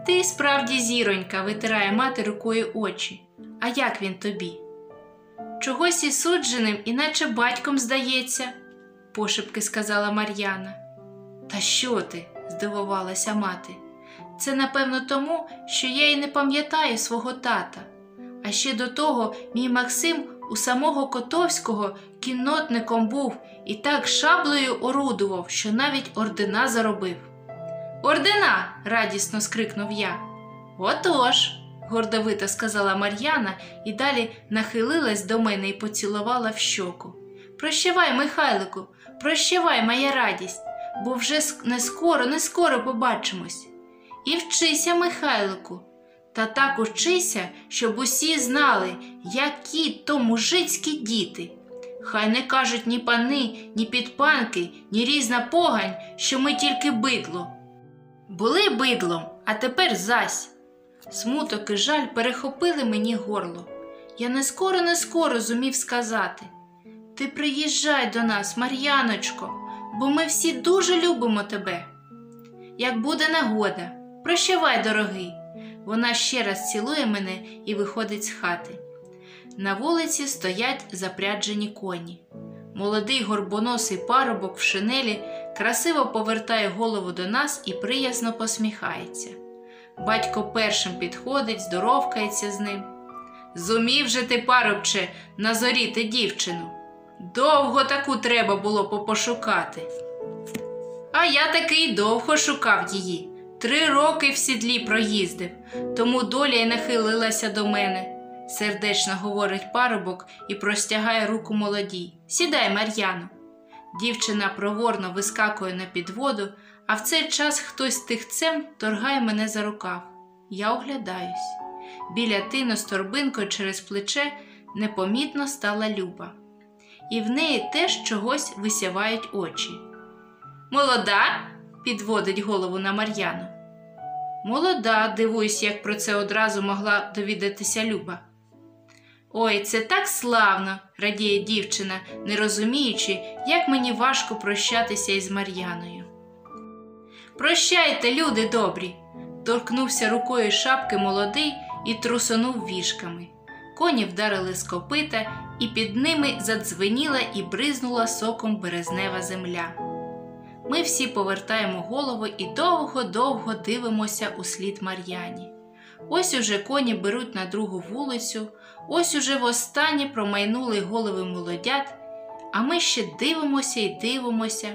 Ти справді зіронька, витирає мати рукою очі. А як він тобі? Чогось і судженим, іначе батьком здається, пошепки сказала Мар'яна. Та що ти? здивувалася мати. Це напевно тому, що я й не пам'ятаю свого тата. А ще до того мій Максим у самого Котовського кіннотником був і так шаблею орудував, що навіть ордена заробив. Ордена. радісно скрикнув я. Отож, гордовито сказала Мар'яна і далі нахилилась до мене і поцілувала в щоку. Прощавай, Михайлику, прощавай, моя радість, бо вже не скоро, не скоро побачимось. І вчися, Михайлику, та так учися, щоб усі знали, які то мужицькі діти. Хай не кажуть ні пани, ні підпанки, ні різна погань, що ми тільки бидло. Були бидлом, а тепер зась. Смуток і жаль перехопили мені горло. Я не скоро, не скоро зумів сказати Ти приїжджай до нас, Мар'яночко, бо ми всі дуже любимо тебе. Як буде нагода, прощавай, дорогий. Вона ще раз цілує мене і виходить з хати. На вулиці стоять запряджені коні. Молодий горбоносий парубок в шинелі красиво повертає голову до нас і приязно посміхається. Батько першим підходить, здоровкається з ним. Зумів же ти, парубче, назоріти дівчину. Довго таку треба було попошукати. А я таки й довго шукав її. Три роки в сідлі проїздив, тому доля й нахилилася до мене, сердечно говорить парубок і простягає руку молодій. Сідай, Мар'яно. Дівчина проворно вискакує на підводу, а в цей час хтось тихцем торгає мене за рукав. Я оглядаюсь. Біля тину з торбинкою через плече непомітно стала люба, і в неї теж чогось висявають очі. Молода? підводить голову на Мар'яну. Молода, дивуюсь, як про це одразу могла довідатися Люба. Ой, це так славно, радіє дівчина, не розуміючи, як мені важко прощатися із Мар'яною. Прощайте, люди добрі, торкнувся рукою шапки молодий і трусонув вішками. Коні вдарили з копита, і під ними задзвеніла і бризнула соком березнева земля. Ми всі повертаємо голову і довго-довго дивимося у слід Мар'яні. Ось уже коні беруть на другу вулицю, ось уже востаннє промайнули голови молодят, А ми ще дивимося і дивимося,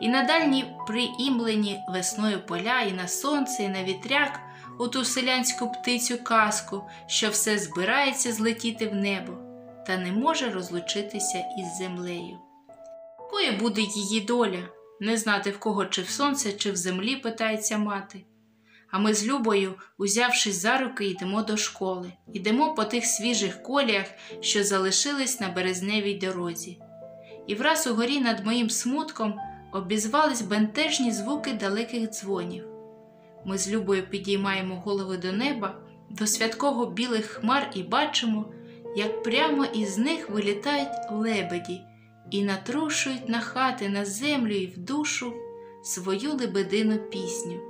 і на дальні приімлені весною поля, і на сонце, і на вітряк, у ту селянську птицю казку, що все збирається злетіти в небо, та не може розлучитися із землею. Якою буде її доля? Не знати в кого, чи в сонце, чи в землі, питається мати. А ми з Любою, узявшись за руки, йдемо до школи, йдемо по тих свіжих коліях, що залишились на березневій дорозі. І враз угорі над моїм смутком обізвались бентежні звуки далеких дзвонів. Ми з Любою підіймаємо голови до неба, до святково білих хмар і бачимо, як прямо із них вилітають лебеді і натрошують на хати, на землю і в душу свою лебедину пісню.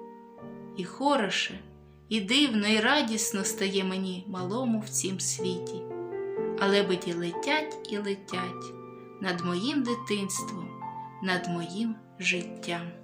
І хороше, і дивно, і радісно стає мені малому в цім світі. А лебеді летять і летять над моїм дитинством, над моїм життям.